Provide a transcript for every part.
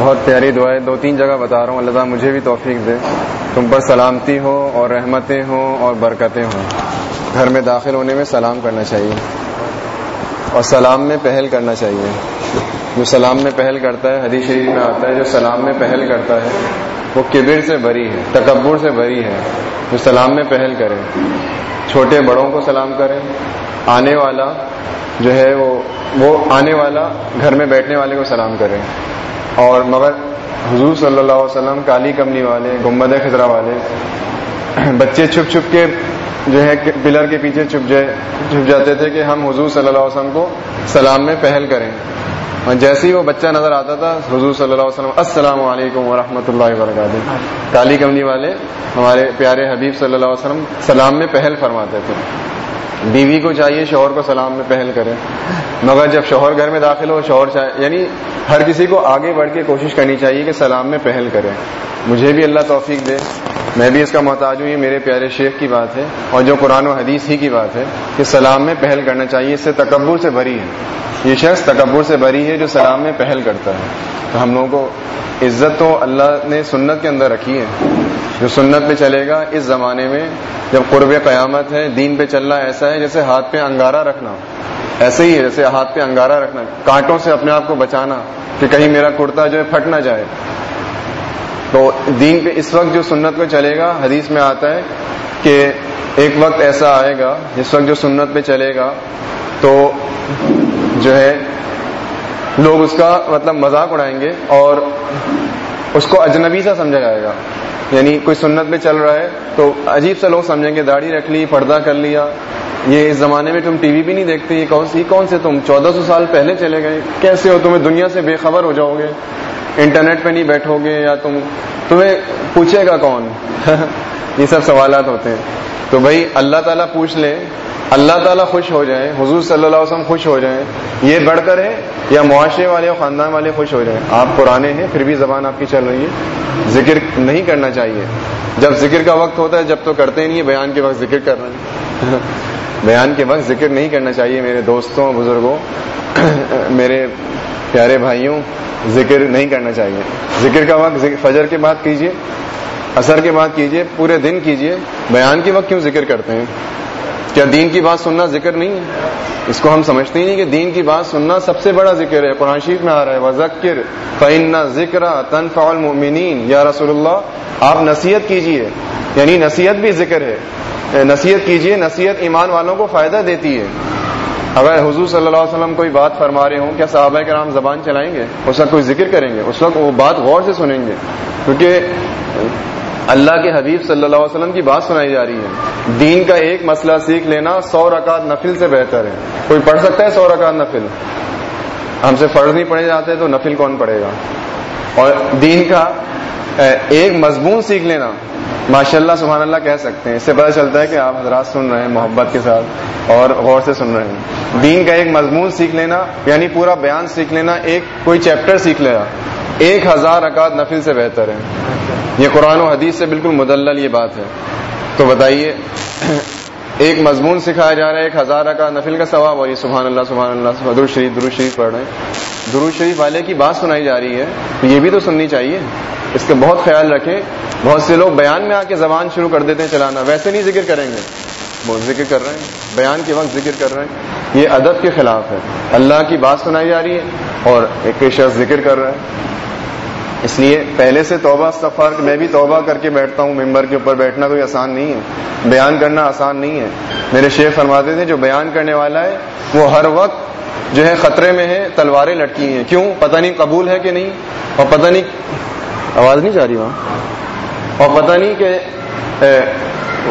بہت پیاری دعا ہے دو تین جگہ بتا رہا ہوں۔ اللہ تعالیٰ مجھے بھی توفیق دے۔ تم پر سلامتی ہو اور رحمتیں ہوں اور برکتیں ہوں۔ گھر میں داخل ہونے میں سلام کرنا چاہیے۔ اور سلام میں پہل کرنا چاہیے۔ جو سلام میں پہل کرتا ہے، حدیث شریف میں آتا ہے، جو سلام میں پہل کرتا ہے، وہ کبر سے بری ہے، تکبر سے بری ہے۔ جو سلام میں پہل کرے، چھوٹے بڑوں کو سلام کرے، آنے والا جو ہے وہ وہ آنے والا، گھر میں بیٹھنے والے کو سلام کرے۔ اور مگر حضور صلی اللہ علیہ وسلم کالی کمنی والے گمبد خزرہ والے، بچے چھپ چھپ کے جو ہے پلر کے پیچھے چھپ جائے، چھپ جاتے تھے کہ ہم حضور صلی اللہ علیہ وسلم کو سلام میں پہل کریں۔ اور جیسے ہی وہ بچہ نظر آتا تھا، حضور صلی اللہ علیہ وسلم، السلام علیکم ورحمۃ اللہ وبرکاتہ۔ کالی کمنی والے، ہمارے پیارے حبیب صلی اللہ علیہ وسلم سلام میں پہل فرماتے تھے۔ بیوی کو چاہیے شوہر کو سلام میں پہل کرے۔ مگر جب شوہر گھر میں داخل ہو، شوہر چاہے یعنی ہر کسی کو آگے بڑھ کے کوشش کرنی چاہیے کہ سلام میں پہل کرے۔ مجھے بھی اللہ توفیق دے۔ میں بھی اس کا محتاج ہوں، یہ میرے پیارے شیخ کی بات ہے اور جو قرآن و حدیث ہی کی بات ہے، کہ سلام میں پہل کرنا چاہیے، اس سے تکبر سے بری ہے۔ یہ شخص تکبر سے بری ہے جو سلام میں پہل کرتا ہے۔ تو ہم لوگوں کو عزت تو اللہ نے سنت کے اندر رکھی ہے۔ جو سنت پہ چلے گا، اس زمانے میں جب قرب قیامت ہے، دین پہ چلنا ایسا ہے جیسے ہاتھ پہ انگارا رکھنا۔ ایسے ہی ہے جیسے ہاتھ پہ انگارا رکھنا۔ کانٹوں سے اپنے آپ کو بچانا کہ کہیں میرا کرتا جو ہے پھٹ نہ جائے۔ تو دین پہ اس وقت جو سنت پہ چلے گا، حدیث میں آتا ہے کہ ایک وقت ایسا آئے گا، جس وقت جو سنت پہ چلے گا، تو جو ہے، لوگ اس کا مطلب مذاق اڑائیں گے اور اس کو اجنبی سا سمجھا جائے گا۔ یعنی کوئی سنت پہ چل رہا ہے تو عجیب سے لوگ سمجھیں گے، داڑھی رکھ لی، پردہ کر لیا۔ یہ اس زمانے میں تم ٹی وی بھی نہیں دیکھتے، یہ کون سی، کون سے تم چودہ سو سال پہلے چلے گئے؟ کیسے ہو تمہیں دنیا سے بے خبر ہو جاؤ گے؟ انٹرنیٹ پہ نہیں بیٹھو گے یا تم تمہیں پوچھے گا کون؟ یہ سب سوالات ہوتے ہیں۔ تو بھائی، اللہ تعالیٰ پوچھ لے، اللہ تعالیٰ خوش ہو جائے، حضور صلی اللہ علیہ وسلم خوش ہو جائیں یہ بڑھ کر ہے یا معاشرے والے اور خاندان والے خوش ہو جائیں آپ پرانے ہیں، پھر بھی زبان آپ کی چل رہی ہے۔ ذکر نہیں کرنا چاہیے۔ جب ذکر کا وقت ہوتا ہے، جب تو کرتے نہیں بیان کے وقت ذکر کر رہے ہیں۔ بیان کے وقت ذکر نہیں کرنا چاہیے میرے دوستوں، بزرگوں۔ میرے پیارے بھائیوں، ذکر نہیں کرنا چاہیے۔ ذکر کا وقت فجر کے بعد کیجیے اثر کے بعد کیجیے پورے دن کیجیے بیان کے وقت کیوں ذکر کرتے ہیں؟ کیا دین کی بات سننا ذکر نہیں ہے؟ اس کو ہم سمجھتے ہی نہیں کہ دین کی بات سننا سب سے بڑا ذکر ہے۔ قرآن شریف میں آ رہا ہے وزکر فعن ذکر تنفع المؤمنین یا رسول اللہ، آپ نصیحت کیجیے۔ یعنی نصیحت بھی ذکر ہے۔ نصیحت کیجیے، نصیحت ایمان والوں کو فائدہ دیتی ہے۔ اگر حضور صلی اللہ علیہ وسلم کوئی بات فرما رہے ہوں، کیا صحابہ کے نام زبان چلائیں گے؟ اس وقت کوئی ذکر کریں گے؟ اس وقت وہ بات غور سے سنیں گے۔ کیونکہ اللہ کے حبیب صلی اللہ علیہ وسلم کی بات سنائی جا رہی ہے۔ دین کا ایک مسئلہ سیکھ لینا سو رکعت نفل سے بہتر ہے۔ کوئی پڑھ سکتا ہے سو رکعت نفل؟ ہم سے فرض نہیں پڑھے جاتے تو نفل کون پڑھے گا؟ اور دین کا ایک مضمون سیکھ لینا۔ ماشاء اللہ سبحان اللہ کہہ سکتے ہیں۔ اس سے پتہ چلتا ہے کہ آپ حضرات سن رہے ہیں، محبت کے ساتھ اور غور سے سن رہے ہیں۔ دین کا ایک مضمون سیکھ لینا یعنی پورا بیان سیکھ لینا، ایک کوئی چیپٹر سیکھ لینا ایک ہزار اکاد نفل سے بہتر ہے۔ یہ قرآن و حدیث سے بالکل مدلل یہ بات ہے۔ تو بتائیے ایک مضمون سکھایا جا رہا ہے، ایک ہزار کا نفل کا ثواب اور یہ سبحان اللہ سبحان اللہ درو شریف درو شریف پڑھ رہے ہیں۔ درو شریف والے کی بات سنائی جا رہی ہے تو یہ بھی تو سننی چاہیے۔ اس کا بہت خیال رکھیں، بہت سے لوگ بیان میں آ کے زبان شروع کر دیتے ہیں چلانا، ویسے نہیں ذکر کریں گے۔ بہت ذکر کر رہے ہیں، بیان کے وقت ذکر کر رہے ہیں۔ یہ ادب کے خلاف ہے۔ اللہ کی بات سنائی جا رہی ہے اور ایک شخص ذکر کر رہا ہے۔ اس لیے پہلے سے توبہ استغفار میں بھی توبہ کر کے بیٹھتا ہوں، ممبر کے اوپر بیٹھنا کوئی آسان نہیں ہے۔ بیان کرنا آسان نہیں ہے۔ میرے شیخ فرماتے تھے، جو بیان کرنے والا ہے، وہ ہر وقت جو ہے خطرے میں ہے، تلواریں لٹکی ہیں۔ کیوں؟ پتہ نہیں قبول ہے کہ نہیں۔ اور پتہ نہیں، آواز نہیں جا رہی وہاں۔ اور پتہ نہیں کہ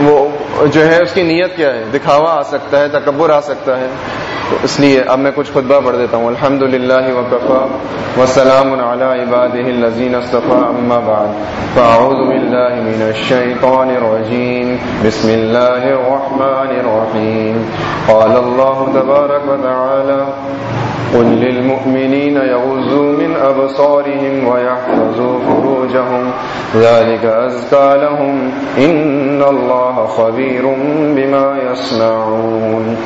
وہ جو ہے، اس کی نیت کیا ہے؟ دکھاوا آ سکتا ہے، تکبر آ سکتا ہے۔ تو اس لیے اب میں کچھ خطبہ پڑھ دیتا ہوں۔ الحمد للہ وقفا وسلام علی عباد الذین اصطفى اما بعد۔ فاعوذ باللہ من الشیطان الرجیم۔ بسم اللہ الرحمن الرحیم۔ قال اللہ تبارک وتعالی قل للمؤمنين يغزوا من أبصارهم ويحفظوا فروجهم. ذلك أزكى لهم. إن الله خبير بما يصنعون.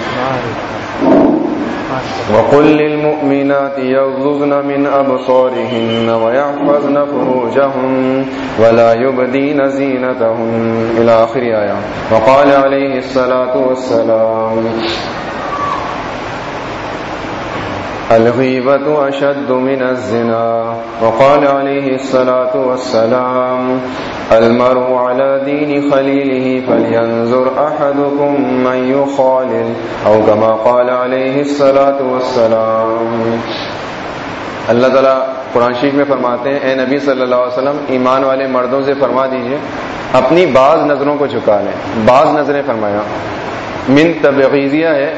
وقل للمؤمنات يغضضن من أبصارهن ويحفظن فروجهن ولا يبدين زينتهن إلى آخر آية. وقال عليه الصلاة والسلام الغيبة أشد من الزنا، وقال عليه الصلاة والسلام، المرء على دين خليله فلينظر أحدكم من يخالل، أو كما قال عليه الصلاة والسلام. اللہ تعالیٰ قرآن شیخ میں فرماتے ہیں، اے نبی صلی اللہ علیہ وسلم، ایمان والے مردوں سے فرما دیجیے، اپنی بعض نظروں کو جھکا لیں۔ بعض نظریں فرمایا من تبغیزیہ ہے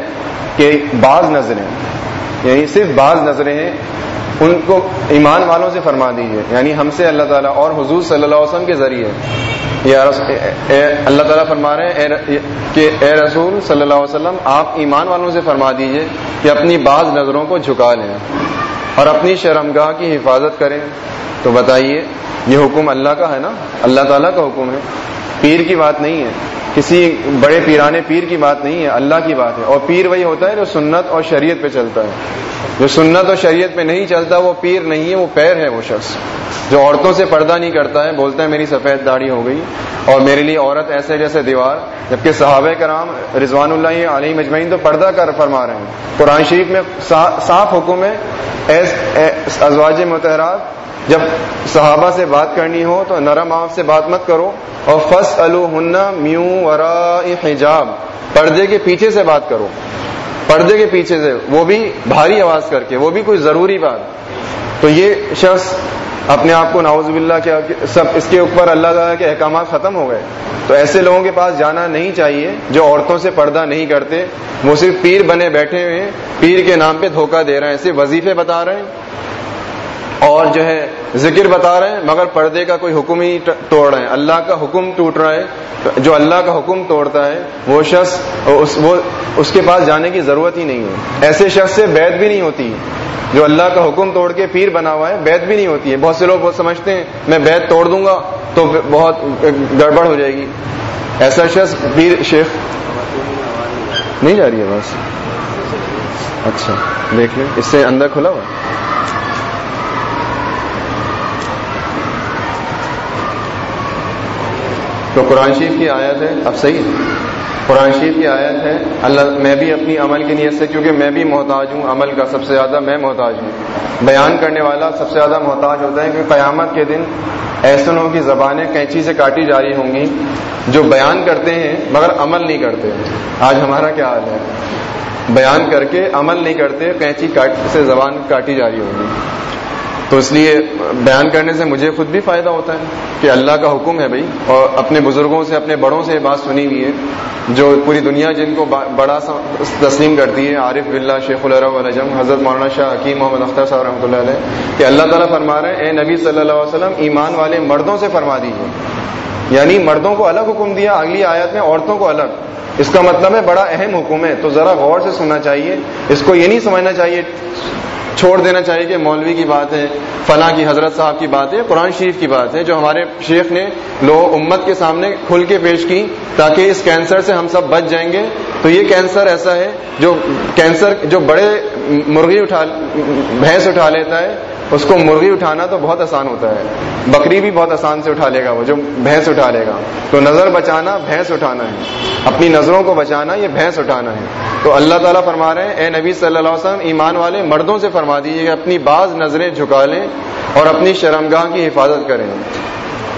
کہ بعض نظریں یعنی صرف بعض نظریں ہیں ان کو ایمان والوں سے فرما دیجیے یعنی ہم سے اللہ تعالیٰ اور حضور صلی اللہ علیہ وسلم کے ذریعے۔ یا اللہ تعالیٰ فرما رہے ہیں کہ اے رسول صلی اللہ علیہ وسلم، آپ ایمان والوں سے فرما دیجیے کہ اپنی بعض نظروں کو جھکا لیں اور اپنی شرمگاہ کی حفاظت کریں۔ تو بتائیے، یہ حکم اللہ کا ہے نا؟ اللہ تعالیٰ کا حکم ہے۔ پیر کی بات نہیں ہے۔ کسی بڑے پیرانے پیر کی بات نہیں ہے، اللہ کی بات ہے۔ اور پیر وہی ہوتا ہے جو سنت اور شریعت پہ چلتا ہے۔ جو سنت اور شریعت پہ نہیں چلتا، وہ پیر نہیں ہے، وہ پیر ہے وہ شخص۔ جو عورتوں سے پردہ نہیں کرتا ہے، بولتا ہے میری سفید داڑھی ہو گئی۔ اور میرے لیے عورت ایسے جیسے دیوار، جبکہ صحابہ کرام رضوان اللہ علی مجمعین تو پردہ کر فرما رہے ہیں۔ قرآن شریف میں صاف حکم ہے ازواج متحرات جب صحابہ سے بات کرنی ہو تو نرم آف سے بات مت کرو اور فس النا میو ورا حجاب پردے کے پیچھے سے بات کرو۔ پردے کے پیچھے سے، وہ بھی بھاری آواز کر کے، وہ بھی کوئی ضروری بات۔ تو یہ شخص اپنے آپ کو ناوز باللہ کیا سب اس کے اوپر اللہ تعالیٰ کے احکامات ختم ہو گئے۔ تو ایسے لوگوں کے پاس جانا نہیں چاہیے جو عورتوں سے پردہ نہیں کرتے۔ وہ صرف پیر بنے بیٹھے ہوئے پیر کے نام پہ دھوکہ دے رہے ہیں، صرف وظیفے بتا رہے ہیں۔ اور جو ہے ذکر بتا رہے ہیں، مگر پردے کا کوئی حکم ہی توڑ رہے ہیں۔ اللہ کا حکم ٹوٹ رہا ہے۔ جو اللہ کا حکم توڑتا ہے، وہ شخص اس وہ اس کے پاس جانے کی ضرورت ہی نہیں ہے۔ ایسے شخص سے بیت بھی نہیں ہوتی۔ جو اللہ کا حکم توڑ کے پیر بنا ہوا ہے بیت بھی نہیں ہوتی ہے۔ بہت سے لوگ بہت سمجھتے ہیں، میں بیت توڑ دوں گا تو بہت گڑبڑ ہو جائے گی۔ ایسا شخص پیر شیخ نہیں جا رہی ہے بس۔ اچھا دیکھ لیں۔ اس سے اندر کھلا ہوا تو قرآن شریف کی آیت ہے؟ اب صحیح قرآن شریف کی آیت ہے، اللہ، میں بھی اپنی عمل کی نیت سے، کیونکہ میں بھی محتاج ہوں، عمل کا سب سے زیادہ میں محتاج ہوں۔ بیان کرنے والا سب سے زیادہ محتاج ہوتا ہے کہ قیامت کے دن ایسنوں کی زبانیں کینچی سے کاٹی جاری ہوں گی جو بیان کرتے ہیں مگر عمل نہیں کرتے۔ آج ہمارا کیا حال ہے؟ بیان کر کے عمل نہیں کرتے، کینچی سے زبان کاٹی جاری ہوگی تو اس لیے بیان کرنے سے مجھے خود بھی فائدہ ہوتا ہے کہ اللہ کا حکم ہے بھائی، اور اپنے بزرگوں سے، اپنے بڑوں سے یہ بات سنی ہوئی ہے، جو پوری دنیا جن کو بڑا تسلیم کرتی ہے، عارف بلّہ شیخ الرحم حضرت مولانا شاہ حکیم محمد اختر صاحب رحمۃ اللہ علیہ، کہ اللہ تعالیٰ فرما رہے ہیں، اے نبی صلی اللہ علیہ وسلم، ایمان والے مردوں سے فرما دیجیے یعنی مردوں کو الگ حکم دیا، اگلی آیت میں عورتوں کو الگ۔ اس کا مطلب ہے، بڑا اہم حکم ہے۔ تو ذرا غور سے سننا چاہیے۔ اس کو یہ نہیں سمجھنا چاہیے چھوڑ دینا چاہیے کہ مولوی کی بات ہے، فلاں کی، حضرت صاحب کی بات ہے، قرآن شریف کی بات ہے، جو ہمارے شیخ نے لو امت کے سامنے کھل کے پیش کی تاکہ اس کینسر سے ہم سب بچ جائیں گے۔ تو یہ کینسر ایسا ہے جو کینسر، جو بڑے مرغی اٹھا، بھینس اٹھا لیتا ہے اس کو مرغی اٹھانا تو بہت آسان ہوتا ہے۔ بکری بھی بہت آسان سے اٹھا لے گا، وہ جو بھینس اٹھا لے گا۔ تو نظر بچانا، بھینس اٹھانا ہے۔ اپنی نظروں کو بچانا، یہ بھینس اٹھانا ہے۔ تو اللہ تعالیٰ فرما رہے ہیں، اے نبی صلی اللہ علیہ وسلم، ایمان والے، مردوں سے فرما دیجیے کہ اپنی بعض نظریں جھکا لیں اور اپنی شرمگاہ کی حفاظت کریں۔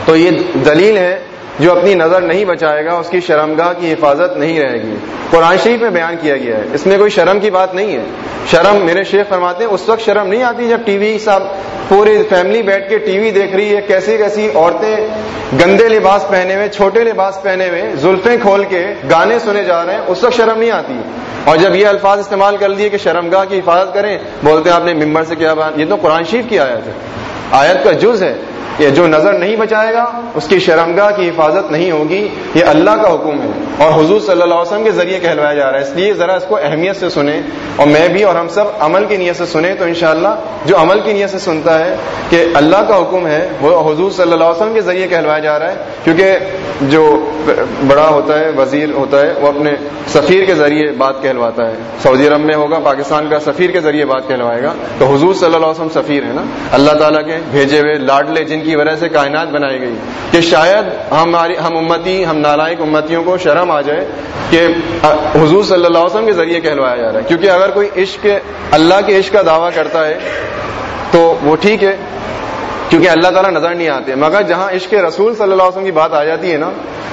تو یہ دلیل ہے جو اپنی نظر نہیں بچائے گا، اس کی شرمگاہ کی حفاظت نہیں رہے گی۔ قرآن شریف میں بیان کیا گیا ہے۔ اس میں کوئی شرم کی بات نہیں ہے۔ شرم میرے شیخ فرماتے ہیں، اس وقت شرم نہیں آتی جب ٹی وی سب پوری فیملی بیٹھ کے ٹی وی دیکھ رہی ہے، کیسی کیسی عورتیں گندے لباس پہنے ہوئے، چھوٹے لباس پہنے ہوئے، زلفیں کھول کے گانے سنے جا رہے ہیں، اس وقت شرم نہیں آتی۔ اور جب یہ الفاظ استعمال کر لیے کہ شرمگاہ کی حفاظت کریں، بولتے ہیں آپ نے ممبر سے کیا بات، یہ تو قرآن شریف کی آیت ہے۔ آیت کا جز ہے۔ یہ جو نظر نہیں بچائے گا، اس کی شرمگاہ کی حفاظت نہیں ہوگی، یہ اللہ کا حکم ہے۔ اور حضور صلی اللہ علیہ وسلم کے ذریعے کہلوایا جا رہا ہے۔ اس لیے ذرا اس کو اہمیت سے سنیں۔ اور میں بھی اور ہم سب عمل کی نیت سے سنیں تو انشاءاللہ جو عمل کی نیت سے سنتا ہے کہ اللہ کا حکم ہے، وہ حضور صلی اللہ علیہ وسلم کے ذریعے کہلوایا جا رہا ہے۔ کیونکہ جو بڑا ہوتا ہے، وزیر ہوتا ہے، وہ اپنے سفیر کے ذریعے بات کہلواتا ہے۔ سعودی عرب میں ہوگا، پاکستان کا سفیر کے ذریعے بات کہلوائے گا۔ تو حضور صلی اللہ علیہ وسلم سفیر ہے نا۔ اللہ تعالیٰ کے بھیجے ہوئے لاڈلے جن کی وجہ سے کائنات بنائی گئی کہ شاید ہماری ہم امتی ہم نالائق امتیوں کو شرم آ جائے کہ حضور صلی اللہ علیہ وسلم کے ذریعے کہلوایا جا رہا ہے۔ کیونکہ اگر کوئی عشق اللہ کے عشق کا دعویٰ کرتا ہے تو وہ ٹھیک ہے۔ کیونکہ اللہ تعالیٰ نظر نہیں آتے۔ مگر جہاں عشق رسول صلی اللہ علیہ وسلم کی بات آ جاتی ہے نا،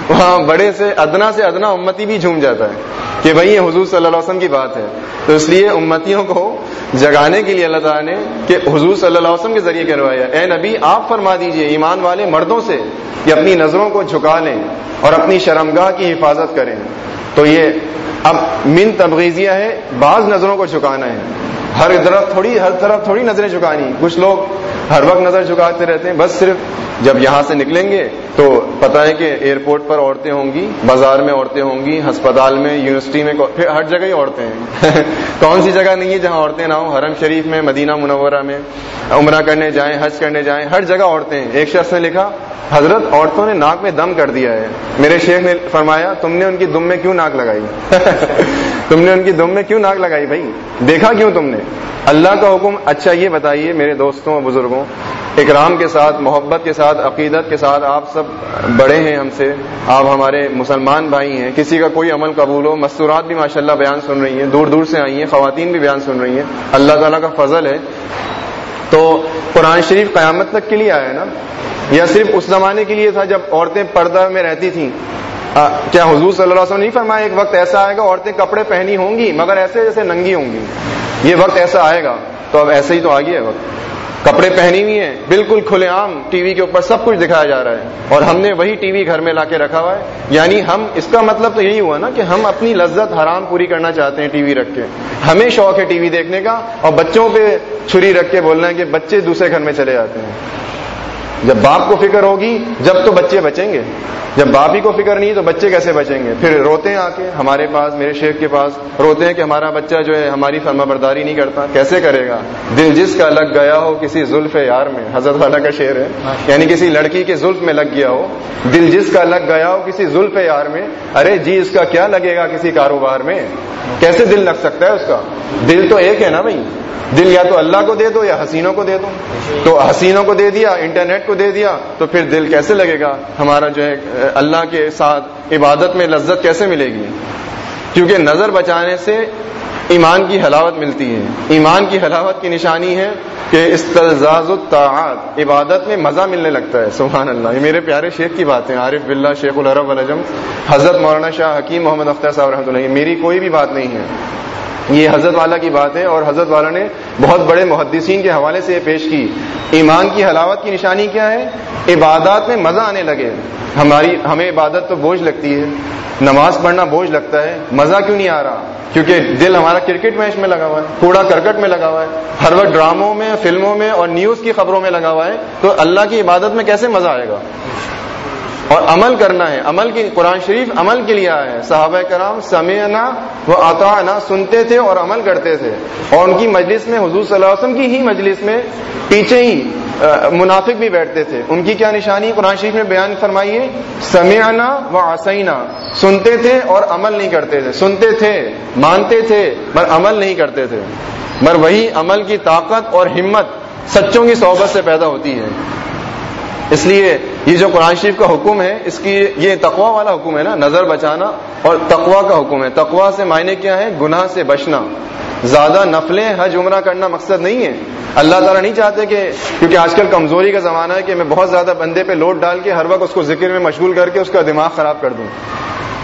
وہاں بڑے سے، ادنا سے ادنا امتی بھی جھوم جاتا ہے کہ بھائی، یہ حضور صلی اللہ علیہ وسلم کی بات ہے۔ تو اس لیے امتیوں کو جگانے کے لیے اللہ تعالیٰ نے کہ حضور صلی اللہ علیہ وسلم کے ذریعے کروایا۔ اے نبی، آپ فرما دیجیے، ایمان والے مردوں سے کہ اپنی نظروں کو جھکا لیں اور اپنی شرمگاہ کی حفاظت کریں۔ تو یہ اب من تبغیزیہ ہے، بعض نظروں کو جھکانا ہے۔ ہر طرف تھوڑی، ہر طرف تھوڑی نظریں جھکانی کچھ لوگ ہر وقت نظر جھکاتے رہتے ہیں، بس صرف جب یہاں سے نکلیں گے تو پتا ہے کہ ایئرپورٹ پر عورتیں ہوں گی، بازار میں عورتیں ہوں گی، ہسپتال میں، یونیورسٹی میں پھر ہر جگہ ہی عورتیں ہیں۔ کون سی جگہ نہیں ہے جہاں عورتیں نہ ہوں؟ حرم شریف میں، مدینہ منورہ میں۔ عمرہ کرنے جائیں، حج کرنے جائیں، ہر جگہ عورتیں ہیں۔ ایک شخص نے لکھا، حضرت، عورتوں نے ناک میں دم کر دیا ہے۔ میرے شیخ نے فرمایا، تم نے ان کی دم میں کیوں ناک لگائی تم نے ان کی دم میں کیوں ناک لگائی بھائی؟ دیکھا کیوں تم نے؟ اللہ کا حکم اچھا یہ بتائیے میرے دوستوں اور بزرگوں، اکرام کے ساتھ، محبت کے ساتھ، عقیدت کے ساتھ آپ سب بڑے ہیں ہم سے، آپ ہمارے مسلمان بھائی ہیں، کسی کا کوئی عمل قبول ہو، مستورات بھی ماشاء اللہ بیان سن رہی ہیں، دور دور سے آئی ہیں، خواتین بھی بیان سن رہی ہیں، اللہ تعالیٰ کا فضل ہے۔ تو قرآن شریف قیامت تک کے لیے آیا نا؟ یا صرف اس زمانے کے لیے تھا جب عورتیں پردہ میں رہتی تھیں؟ کیا حضور صلی اللہ علیہ وسلم نہیں فرمایا ایک وقت ایسا آئے گا عورتیں کپڑے پہنی ہوں گی، مگر ایسے جیسے ننگی ہوں گی؟ یہ وقت ایسا آئے گا، تو اب ایسے ہی تو آ گیا ہے وقت۔ کپڑے پہنی ہوئی ہیں، بالکل کھلے عام ٹی وی کے اوپر سب کچھ دکھایا جا رہا ہے۔ اور ہم نے وہی ٹی وی گھر میں لا کے رکھا ہوا ہے۔ یعنی ہم، اس کا مطلب تو یہی ہوا نا کہ ہم اپنی لذت حرام پوری کرنا چاہتے ہیں ٹی وی رکھ کے۔ ہمیں شوق ہے ٹی وی دیکھنے کا اور بچوں پہ چھری رکھ کے بولنا ہے کہ بچے دوسرے گھر میں چلے جاتے ہیں۔ جب باپ کو فکر ہوگی، جب تو بچے بچیں گے۔ جب باپ ہی کو فکر نہیں، تو بچے کیسے بچیں گے؟ پھر روتے ہیں آ کے، ہمارے پاس، میرے شیخ کے پاس، روتے ہیں کہ ہمارا بچہ جو ہے، ہماری فرما برداری نہیں کرتا۔ کیسے کرے گا؟ دل جس کا لگ گیا ہو کسی زلف یار میں، حضرت والا کا شعر ہے۔ یعنی کسی لڑکی کے زلف میں لگ گیا ہو۔ دل جس کا لگ گیا ہو کسی زلف یار میں، ارے جی اس کا کیا لگے گا کسی کاروبار میں؟ کیسے دل لگ سکتا ہے اس کا؟ دل تو ایک ہے نا بھائی۔ دل یا تو اللہ کو دے دو یا حسینوں کو دے دو۔ تو حسینوں کو دے دیا، انٹرنیٹ کو دے دیا تو پھر دل کیسے لگے گا؟ ہمارا جو ہے، اللہ کے ساتھ عبادت میں لذت کیسے ملے گی؟ کیونکہ نظر بچانے سے ایمان کی حلاوت ملتی ہے۔ ایمان کی حلاوت کی نشانی ہے کہ استلزاز الطاعات، عبادت میں مزہ ملنے لگتا ہے۔ سبحان اللہ، یہ میرے پیارے شیخ کی باتیں عارف بلّہ شیخ العرب الجم حضرت مولانا شاہ حکیم محمد اختر صاحب رحمۃ اللہ میری کوئی بھی بات نہیں ہے۔ یہ حضرت والا کی بات ہے اور حضرت والا نے بہت بڑے محدثین کے حوالے سے یہ پیش کی۔ ایمان کی حلاوت کی نشانی کیا ہے؟ عبادات میں مزہ آنے لگے۔ ہماری، ہمیں عبادت تو بوجھ لگتی ہے۔ نماز پڑھنا بوجھ لگتا ہے۔ مزہ کیوں نہیں آ رہا؟ کیونکہ دل ہمارا کرکٹ میچ میں لگا ہوا ہے، کوڑا کرکٹ میں لگا ہوا ہے۔ ہر وقت ڈراموں میں، فلموں میں اور نیوز کی خبروں میں لگا ہوا ہے۔ تو اللہ کی عبادت میں کیسے مزہ آئے گا؟ اور عمل کرنا ہے۔ عمل کی قرآن شریف عمل کے لیے آیا ہے۔ صحابہ کرام سمینا وہ آتا سنتے تھے اور عمل کرتے تھے۔ اور ان کی مجلس میں حضور صلی اللہ علیہ وسلم کی ہی مجلس میں پیچھے ہی منافق بھی بیٹھتے تھے۔ ان کی کیا نشانی قرآن شریف میں بیان فرمائیے۔ سمیانا و آسینا سنتے تھے اور عمل نہیں کرتے تھے۔ سنتے تھے، مانتے تھے پر عمل نہیں کرتے تھے۔ مگر وہی عمل کی طاقت اور ہمت سچوں کی صحبت سے پیدا ہوتی ہے۔ اس لیے یہ جو قرآن شریف کا حکم ہے، اس کی یہ تقوا والا حکم ہے نا، نظر بچانا اور تقوا کا حکم ہے۔ تقوا سے معنی کیا ہے؟ گناہ سے بچنا۔ زیادہ نفلیں حج عمرہ کرنا مقصد نہیں ہے۔ اللہ تعالیٰ نہیں چاہتے کہ، کیونکہ آج کل کمزوری کا زمانہ ہے کہ میں بہت زیادہ بندے پہ لوٹ ڈال کے ہر وقت اس کو ذکر میں مشغول کر کے اس کا دماغ خراب کر دوں۔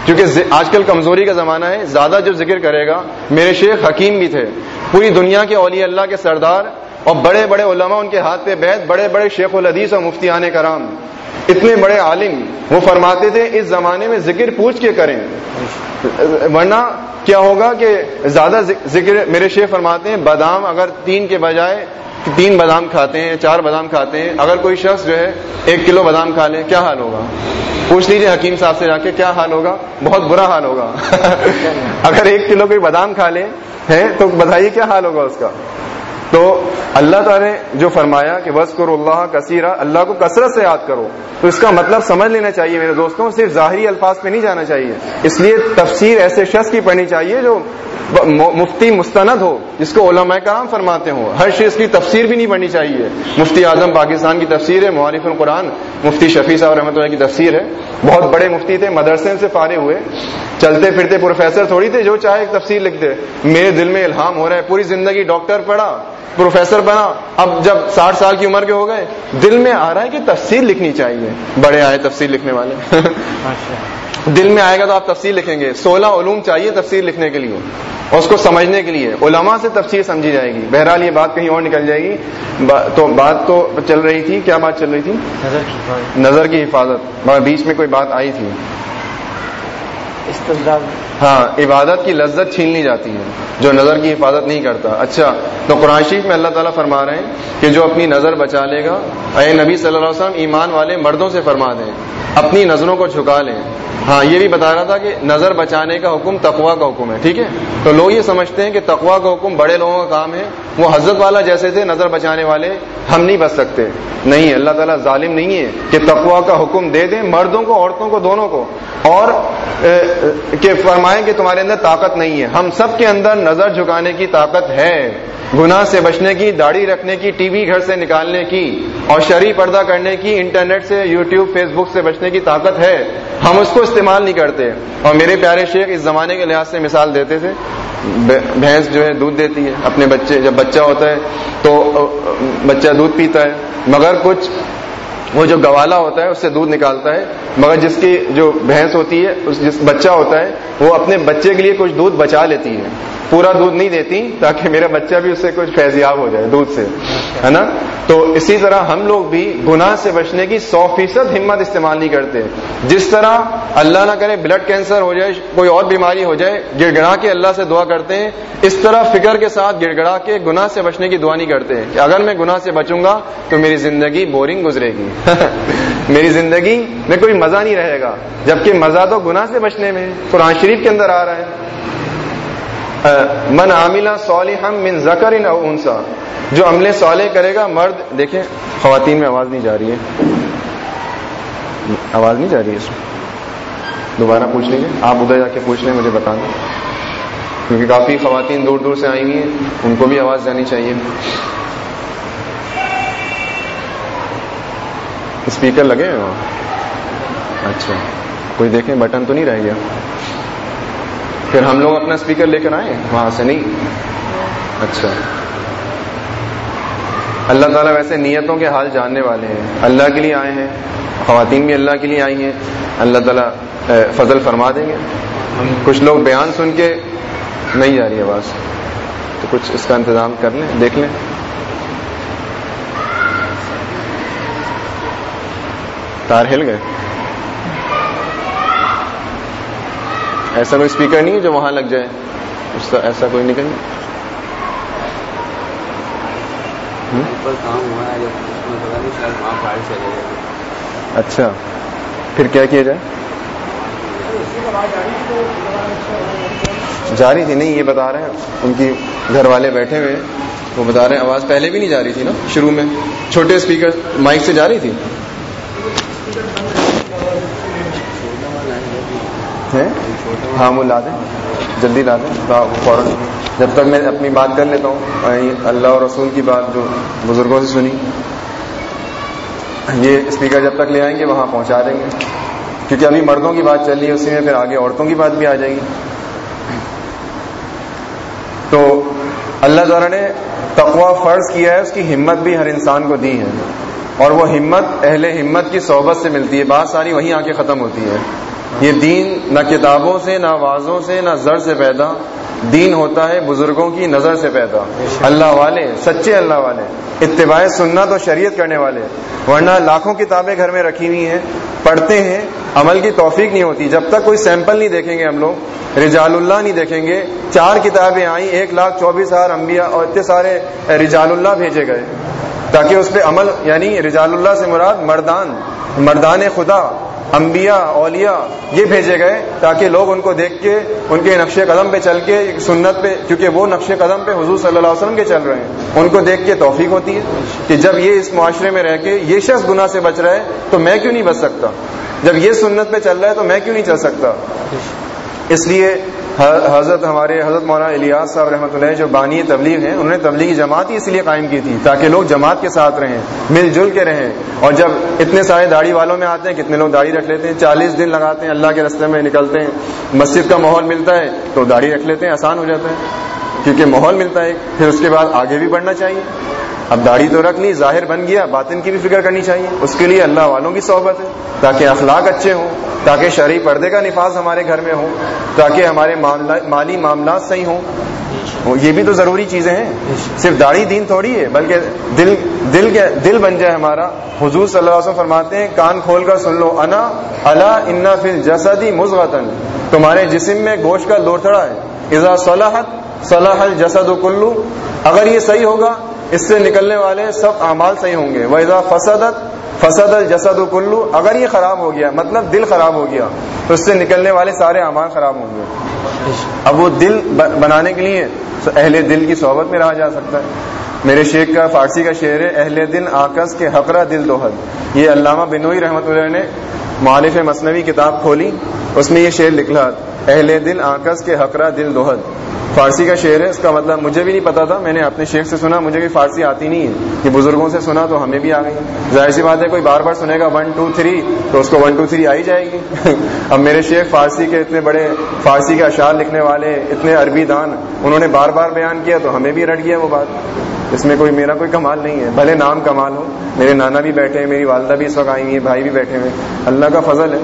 کیونکہ آج کل کمزوری کا زمانہ ہے، زیادہ جو ذکر کرے گا، میرے شیخ حکیم بھی تھے۔ پوری دنیا کے اولیاء اللہ کے سردار اور بڑے بڑے علماء ان کے ہاتھ پہ بیت بڑے بڑے شیخ الحدیث اور مفتیان کرام، اتنے بڑے عالم، وہ فرماتے تھے، اس زمانے میں ذکر پوچھ کے کریں۔ ورنہ کیا ہوگا کہ زیادہ ذکر میرے شیخ فرماتے ہیں، بادام اگر تین کے بجائے تین بادام کھاتے ہیں، چار بادام کھاتے ہیں، اگر کوئی شخص جو ہے ایک کلو بادام کھا لے، کیا حال ہوگا؟ پوچھ لیجیے حکیم صاحب سے جا کے کیا حال ہوگا؟ بہت برا حال ہوگا۔ اگر ایک کلو کوئی بادام کھا لے ہے تو بتائیے کیا حال ہوگا اس کا؟ تو اللہ تعالی نے جو فرمایا کہ بس کرو اللہ کثیرہ اللہ کو کثرت سے یاد کرو۔ تو اس کا مطلب سمجھ لینا چاہیے میرے دوستوں، صرف ظاہری الفاظ پہ نہیں جانا چاہیے۔ اس لیے تفسیر ایسے شخص کی پڑھنی چاہیے جو مفتی مستند ہو، جس کو علماء کرام فرماتے ہوں۔ ہر چیز کی تفسیر بھی نہیں پڑھنی چاہیے۔ مفتی اعظم پاکستان کی تفسیر ہے معارف القرآن، مفتی شفیع صاحب رحمۃ اللہ کی تفسیر ہے۔ بہت بڑے مفتی تھے، مدرسے سے فارغ ہوئے۔ چلتے پھرتے پروفیسر تھوڑی تھے، جو چاہے تفسیر لکھ دے میرے دل میں الہام ہو رہا ہے، پوری زندگی ڈاکٹر پڑھا۔ پروفیسر بنا۔ اب جب ساٹھ سال کی عمر کے ہو گئے دل میں آ رہا ہے کہ تفسیر لکھنی چاہیے۔ بڑے آئے تفسیر لکھنے والے۔ دل میں آئے گا تو آپ تفسیر لکھیں گے۔ سولہ علوم چاہیے تفسیر لکھنے کے لیے اور اس کو سمجھنے کے لیے۔ علماء سے تفسیر سمجھی جائے گی۔ بہرحال یہ بات کہیں اور نکل جائے گی۔ تو بات تو چل رہی تھی۔ کیا بات چل رہی تھی؟ نظر کی حفاظت۔ مگر بیچ میں کوئی بات آئی تھی۔ ہاں عبادت کی لذت چھین لی جاتی ہے، جو نظر کی حفاظت نہیں کرتا۔ اچھا تو قرآن شریف میں اللہ تعالیٰ فرما رہے ہیں کہ جو اپنی نظر بچا لے گا، اے نبی صلی اللہ علیہ وسلم، ایمان والے مردوں سے فرما دیں، اپنی نظروں کو جھکا لیں۔ ہاں یہ بھی بتا رہا تھا کہ نظر بچانے کا حکم تقوا کا حکم ہے، ٹھیک ہے؟ تو لوگ یہ سمجھتے ہیں کہ تقوا کا حکم بڑے لوگوں کا کام ہے، وہ حضرت والا جیسے تھے، نظر بچانے والے ہم نہیں بچ سکتے۔ نہیں، اللہ تعالیٰ ظالم نہیں ہے کہ تقوا کا حکم دے دیں مردوں کو، عورتوں کو، دونوں کو۔ اور کہ فرمائیں کہ تمہارے اندر طاقت نہیں ہے۔ ہم سب کے اندر نظر جھکانے کی طاقت ہے، گناہ سے بچنے کی، داڑھی رکھنے کی، ٹی وی گھر سے نکالنے کی اور شرح پردہ کرنے کی، انٹرنیٹ سے، یوٹیوب، فیس بک سے بچنے کی طاقت ہے۔ ہم اس کو استعمال نہیں کرتے۔ اور میرے پیارے شیخ، اس زمانے کے لحاظ سے مثال دیتے تھے بھینس جو ہے دودھ دیتی ہے۔ اپنے بچے، جب بچہ ہوتا ہے تو، بچہ دودھ پیتا ہے۔ مگر کچھ وہ جو گوالا ہوتا ہے، اس سے دودھ نکالتا ہے، مگر جس کی جو بھینس ہوتی ہے جس بچہ ہوتا ہے، وہ اپنے بچے کے لیے کچھ دودھ بچا لیتی ہے۔ پورا دودھ نہیں دیتی تاکہ میرا بچہ بھی اس سے کچھ فیضیاب ہو جائے، دودھ سے، ہے نا؟ تو اسی طرح ہم لوگ بھی گناہ سے بچنے کی سو فیصد ہمت استعمال نہیں کرتے۔ جس طرح اللہ نہ کرے بلڈ کینسر ہو جائے، کوئی اور بیماری ہو جائے گڑ گڑا کے اللہ سے دعا کرتے ہیں، اس طرح فکر کے ساتھ گڑ گڑا کے گناہ سے بچنے کی دعا نہیں کرتے۔ کہ اگر میں گناہ سے بچوں گا تو میری زندگی بورنگ گزرے گی۔ میری زندگی میں کوئی مزہ نہیں رہے گا، جبکہ مزہ تو گناہ سے بچنے میں قرآن شریف کے اندر آ رہا ہے۔ من عاملہ صالح من ذکر او انسا جو عمل صالح کرے گا، مرد، دیکھیں، خواتین میں آواز نہیں جا رہی ہے۔ آواز نہیں جا رہی ہے اس میں۔ دوبارہ پوچھ لیجیے آپ ادھر جا کے پوچھ لیں، مجھے بتا دیں۔ کیونکہ کافی خواتین دور دور سے آئی ہوئی ہیں، ان کو بھی آواز جانی چاہیے۔ اسپیکر لگے ہیں وہاں اچھا۔ کوئی دیکھیں، بٹن تو نہیں رہ گیا۔ پھر ہم لوگ اپنا اسپیکر لے کر آئے وہاں سے نہیں؟ اچھا۔ اللہ تعالیٰ ویسے نیتوں کے حال جاننے والے ہیں۔ اللہ کے لیے آئے ہیں۔ خواتین بھی اللہ کے لیے آئی ہیں۔ اللہ تعالیٰ فضل فرما دیں گے۔ کچھ لوگ بیان سن کے نہیں جا رہی آواز۔ تو کچھ اس کا انتظام کر لیں، دیکھ لیں۔ تار ہل گئے۔ ایسا کوئی اسپیکر نہیں ہے جو وہاں لگ جائے۔ اس کا ایسا کوئی نکل اچھا۔ پھر کیا کیا جائے؟ جاری تھی۔ نہیں، یہ بتا رہے ہیں۔ ان کی گھر والے بیٹھے ہوئے وہ بتا رہے ہیں۔ آواز پہلے بھی نہیں جا رہی تھی نا؟ شروع میں۔ چھوٹے اسپیکر مائک سے جا رہی تھی؟ ہاں وہ لا دیں۔ جلدی لا دیں۔ ہاں، فوراً۔ جب تک میں اپنی بات کر لیتا ہوں یعنی اللہ اور رسول کی بات جو بزرگوں سے سنی، یہ اسپیکر جب تک لے آئیں گے، وہاں پہنچا دیں گے۔ کیونکہ ابھی مردوں کی بات چل رہی ہے، اسی میں پھر آگے عورتوں کی بات بھی آ جائے گی۔ تو اللہ تعالیٰ نے تقوا فرض کیا ہے، اس کی ہمت بھی ہر انسان کو دی ہے۔ اور وہ ہمت، اہل ہمت کی صحبت سے ملتی ہے۔ بات ساری وہیں آ کے ختم ہوتی ہے۔ یہ دین نہ کتابوں سے، نہ آوازوں سے، نہ زر سے پیدا۔ دین ہوتا ہے بزرگوں کی نظر سے پیدا۔ اللہ والے، سچے اللہ والے۔ اتباع سننا تو شریعت کرنے والے۔ ورنہ لاکھوں کتابیں گھر میں رکھی ہوئی ہیں، پڑھتے ہیں، عمل کی توفیق نہیں ہوتی۔ جب تک کوئی سیمپل نہیں دیکھیں گے ہم لوگ، رجال اللہ نہیں دیکھیں گے۔ چار کتابیں آئیں، ایک لاکھ چوبیس ہزار انبیاء اور اتنے سارے رجال اللہ بھیجے گئے۔ تاکہ اس پہ عمل یعنی رجال اللہ سے مراد مردان مردان خدا۔ انبیاء، اولیاء یہ بھیجے گئے تاکہ لوگ ان کو دیکھ کے، ان کے نقش قدم پہ چل کے سنت پہ، کیونکہ وہ نقش قدم پہ حضور صلی اللہ علیہ وسلم کے چل رہے ہیں۔ ان کو دیکھ کے توفیق ہوتی ہے کہ جب یہ اس معاشرے میں رہ کے یہ شخص گناہ سے بچ رہا ہے تو میں کیوں نہیں بچ سکتا؟ جب یہ سنت پہ چل رہا ہے تو میں کیوں نہیں چل سکتا؟ اس لیے حضرت ہمارے حضرت مولانا الیاس صاحب رحمۃ اللہ جو بانی تبلیغ ہیں، انہوں نے تبلیغی جماعت ہی اس لیے قائم کی تھی تاکہ لوگ جماعت کے ساتھ رہیں، مل جل کے رہیں۔ اور جب اتنے سارے داڑھی والوں میں آتے ہیں، کتنے لوگ داڑھی رکھ لیتے ہیں، چالیس دن لگاتے ہیں، اللہ کے رستے میں نکلتے ہیں، مسجد کا ماحول ملتا ہے تو داڑھی رکھ لیتے ہیں، آسان ہو جاتا ہے۔ کیونکہ ماحول ملتا ہے، پھر اس کے بعد آگے بھی بڑھنا چاہیے۔ اب داڑھی تو رکھ لی، ظاہر بن گیا، باطن کی بھی فکر کرنی چاہیے۔ اس کے لیے اللہ والوں کی صحبت ہے۔ تاکہ اخلاق اچھے ہوں، تاکہ شرعی پردے کا نفاذ ہمارے گھر میں ہو تاکہ ہمارے مالی معاملات صحیح ہوں۔ یہ بھی تو ضروری چیزیں ہیں۔ صرف داڑھی دین تھوڑی ہے، بلکہ دل دل دل بن جائے ہمارا۔ حضور صلی اللہ علیہ وسلم فرماتے ہیں، کان کھول کر سن لو، انا اللہ انا فل جسدی مزغتن تمہارے جسم میں گوشت کا لوٹڑا ہے۔ ازا صلاحت صلاح الجسد و کلو۔ اگر یہ صحیح ہوگا اس سے نکلنے والے سب اعمال صحیح ہوں گے۔ وہ فسدت، فسد الجسد و کلو اگر یہ خراب ہو گیا مطلب دل خراب ہو گیا، تو اس سے نکلنے والے سارے اعمال خراب ہوں گے۔ اب وہ دل بنانے کے لیے اہل دل کی صحبت میں رہا جا سکتا ہے۔ میرے شیخ کا، فارسی کا شعر ہے، اہل دل آکس کے حقرہ دل دوحد یہ علامہ بنوئی رحمۃ اللہ نے مالف مصنوعی کتاب کھولی، اس میں یہ شعر لکھا۔ اہل دل آکس کے حقرہ دل دوحد فارسی کا شعر ہے، اس کا مطلب مجھے بھی نہیں پتا تھا، میں نے اپنے شیخ سے سنا، مجھے بھی فارسی آتی نہیں ہے۔ کہ بزرگوں سے سنا تو ہمیں بھی آ گئی۔ ظاہر سی بات ہے، کوئی بار بار سنے گا ون ٹو تھری تو اس کو ون ٹو تھری آئی جائے گی۔ اب میرے شیخ فارسی کے اتنے بڑے، فارسی کے اشعار لکھنے والے، اتنے عربی دان، انہوں نے بار بار بیان کیا تو ہمیں بھی رٹ گیا وہ بات۔ اس میں کوئی، میرا کوئی کمال نہیں ہے۔ بھلے نام کمال ہو میرے نانا بھی بیٹھے ہیں، میری والدہ بھی اس وقت آئی ہوئی ہے بھائی بھی بیٹھے ہوئے اللہ کا فضل ہے۔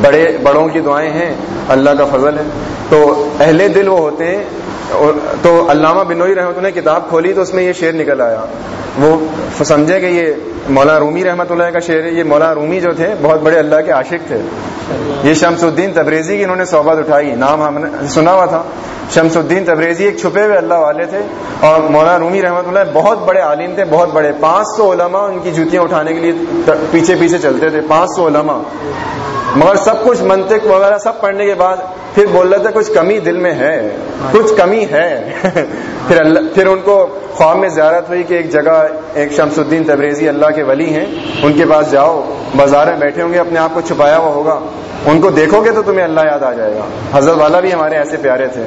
بڑے بڑوں کی دعائیں ہیں، اللہ کا فضل ہے۔ تو اہل دل وہ ہوتے ہیں تو علامہ بنوئی رحمۃ نے کتاب کھولی تو اس میں یہ شعر نکل آیا۔ وہ سمجھے کہ یہ مولانا رومی رحمۃ اللہ کا شعر ہے، یہ مولانا رومی جو تھے، بہت بڑے اللہ کے عاشق تھے۔ یہ شمس الدین تبریزی کی انہوں نے صحبت اٹھائی، نام ہم نے سنا ہوا تھا۔ شمس الدین تبریزی ایک چھپے ہوئے اللہ والے تھے، اور مولانا رومی رحمۃ اللہ بہت بڑے عالم تھے، بہت بڑے۔ پانچ سو علماء ان کی جوتیاں اٹھانے کے لیے پیچھے پیچھے چلتے تھے، پانچ سو علماء۔ مگر سب کچھ منطق وغیرہ سب پڑھنے کے بعد پھر بول رہے تھے کچھ کمی دل میں ہے، کچھ کمی ہے۔ پھر اللہ پھر ان کو خواب میں زیارت ہوئی کہ ایک جگہ ایک شمس الدین تبریزی اللہ کے ولی ہیں۔ ان کے پاس جاؤ، بازار میں بیٹھے ہوں گے، اپنے آپ کو چھپایا ہوا ہوگا۔ ان کو دیکھو گے تو تمہیں اللہ یاد آ جائے گا۔ حضرت والا بھی ہمارے ایسے پیارے تھے۔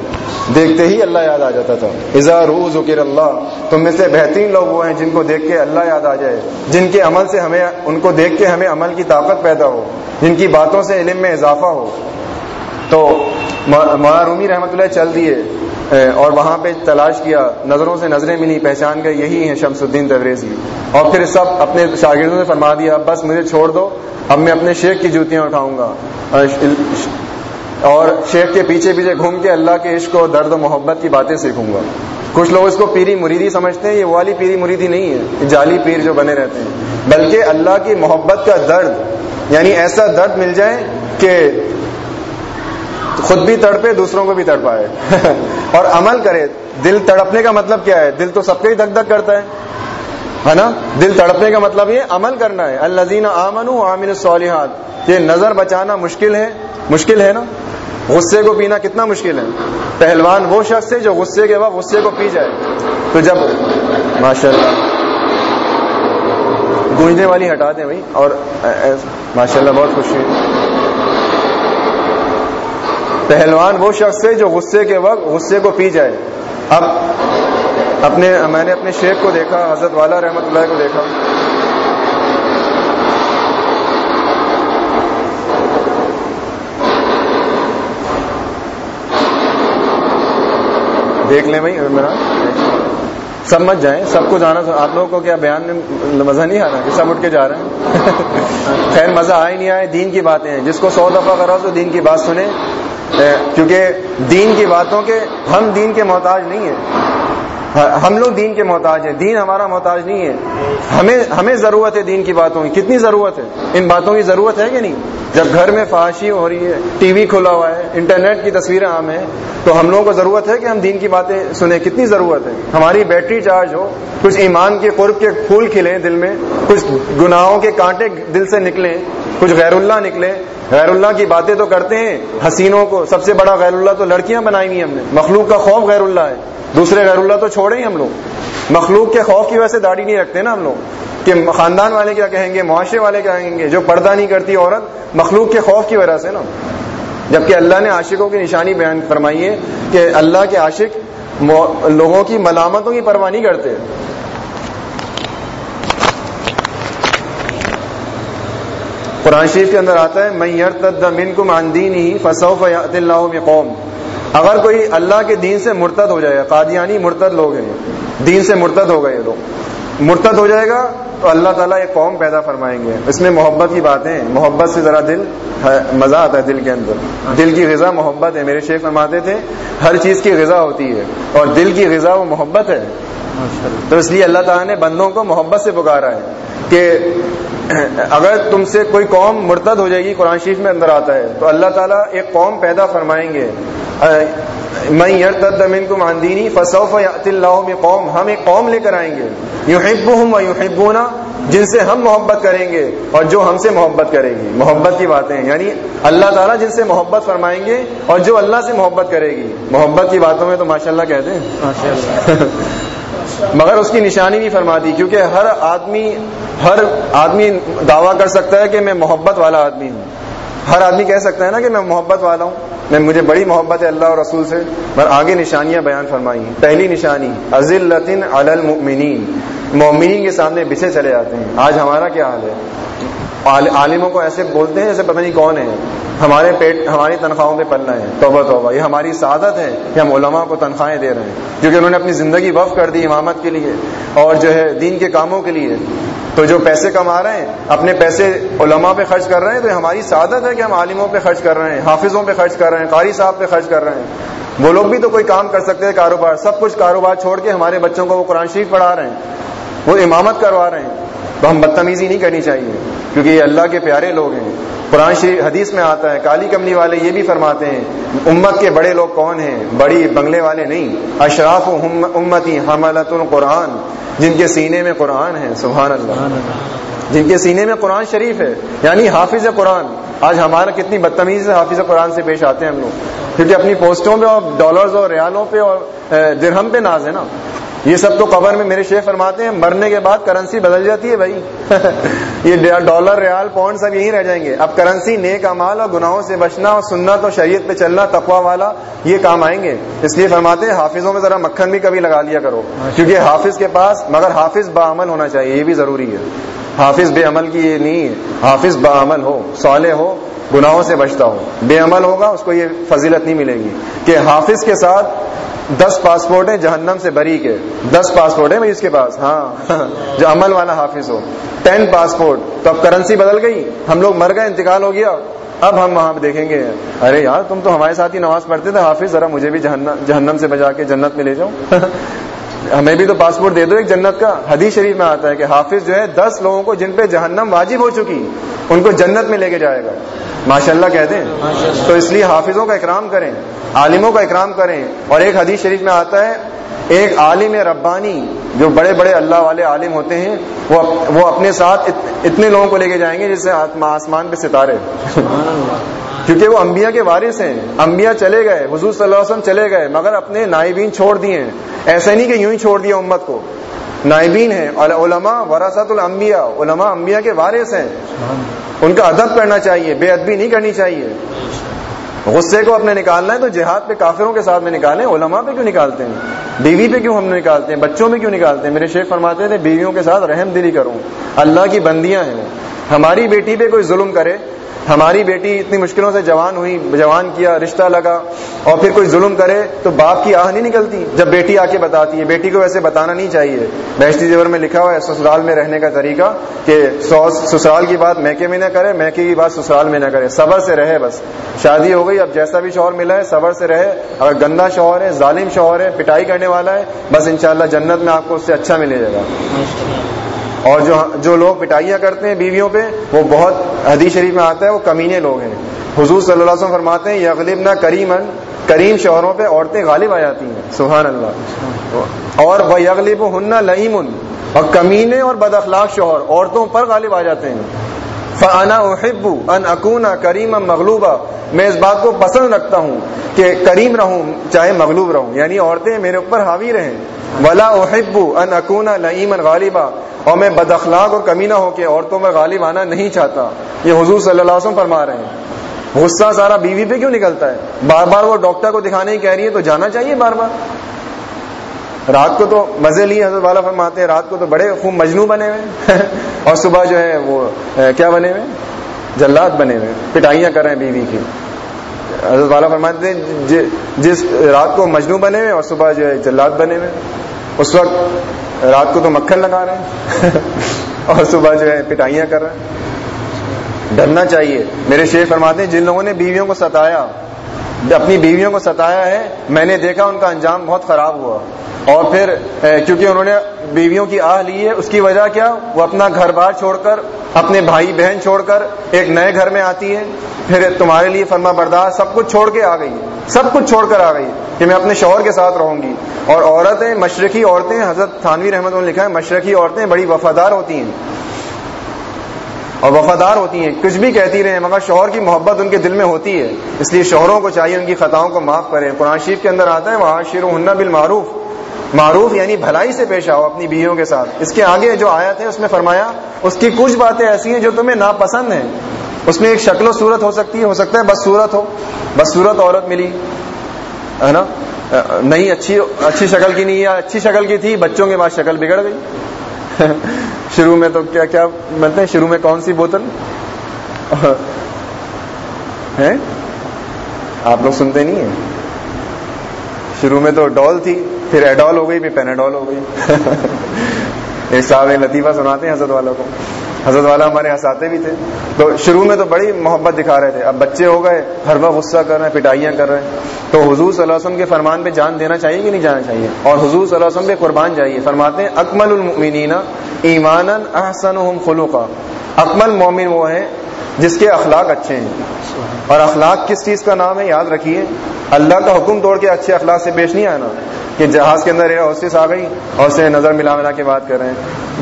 دیکھتے ہی اللہ یاد آ جاتا تھا۔ ازا رو ذکر اللہ، تم میں سے بہترین لوگ وہ ہیں جن کو دیکھ کے اللہ یاد آ جائے۔ جن کے عمل سے ہمیں، ان کو دیکھ کے ہمیں عمل کی طاقت پیدا ہو۔ جن کی باتوں سے علم میں اضافہ ہو۔ تو مولانا رومی رحمتہ اللہ چل دیے۔ اور وہاں پہ تلاش کیا، نظروں سے نظریں ملی، پہچان گئے، یہی ہیں شمس الدین تبریزی۔ اور پھر سب اپنے شاگردوں نے فرما دیا، بس مجھے چھوڑ دو، اب میں اپنے شیخ کی جوتیاں اٹھاؤں گا۔ اور شیخ کے پیچھے پیچھے گھوم کے اللہ کے عشق و درد و محبت کی باتیں سیکھوں گا۔ کچھ لوگ اس کو پیری مریدی سمجھتے ہیں، یہ والی پیری مریدی نہیں ہے جعلی پیر جو بنے رہتے ہیں۔ بلکہ اللہ کی محبت کا درد یعنی ایسا درد مل جائے کہ خود بھی تڑپے، دوسروں کو بھی تڑپائے۔ اور عمل کرے۔ دل تڑپنے کا مطلب کیا ہے؟ دل تو سب کے ہی دک دک کرتا ہے۔ ہے نا؟ دل تڑپنے کا مطلب یہ عمل کرنا ہے۔ الزین آمن عامل الصالحات۔ یہ نظر بچانا مشکل ہے۔ مشکل ہے نا؟ غصے کو پینا کتنا مشکل ہے۔ پہلوان وہ شخص ہے جو غصے کے وقت غصے کو پی جائے۔ تو جب ماشاء اللہ گونجنے والی ہٹا دیں بھائی۔ اور ماشاء اللہ بہت خوشی ہے پہلوان وہ شخص ہے جو غصے کے وقت غصے کو پی جائے۔ اب اپنے، میں نے اپنے شیخ کو دیکھا، حضرت والا رحمت اللہ کو دیکھا۔ دیکھ لیں بھائی میرا سب مت جائیں، سب کو جانا، آپ لوگوں کو کیا بیان میں مزہ نہیں آ رہا؟ کہ سب اٹھ کے جا رہے ہیں۔ خیر، مزہ آ ہی نہیں آئے، دین کی باتیں ہیں۔ جس کو سو دفعہ کرو تو دین کی بات سنیں۔ کیونکہ دین کی باتوں کے، ہم دین کے محتاج نہیں ہیں۔ ہم لوگ دین کے محتاج ہیں۔ دین ہمارا محتاج نہیں ہے۔ ہمیں ہمیں ضرورت ہے دین کی باتوں کی۔ کتنی ضرورت ہے؟ ان باتوں کی ضرورت ہے کہ نہیں؟ جب گھر میں فحاشی ہو رہی ہے، ٹی وی کھلا ہوا ہے، انٹرنیٹ کی تصویریں عام ہیں، تو ہم لوگوں کو ضرورت ہے کہ ہم دین کی باتیں سنیں۔ کتنی ضرورت ہے؟ ہماری بیٹری چارج ہو، کچھ ایمان کے قرب کے پھول کھلیں دل میں، کچھ گناہوں کے کانٹے دل سے نکلیں، کچھ غیر اللہ نکلے غیر اللہ کی باتیں تو کرتے ہیں، حسینوں کو، سب سے بڑا غیر اللہ تو لڑکیاں بنائی ہوئی ہم نے۔ مخلوق کا خوف غیر اللہ ہے۔ دوسرے غیر اللہ تو چھوڑے ہی ہم لوگ۔ مخلوق کے خوف کی وجہ سے داڑھی نہیں رکھتے نا ہم لوگ۔ کہ خاندان والے کیا کہیں گے، معاشرے والے کیا کہیں گے؟ جو پردہ نہیں کرتی عورت، مخلوق کے خوف کی وجہ سے نا۔ جبکہ اللہ نے عاشقوں کی نشانی بیان فرمائی ہے کہ اللہ کے عاشق لوگوں کی ملامتوں کی پرواہ نہیں کرتے۔ قرآن شریف کے اندر آتا ہے میں یرتد منکم عن دینی فسوف یأتی اللہ بقوم. اگر کوئی اللہ کے دین سے مرتد ہو جائے گا قادیانی مرتد لوگ ہیں دین سے مرتد ہو گئے لوگ۔ مرتد ہو جائے گا تو اللہ تعالیٰ ایک قوم پیدا فرمائیں گے۔ اس میں محبت کی باتیں محبت سے ذرا دل مزہ آتا ہے دل کے اندر۔ دل کی غذا محبت ہے میرے شیخ فرماتے تھے ہر چیز کی غذا ہوتی ہے اور دل کی غذا وہ محبت ہے۔ تو اس لیے اللہ تعالیٰ نے بندوں کو محبت سے پکارا ہے کہ اگر تم سے کوئی قوم مرتد ہو جائے گی قرآن شریف میں اندر آتا ہے تو اللہ تعالیٰ ایک قوم پیدا فرمائیں گے۔ میں یرتد منکم عن دینی فسوف یأتی اللہ بقوم ہم ایک قوم لے کر آئیں گے۔ یحبہم و یحبونا جن سے ہم محبت کریں گے اور جو ہم سے محبت کرے گی۔ محبت کی باتیں یعنی اللہ تعالیٰ جن سے محبت فرمائیں گے اور جو اللہ سے محبت کرے گی۔ محبت کی باتوں میں تو ماشاءاللہ کہتے ہیں۔ مگر اس کی نشانی نہیں فرماتی کیونکہ ہر آدمی ہر آدمی دعویٰ کر سکتا ہے کہ میں محبت والا آدمی ہوں۔ ہر آدمی کہہ سکتا ہے نا کہ میں محبت والا ہوں، میں، مجھے بڑی محبت ہے اللہ اور رسول سے۔ مگر آگے نشانیاں بیان فرمائی پہلی نشانی عزل لطن المؤمنین۔ مومنین کے سامنے بچے چلے جاتے ہیں۔ آج ہمارا کیا حال ہے؟ عالموں کو ایسے بولتے ہیں جیسے پتہ نہیں کون ہے ہمارے پیٹ ہماری تنخواہوں پہ پلنا ہے۔ توبہ توبہ۔ یہ ہماری سعادت ہے کہ ہم علماء کو تنخواہیں دے رہے ہیں۔ کیونکہ انہوں نے اپنی زندگی وف کر دی امامت کے لیے اور جو ہے دین کے کاموں کے لیے۔ تو جو پیسے کما رہے ہیں، اپنے پیسے علماء پہ خرچ کر رہے ہیں، تو ہماری سعادت ہے کہ ہم عالموں پہ خرچ کر رہے ہیں، حافظوں پہ خرچ کر رہے ہیں، قاری صاحب پہ خرچ کر رہے ہیں۔ وہ لوگ بھی تو کوئی کام کر سکتے ہیں کاروبار۔ سب کچھ کاروبار چھوڑ کے ہمارے بچوں کو وہ قرآن شریف پڑھا رہے ہیں، وہ امامت کروا رہے ہیں۔ تو ہم بدتمیزی نہیں کرنی چاہیے، کیونکہ یہ اللہ کے پیارے لوگ ہیں۔ قرآن شریف حدیث میں آتا ہے، کالی کمنی والے یہ بھی فرماتے ہیں، امت کے بڑے لوگ کون ہیں؟ بڑی بنگلے والے نہیں۔ اشراف امتی حملت القرآن، جن کے سینے میں قرآن ہے، سبحان اللہ۔ جن کے سینے میں قرآن شریف ہے یعنی حافظ قرآن۔ آج ہمارا کتنی بدتمیزی سے حافظ قرآن سے پیش آتے ہیں ہم لوگ۔ کیونکہ اپنی پوسٹوں پہ اور ڈالرز اور ریالوں پہ اور درہم پہ ناز ہے نا۔ یہ سب تو قبر میں میرے شیخ فرماتے ہیں مرنے کے بعد کرنسی بدل جاتی ہے بھائی۔ یہ ڈالر ریال پاؤنڈ سب یہیں رہ جائیں گے۔ اب کرنسی نیک امال اور گناہوں سے بچنا اور سننا تو شریعت پہ چلنا تقوا والا یہ کام آئیں گے۔ اس لیے فرماتے ہیں حافظوں میں ذرا مکھن بھی کبھی لگا لیا کرو۔ کیونکہ حافظ کے پاس مگر حافظ بعمل ہونا چاہیے یہ بھی ضروری ہے۔ حافظ بے عمل کی یہ نہیں ہے۔ حافظ بعمل ہو، صالح ہو، گناہوں سے بچتا ہو۔ بے عمل ہوگا، اس کو یہ فضیلت نہیں ملے گی۔ کہ حافظ کے ساتھ دس پاسپورٹ ہیں جہنم سے بری کے۔ دس پاسپورٹ ہیں اس کے پاس ہاں۔ جو عمل والا حافظ ہو۔ ٹین پاسپورٹ، تو اب کرنسی بدل گئی۔ ہم لوگ مر گئے، انتقال ہو گیا۔ اب ہم وہاں پہ دیکھیں گے۔ ارے یار، تم تو ہمارے ساتھ ہی نماز پڑھتے تھے، حافظ ذرا مجھے بھی جہنم سے بجا کے جنت میں لے جاؤ۔ ہمیں بھی تو پاسپورٹ دے دو ایک جنت کا حدیث شریف میں آتا ہے کہ حافظ جو ہے دس لوگوں کو جن پہ جہنم واجب ہو چکی ان کو جنت میں لے کے جائے گا۔ ماشاء اللہ کہتے ہیں تو اس لیے حافظوں کا اکرام کریں عالموں کا اکرام کریں۔ اور ایک حدیث شریف میں آتا ہے ایک عالم ربانی جو بڑے بڑے اللہ والے عالم ہوتے ہیں وہ وہ اپنے ساتھ اتنے لوگوں کو لے کے جائیں گے جس سے آسمان پہ ستارے۔ کیونکہ وہ انبیاء کے وارث ہیں۔ انبیاء چلے گئے، حضور صلی اللہ علیہ وسلم چلے گئے، مگر اپنے نائبین چھوڑ دیے ہیں۔ ایسے نہیں کہ یوں ہی چھوڑ دیا امت کو۔ نائبین ہیں علماء وراثت الانبیاء، علماء انبیاء کے وارث ہیں۔ ان کا ادب کرنا چاہیے، بے ادبی نہیں کرنی چاہیے۔ غصے کو اپنے نکالنا ہے تو جہاد پہ کافروں کے ساتھ میں نکالیں، علماء پہ کیوں نکالتے ہیں؟ بیوی پہ کیوں ہم نکالتے ہیں؟ بچوں میں کیوں نکالتے ہیں؟ میرے شیخ فرماتے تھے بیویوں کے ساتھ رحم دلی کروں۔ اللہ کی بندیاں ہیں۔ ہماری بیٹی پہ کوئی ظلم کرے ہماری بیٹی اتنی مشکلوں سے جوان ہوئی، جوان کیا، رشتہ لگا اور پھر کوئی ظلم کرے تو باپ کی آہ نہیں نکلتی جب بیٹی آ کے بتاتی ہے۔ بیٹی کو ویسے بتانا نہیں چاہیے۔ بحثی زیور میں لکھا ہوا ہے، سسرال میں رہنے کا طریقہ کہ سسرال کی بات میکے میں نہ کرے، میکے کی بات سسرال میں نہ کرے۔ صبر سے رہے بس۔ شادی ہو گئی، اب جیسا بھی شوہر ملا ہے، صبر سے رہے۔ اگر گندا شوہر ہے، ظالم شوہر ہے، پٹائی کرنے والا ہے، بس انشاءاللہ جنت میں آپ کو اس سے اچھا ملے جائے گا اور جو جو لوگ پٹائیاں کرتے ہیں بیویوں پہ، وہ بہت حدیث شریف میں آتا ہے، وہ کمینے لوگ ہیں۔ حضور صلی اللہ علیہ وسلم فرماتے ہیں یغلب نہ کریمن کریم شوہروں پہ عورتیں غالب آ جاتی ہیں۔ سبحان اللہ۔ اور وہ یغلب ہن لئیمن اور کمینے اور بد اخلاق شوہر عورتوں پر غالب آ جاتے ہیں۔ فانا احب ان اکونا کریم مغلوبہ میں اس بات کو پسند رکھتا ہوں کہ کریم رہوں، چاہے مغلوب رہوں یعنی عورتیں میرے اوپر حاوی رہیں۔ ولا احب ان اکونا لئیم غالبہ اور میں بد اخلاق اور کمینہ ہو کے عورتوں میں غالب آنا نہیں چاہتا۔ یہ حضور صلی اللہ علیہ وسلم فرما رہے ہیں۔ غصہ سارا بیوی پہ کیوں نکلتا ہے؟ بار بار وہ ڈاکٹر کو دکھانے کی کہہ رہی ہے تو جانا چاہیے بار بار۔ رات کو تو مزے لیے حضرت والا فرماتے ہیں، رات کو تو بڑے خوب مجنو بنے ہوئے اور صبح جو ہے وہ کیا بنے ہوئے جلات بنے ہوئے پٹائیاں کر رہے ہیں بیوی کی۔ حضرت والا فرماتے ہیں جس رات کو مجنو بنے ہوئے اور صبح جو ہے جلات بنے ہوئے اس وقت رات کو تو مکھن لگا رہے ہیں۔ اور صبح جو ہے پٹائیاں کر رہے ہیں۔ ڈرنا چاہیے۔ میرے شیخ فرماتے ہیں، جن لوگوں نے بیویوں کو ستایا اپنی بیویوں کو ستایا ہے، میں نے دیکھا ان کا انجام بہت خراب ہوا۔ اور پھر کیونکہ انہوں نے بیویوں کی آہ لی ہے، اس کی وجہ کیا؟ وہ اپنا گھر بار چھوڑ کر، اپنے بھائی بہن چھوڑ کر ایک نئے گھر میں آتی ہے۔ پھر تمہارے لیے فرما بردار سب کچھ چھوڑ کے آ گئی سب کچھ چھوڑ کر آ گئی کہ میں اپنے شوہر کے ساتھ رہوں گی۔ اور عورتیں، مشرقی عورتیں، حضرت تھانوی رحمت نے لکھا ہے، مشرقی عورتیں بڑی وفادار ہوتی ہیں۔ اور وفادار ہوتی ہیں، کچھ بھی کہتی رہے مگر شوہر کی محبت ان کے دل میں ہوتی ہے۔ اس لیے شوہروں کو چاہیے ان کی خطاؤں کو معاف کریں۔ قرآن شریف کے اندر آتا ہے وہاں شیر و بالمعروف۔ معروف یعنی بھلائی سے پیش آؤ اپنی بیویوں کے ساتھ۔ اس کے آگے جو آیا تھے اس میں فرمایا، اس کی کچھ باتیں ایسی ہیں جو تمہیں ناپسند ہیں۔ اس میں ایک شکل و صورت ہو سکتی ہے، ہو سکتا ہے بس صورت ہو، بس صورت عورت ملی۔ ہے نا؟ نہیں اچھی اچھی شکل کی نہیں ہے، اچھی شکل کی تھی، بچوں کے بعد شکل بگڑ گئی۔ شروع میں تو کیا کیا بنتے ہیں؟ شروع میں کون سی بوتل؟ ہے آپ لوگ سنتے نہیں ہیں۔ شروع میں تو ڈول تھی، پھر ایڈول ہو گئی، پھر پیناڈول ہو گئی۔ ایک صاحب لطیفہ سناتے ہیں حضرت والوں کو۔ حضرت والا ہمارے ہنساتے بھی تھے۔ تو شروع میں تو بڑی محبت دکھا رہے تھے۔ اب بچے ہو گئے، ہر وقت غصہ کر رہے ہیں، پٹائیاں کر رہے ہیں۔ تو حضور صلی اللہ علیہ وسلم کے فرمان پہ جان دینا چاہیے کہ نہیں جانا چاہیے؟ اور حضور صلی اللہ علیہ وسلم پہ قربان جائیے۔ فرماتے ہیں، اکمل المؤمنین ایمان احسن خلوقا اکمل مومن وہ ہیں جس کے اخلاق اچھے ہیں۔ اور اخلاق کس چیز کا نام ہے یاد رکھیے؟ اللہ کا حکم توڑ کے اچھے اخلاق سے پیش نہیں آنا کہ جہاز کے اندر ہوسٹس آ گئی اور سے نظر ملا ملا کے بات کر رہے ہیں۔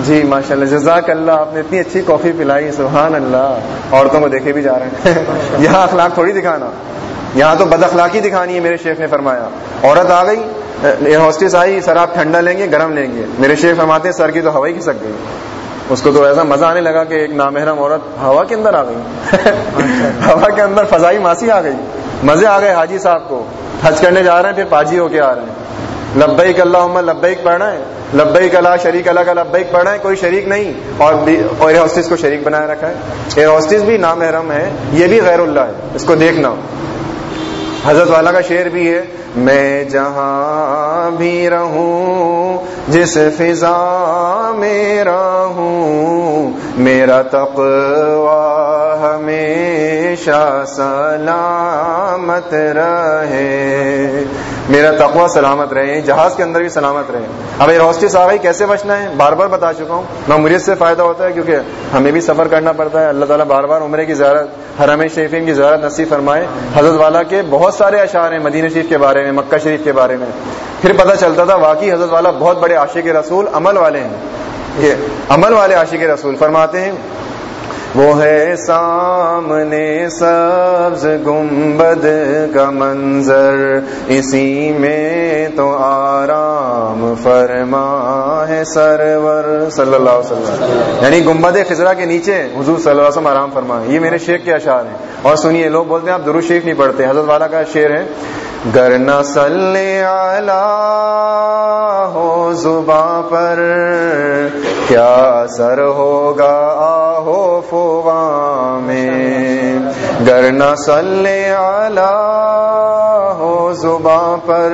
جی ماشاء اللہ جزاک اللہ آپ نے اتنی اچھی کافی پلائی سبحان اللہ۔ عورتوں کو دیکھے بھی جا رہے ہیں۔ یہاں اخلاق تھوڑی دکھانا۔ یہاں تو بد اخلاقی دکھانی ہے میرے شیخ نے فرمایا۔ عورت آ گئی ایئر ہوسٹس آئی سر آپ ٹھنڈا لیں گے گرم لیں گے۔ میرے شیخ فرماتے ہیں سر کی تو ہوا ہی کھسک گئی۔ اس کو تو ایسا مزہ آنے لگا کہ ایک نامحرم عورت ہوا کے اندر آ گئی۔ ہوا کے اندر فضائی ماسی آ گئی۔ مزے آ گئے حاجی صاحب کو۔ حج کرنے جا رہے ہیں پھر پاجی ہو کے آ رہے ہیں۔ لبیک اللہ لبیک پڑھنا ہے۔ لبیک اللہ شریک اللہ کا لبیک پڑھنا ہے کوئی شریک نہیں۔ اور ایئر ہوسٹس کو شریک بنائے رکھا ہے۔ ایئر ہوسٹس بھی نامحرم ہے یہ بھی غیر اللہ ہے۔ اس کو دیکھنا۔ حضرت والا کا شعر بھی ہے۔ میں جہاں بھی رہوں، جس فضا میں رہوں میرا تقوی ہمیشہ سلامت رہے۔ میرا تقوی سلامت رہے، جہاز کے اندر بھی سلامت رہے۔ اب یہ روسٹس کیسے بچنا ہے؟ بار بار بتا چکا ہوں۔ نہ مجھے سے فائدہ ہوتا ہے کیونکہ ہمیں بھی سفر کرنا پڑتا ہے۔ اللہ تعالیٰ بار بار عمرے کی زیارت، حرم شریفین کی زیارت نصیب فرمائے۔ حضرت والا کے بہت سارے اشعار ہیں مدینہ شریف کے بارے میں، مکہ شریف کے بارے میں۔ پھر پتہ چلتا تھا، واقعی حضرت والا بہت بڑے عاشق رسول عمل والے ہیں۔ کہ عمل والے عاشق رسول فرماتے ہیں، وہ ہے سامنے سبز گنبد کا منظر، اسی میں تو آرام فرما ہے سرور۔ صلی اللہ علیہ وسلم۔ یعنی گنبد خزرا کے نیچے حضور صلی اللہ علیہ وسلم آرام فرما یہ میرے شیخ کے اشعار ہیں۔ اور سنیے، لوگ بولتے ہیں، آپ درو شریف نہیں پڑھتے۔ حضرت والا کا شعر ہے گرنا صلی علی ہو زباں پر، کیا سر ہوگا آہو فوا میں؟ گر نہ صلی علی ہو زباں پر،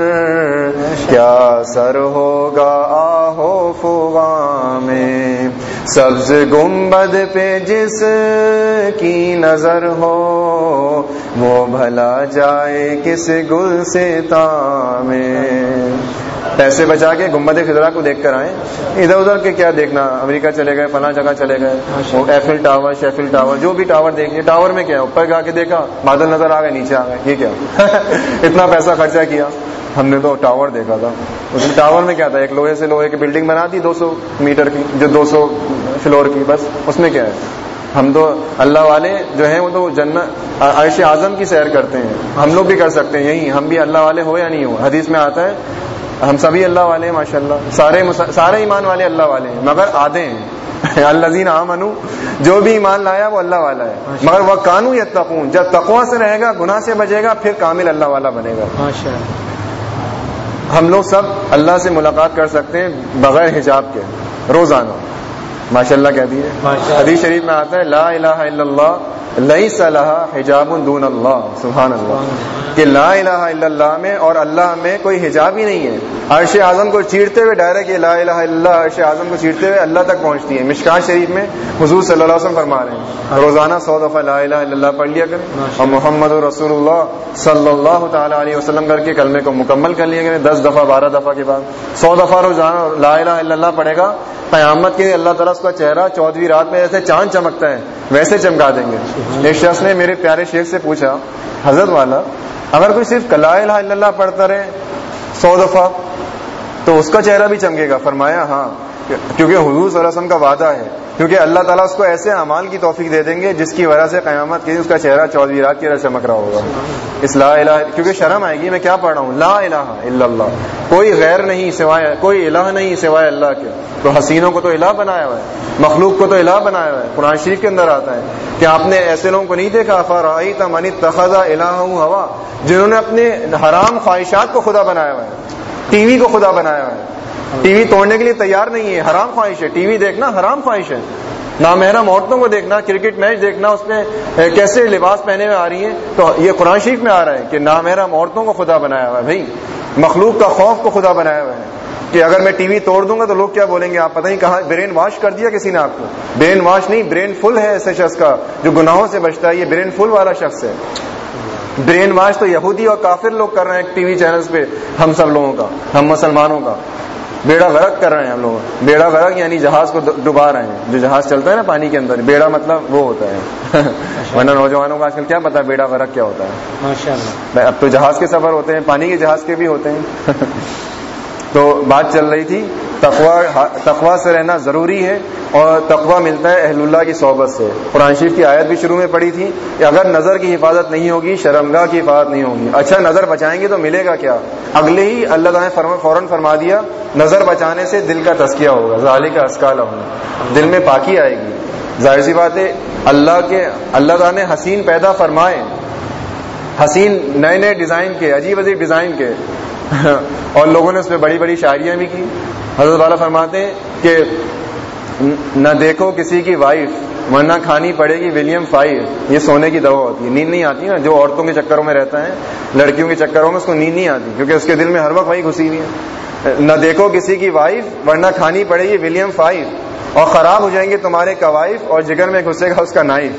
کیا سر ہوگا آہو فغاں میں؟ سبز گنبد پہ جس کی نظر ہو وہ بھلا جائے کس گل سے میں پیسے بچا کے گمبد خزرا کو دیکھ کر آئے ادھر ادھر کے کیا دیکھنا امریکہ چلے گئے فلاں جگہ چلے گئے۔ وہ ایفل ٹاور شیفل ٹاور جو بھی ٹاور دیکھیے ٹاور میں کیا اوپر جا کے دیکھا بادل نظر آ گئے نیچے آ گئے۔ یہ کیا؟ اتنا پیسہ خرچہ کیا۔ ہم نے تو ٹاور دیکھا تھا۔ اس میں ٹاور میں کیا تھا؟ ایک لوہے سے لوہے کی بلڈنگ بنا دی دو سو میٹر کی جو دو سو فلور کی بس۔ اس میں کیا ہے؟ ہم تو اللہ والے جو ہیں وہ تو جنت عائش اعظم کی سیر کرتے ہیں۔ ہم لوگ بھی کر سکتے ہیں یہی۔ ہم بھی اللہ والے ہو یا نہیں ہو؟ حدیث میں آتا ہے ہم سبھی اللہ والے ہیں ماشاء اللہ سارے سارے ایمان والے اللہ والے ہیں مگر آدھے ہیں۔ الزین منو جو بھی ایمان لایا وہ اللہ والا ہے۔ مگر وہ کانو یا تقون جب تقوا سے رہے گا گناہ سے بچے گا پھر کامل اللہ والا بنے گا۔ ہم لوگ سب اللہ سے ملاقات کر سکتے ہیں بغیر حجاب کے روزانہ۔ ماشاء اللہ کہہ دیے حدیث شریف میں آتا ہے لا الہ الا اللہ لئی صلاح حجاب دون اللہ۔ سبحان اللہ۔ کہ لا الہ الا اللہ میں اور اللہ میں کوئی حجاب ہی نہیں ہے۔ عرش اعظم کو چیرتے ہوئے ڈائریکٹ لا الہ الا اللہ عرش اعظم کو چیرتے ہوئے اللہ تک پہنچتی ہے۔ مشکان شریف میں حضور صلی اللہ علیہ وسلم فرما رہے ہیں۔ روزانہ سو دفعہ لا الہ الا اللہ پڑھ لیا کریں۔ اور محمد رسول اللہ صلی اللہ تعالی علیہ وسلم کر کے کلمے کو مکمل کر لیا کریں۔ دس دفعہ بارہ دفعہ کے بعد۔ سو دفعہ روزانہ لا الہ الا اللہ پڑھے گا۔ قیامت کے اللہ تعالیٰ اس کا چہرہ چودہویں رات میں جیسے چاند چمکتا ہے ویسے چمکا دیں گے۔ ایک شخص نے میرے پیارے شیخ سے پوچھا، حضرت والا، اگر کوئی صرف کلا الہ الا اللہ پڑھتا رہے، سو دفعہ، تو اس کا چہرہ بھی چمکے گا۔ فرمایا ہاں۔ کیونکہ حضور صلی اللہ علیہ وسلم کا وعدہ ہے، کیونکہ اللہ تعالیٰ اس کو ایسے اعمال کی توفیق دے دیں گے جس کی وجہ سے قیامت کی اس کا چہرہ چودہ رات کی طرح چمک رہا ہوگا۔ اس لا الہ، کیونکہ شرم آئے گی، میں کیا پڑھ رہا ہوں؟ لا الہ الا اللہ۔ کوئی غیر نہیں سوائے، کوئی الہ نہیں سوائے اللہ کے۔ تو حسینوں کو تو الہ بنایا ہوا ہے، مخلوق کو تو الہ بنایا ہوا ہے، قرآن شریف کے اندر آتا ہے کہ آپ نے ایسے لوگوں کو نہیں دیکھا فرائی تمنی تخذا الہ ہوا جنہوں نے اپنے حرام خواہشات کو خدا بنایا ہوا ہے، ٹی وی کو خدا بنایا ہوا ہے۔ ٹی وی توڑنے کے لیے تیار نہیں ہے، حرام خواہش ہے۔ ٹی وی دیکھنا حرام خواہش ہے۔ نامحرم عورتوں کو دیکھنا، کرکٹ میچ دیکھنا، اس میں کیسے لباس پہنے ہوئے آ رہی ہیں۔ تو یہ قرآن شریف میں آ رہا ہے کہ نامحرم عورتوں کو خدا بنایا ہوا ہے۔ بھائی، مخلوق کا خوف کو خدا بنایا ہوا ہے۔ کہ اگر میں ٹی وی توڑ دوں گا تو لوگ کیا بولیں گے؟ آپ پتہ نہیں کہاں، برین واش کر دیا کسی نے آپ کو؟ برین واش نہیں، برین فل ہے ایسے شخص کا جو گناہوں سے بچتا ہے۔ یہ برین فل والا شخص ہے۔ برین واش تو یہودی اور کافر لوگ کر رہے ہیں ٹی وی چینلز پہ، ہم سب لوگوں کا، ہم مسلمانوں کا۔ بیڑا غرق کر رہے ہیں ہم لوگ۔ بیڑا غرق یعنی جہاز کو ڈبا رہے ہیں۔ جو جہاز چلتا ہے نا پانی کے اندر بیڑا مطلب وہ ہوتا ہے۔ ورنہ نوجوانوں کو آج کل کیا پتا بیڑا غرق کیا ہوتا ہے۔ اب تو جہاز کے سفر ہوتے ہیں پانی کے جہاز کے بھی ہوتے ہیں۔ تو بات چل رہی تھی تقوا تقوا سے رہنا ضروری ہے اور تقوا ملتا ہے اہل اللہ کی صحبت سے۔ قرآن شریف کی آیت بھی شروع میں پڑی تھی کہ اگر نظر کی حفاظت نہیں ہوگی، شرمگاہ کی حفاظت نہیں ہوگی اچھا نظر بچائیں گے تو ملے گا کیا؟ اگلے ہی اللہ تعالیٰ نے فوراً فرما دیا، نظر بچانے سے دل کا تسکیہ ہوگا۔ ظاہلی کا اسکالا ہوگا دل میں پاکی آئے گی۔ ظاہر سی بات ہے، اللہ کے، اللہ تعالیٰ نے حسین پیدا فرمائے۔ حسین نئے نئے ڈیزائن کے، عجیب عجیب ڈیزائن کے۔ اور لوگوں نے اس میں بڑی بڑی شاعریاں بھی کی۔ حضرت والا فرماتے ہیں کہ نہ دیکھو کسی کی وائف، ورنہ کھانی پڑے گی ولیم فائیو یہ سونے کی دوا ہوتی ہے، نیند نہیں آتی نا۔ جو عورتوں کے چکروں میں رہتا ہے، لڑکیوں کے چکروں میں اس کو نیند نہیں آتی، کیونکہ اس کے دل میں ہر وقت وہی گھسی ہوئی ہے۔ نہ دیکھو کسی کی وائف، ورنہ کھانی پڑے گی ولیم فائیو اور خراب ہو جائیں گے تمہارے کوائف اور جگر میں گھسے گا اس کا نائف۔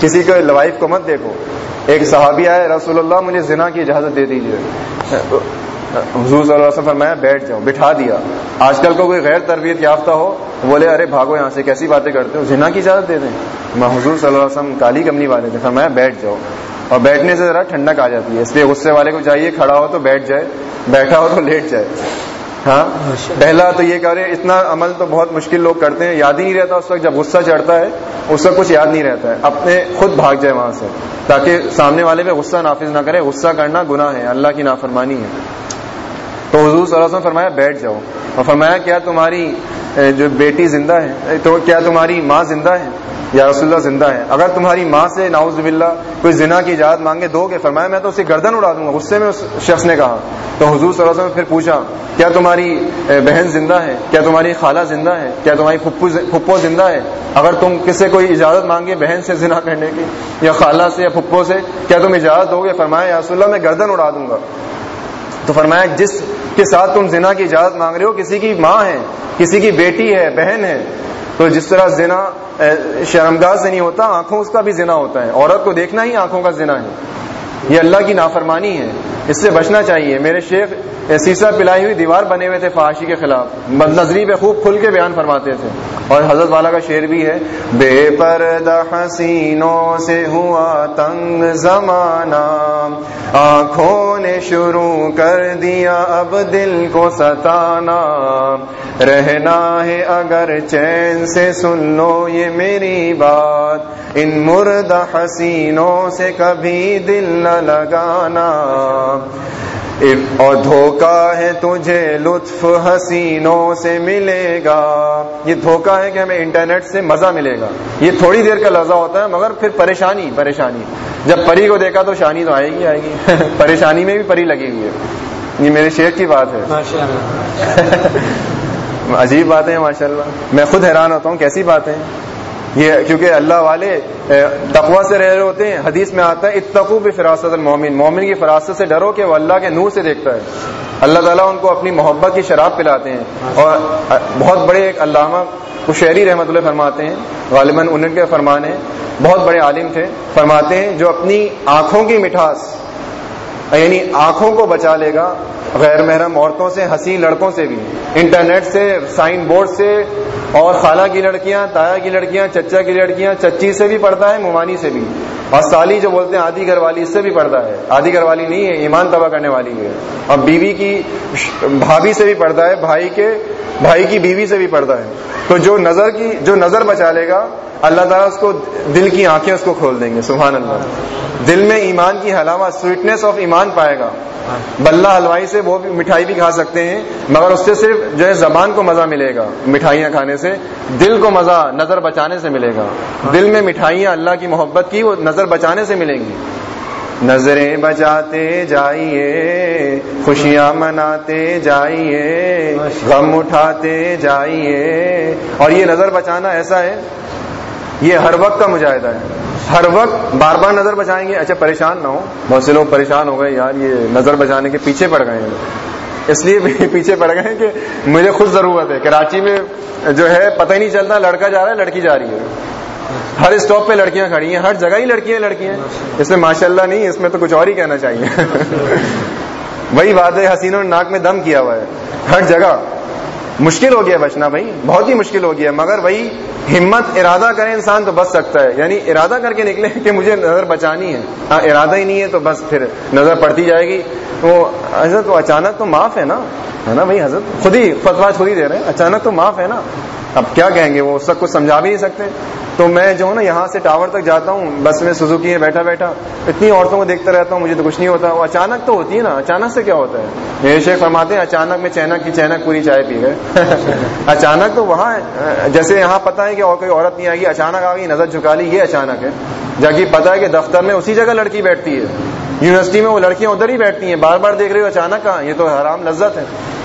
کسی کو وائف کو مت دیکھو۔ ایک صحابی آئے، رسول اللہ مجھے زنا کی اجازت دے دیجیے حضور صلی اللہ علیہ وسلم فرمایا، بیٹھ جاؤ، بٹھا دیا۔ آج کل کو کوئی غیر تربیت یافتہ ہو بولے، ارے، بھاگو یہاں سے، کیسی باتیں کرتے ہو؟ زنا کی اجازت دے دیں؟ میں حضور صلی اللہ علیہ وسلم، کالی کمنی والے تھے، فرمایا، بیٹھ جاؤ۔ اور بیٹھنے سے ذرا ٹھنڈک آ جاتی ہے، اس لیے غصے والے کو چاہیے، کھڑا ہو تو بیٹھ جائے، بیٹھا ہو تو لیٹ جائے۔ ہاں؟ پہلا تو یہ کرے اتنا عمل تو بہت مشکل لوگ کرتے ہیں، یاد ہی نہیں رہتا اس وقت، جب غصہ چڑھتا ہے، اس وقت کچھ یاد نہیں رہتا ہے۔ اپنے خود بھاگ جائے وہاں سے، تاکہ سامنے والے پہ غصہ نافذ نہ کرے، غصہ کرنا گناہ ہے، اللہ کی نافرمانی ہے۔ تو حضور صلی اللہ علیہ وسلم فرمایا بیٹھ جاؤ اور فرمایا کیا تمہاری جو بیٹی زندہ ہے تو کیا تمہاری ماں زندہ ہے؟ یا رسول اللہ زندہ ہے؟ اگر تمہاری ماں سے ناؤز باللہ کوئی زنا کی اجازت مانگے دو گے؟ فرمایا میں تو اسے گردن اڑا دوں گا، غصے میں اس شخص نے کہا۔ تو حضور صلی اللہ علیہ وسلم پھر پوچھا، کیا تمہاری بہن زندہ ہے؟ کیا تمہاری خالہ زندہ ہے؟ کیا تمہاری پھپھو زندہ ہے؟ اگر تم کسی کوئی اجازت مانگے بہن سے زنا کرنے کی، یا خالہ سے یا پھپھو سے، کیا تم اجازت دو گے؟ فرمایا یا رسول اللہ میں گردن اڑا دوں گا۔ تو فرمایا جس کے ساتھ تم زنا کی اجازت مانگ رہے ہو؟ کسی کی ماں ہے، کسی کی بیٹی ہے، بہن ہے۔ تو جس طرح زنا شرمگاہ سے نہیں ہوتا، آنکھوں اس کا بھی زنا ہوتا ہے۔ عورت کو دیکھنا ہی آنکھوں کا زنا ہے۔ یہ اللہ کی نافرمانی ہے۔ اس سے بچنا چاہیے۔ میرے شیخ سیسا پلائی ہوئی دیوار بنے ہوئے تھے فحاشی کے خلاف۔ بد نظری پہ خوب کھل کے بیان فرماتے تھے۔ اور حضرت والا کا شعر بھی ہے، بے پردہ حسینوں سے ہوا تنگ زمانہ۔ آنکھوں نے شروع کر دیا اب دل کو ستانا۔ رہنا ہے اگر چین سے سن لو یہ میری بات۔ ان مردہ حسینوں سے کبھی دل نہ لگانا۔ اور دھوکا ہے تجھے لطف حسینوں سے ملے گا۔ یہ دھوکا ہے کہ ہمیں انٹرنیٹ سے مزہ ملے گا۔ یہ تھوڑی دیر کا لذا ہوتا ہے مگر پھر پریشانی پریشانی۔ جب پری کو دیکھا تو شانی تو آئے گی آئے گی۔ پریشانی میں بھی پری لگی ہوئی ہے۔ یہ میرے شیر کی بات ہے۔ عجیب بات ہے ماشاء اللہ میں خود حیران ہوتا ہوں کیسی بات ہے یہ کیونکہ اللہ والے تقوا سے رہ رہے ہوتے ہیں، حدیث میں آتا ہے اتقو فراست المومن مومن کی فراست سے ڈرو کہ وہ اللہ کے نور سے دیکھتا ہے۔ اللہ تعالیٰ ان کو اپنی محبت کی شراب پلاتے ہیں۔ اور بہت بڑے ایک علامہ کشہری رحمت اللہ فرماتے ہیں، غالباً ان کے فرمان ہیں۔ بہت بڑے عالم تھے، فرماتے ہیں جو اپنی آنکھوں کی مٹھاس یعنی آنکھوں کو بچا لے گا غیر محرم عورتوں سے، حسین لڑکوں سے بھی۔ انٹرنیٹ سے، سائن بورڈ سے، اور خالہ کی لڑکیاں، تایا کی لڑکیاں، چچا کی لڑکیاں، چچی سے بھی پڑھتا ہے ممانی سے بھی۔ اور سالی جو بولتے ہیں، آدھی گھر والی، اس سے بھی پڑھتا ہے۔ آدھی گھر والی نہیں ہے، ایمان تباہ کرنے والی ہے۔ اور بیوی کی بھابھی سے بھی پڑھتا ہے، بھائی کے، بھائی کی بیوی سے بھی پڑھتا ہے۔ تو جو نظر کی، جو نظر بچا لے گا، اللہ تعالیٰ اس کو دل کی آنکھیں اس کو کھول دیں گے، سبحان اللہ۔ دل میں ایمان کی حلاوہ سویٹنیس آف ایمان پائے گا۔ بلہ حلوائی سے وہ بھی مٹھائی بھی کھا سکتے ہیں مگر اس سے صرف جو ہے زبان کو مزہ ملے گا مٹھائیاں کھانے سے۔ دل کو مزہ نظر بچانے سے ملے گا۔ دل میں مٹھائیاں اللہ کی محبت کی وہ نظر بچانے سے ملیں گی۔ نظریں بچاتے جائیے خوشیاں مناتے جائیے غم اٹھاتے جائیے۔ اور یہ نظر بچانا ایسا ہے یہ ہر وقت کا مجاہدہ ہے۔ ہر وقت بار بار نظر بچائیں گے۔ اچھا پریشان نہ ہو بہت سے لوگ پریشان ہو گئے۔ یار، یہ نظر بچانے کے پیچھے پڑ گئے ہیں۔ اس لیے پیچھے پڑ گئے کہ مجھے خود ضرورت ہے کراچی میں جو ہے، پتہ ہی نہیں چلتا، لڑکا جا رہا ہے، لڑکی جا رہی ہے۔ ہر اسٹاپ پہ لڑکیاں کھڑی ہیں، ہر جگہ ہی لڑکیاں لڑکیاں۔ اس میں ماشاء اللہ نہیں، اس میں تو کچھ اور ہی کہنا چاہیے۔ وہی بات ہے حسینوں نے ناک میں دم کیا ہوا ہے۔ ہر جگہ۔ مشکل ہو گیا بچنا بھائی، بہت ہی مشکل ہو گیا، مگر وہی ہمت، ارادہ کرے انسان تو بچ سکتا ہے۔ یعنی ارادہ کر کے نکلے کہ مجھے نظر بچانی ہے۔ ہاں ارادہ ہی نہیں ہے تو بس پھر نظر پڑتی جائے گی۔ تو حضرت تو اچانک تو معاف ہے نا؟ ہے نا بھائی، حضرت خود ہی فتوا خود ہی دے رہے ہیں۔ اچانک تو معاف ہے نا؟ اب کیا کہیں گے وہ؟ سب کچھ سمجھا بھی نہیں سکتے۔ تو میں جو ہوں نا یہاں سے ٹاور تک جاتا ہوں، بس میں سزوکی ہے بیٹھا بیٹھا۔ اتنی عورتوں کو دیکھتا رہتا ہوں، مجھے تو کچھ نہیں ہوتا۔ وہ اچانک تو ہوتی ہے نا، اچانک سے کیا ہوتا ہے؟ میرے شیخ فرماتے ہیں، اچانک میں چینک کی چینک پوری چائے پی گئے۔ اچانک تو وہاں جیسے یہاں پتا ہے کہ اور کوئی عورت نہیں آئے گی، اچانک آ گئی، نظر جھکا لی، یہ اچانک ہے۔ جبکہ پتا ہے کہ دفتر میں اسی جگہ لڑکی بیٹھتی ہے۔ یونیورسٹی میں وہ لڑکیاں ادھر ہی بیٹھتی ہیں، بار بار دیکھ رہی ہو، اچانک کہاں؟ یہ تو حرام لذت ہے۔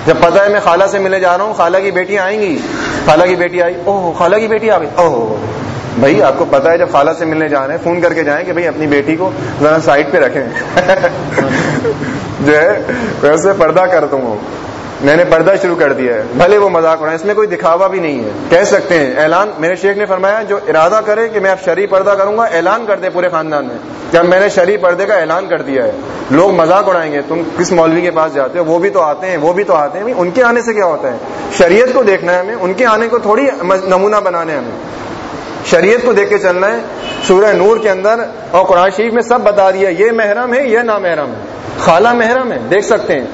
جب پتا ہے میں خالہ سے ملے جا رہا ہوں، خالہ کی بیٹی آئیں گی۔ خالہ کی بیٹی آئی، اوہ، خالہ کی بیٹی آ گئی۔ اوہ، بھائی، آپ کو پتا ہے جب خالہ سے ملنے جا رہے ہیں، فون کر کے جائیں کہ بھائی اپنی بیٹی کو ذرا سائڈ پہ رکھیں۔ جو ہے ویسے پردہ کر دوں۔ میں نے پردہ شروع کر دیا ہے، بھلے وہ مذاق اڑائے اس میں کوئی دکھاوا بھی نہیں ہے۔ کہہ سکتے ہیں، اعلان، میرے شیخ نے فرمایا، جو ارادہ کرے کہ میں اب شرح پردہ کروں گا، اعلان کر دے پورے خاندان میں۔ جب میں نے شرح پردے کا اعلان کر دیا ہے، لوگ مذاق اڑائیں گے، تم کس مولوی کے پاس جاتے ہو؟ وہ بھی تو آتے ہیں، وہ بھی تو آتے ہیں۔ ان کے آنے سے کیا ہوتا ہے؟ شریعت کو دیکھنا ہے ہمیں، ان کے آنے کو تھوڑی نمونہ بنانے ہمیں۔ شریعت کو دیکھ کے چلنا ہے، سورہ نور کے اندر اور قرآن شریف میں سب بتا دیا، یہ محرم ہے، یہ نامحرم ہے۔ خالہ محرم ہے، دیکھ سکتے ہیں۔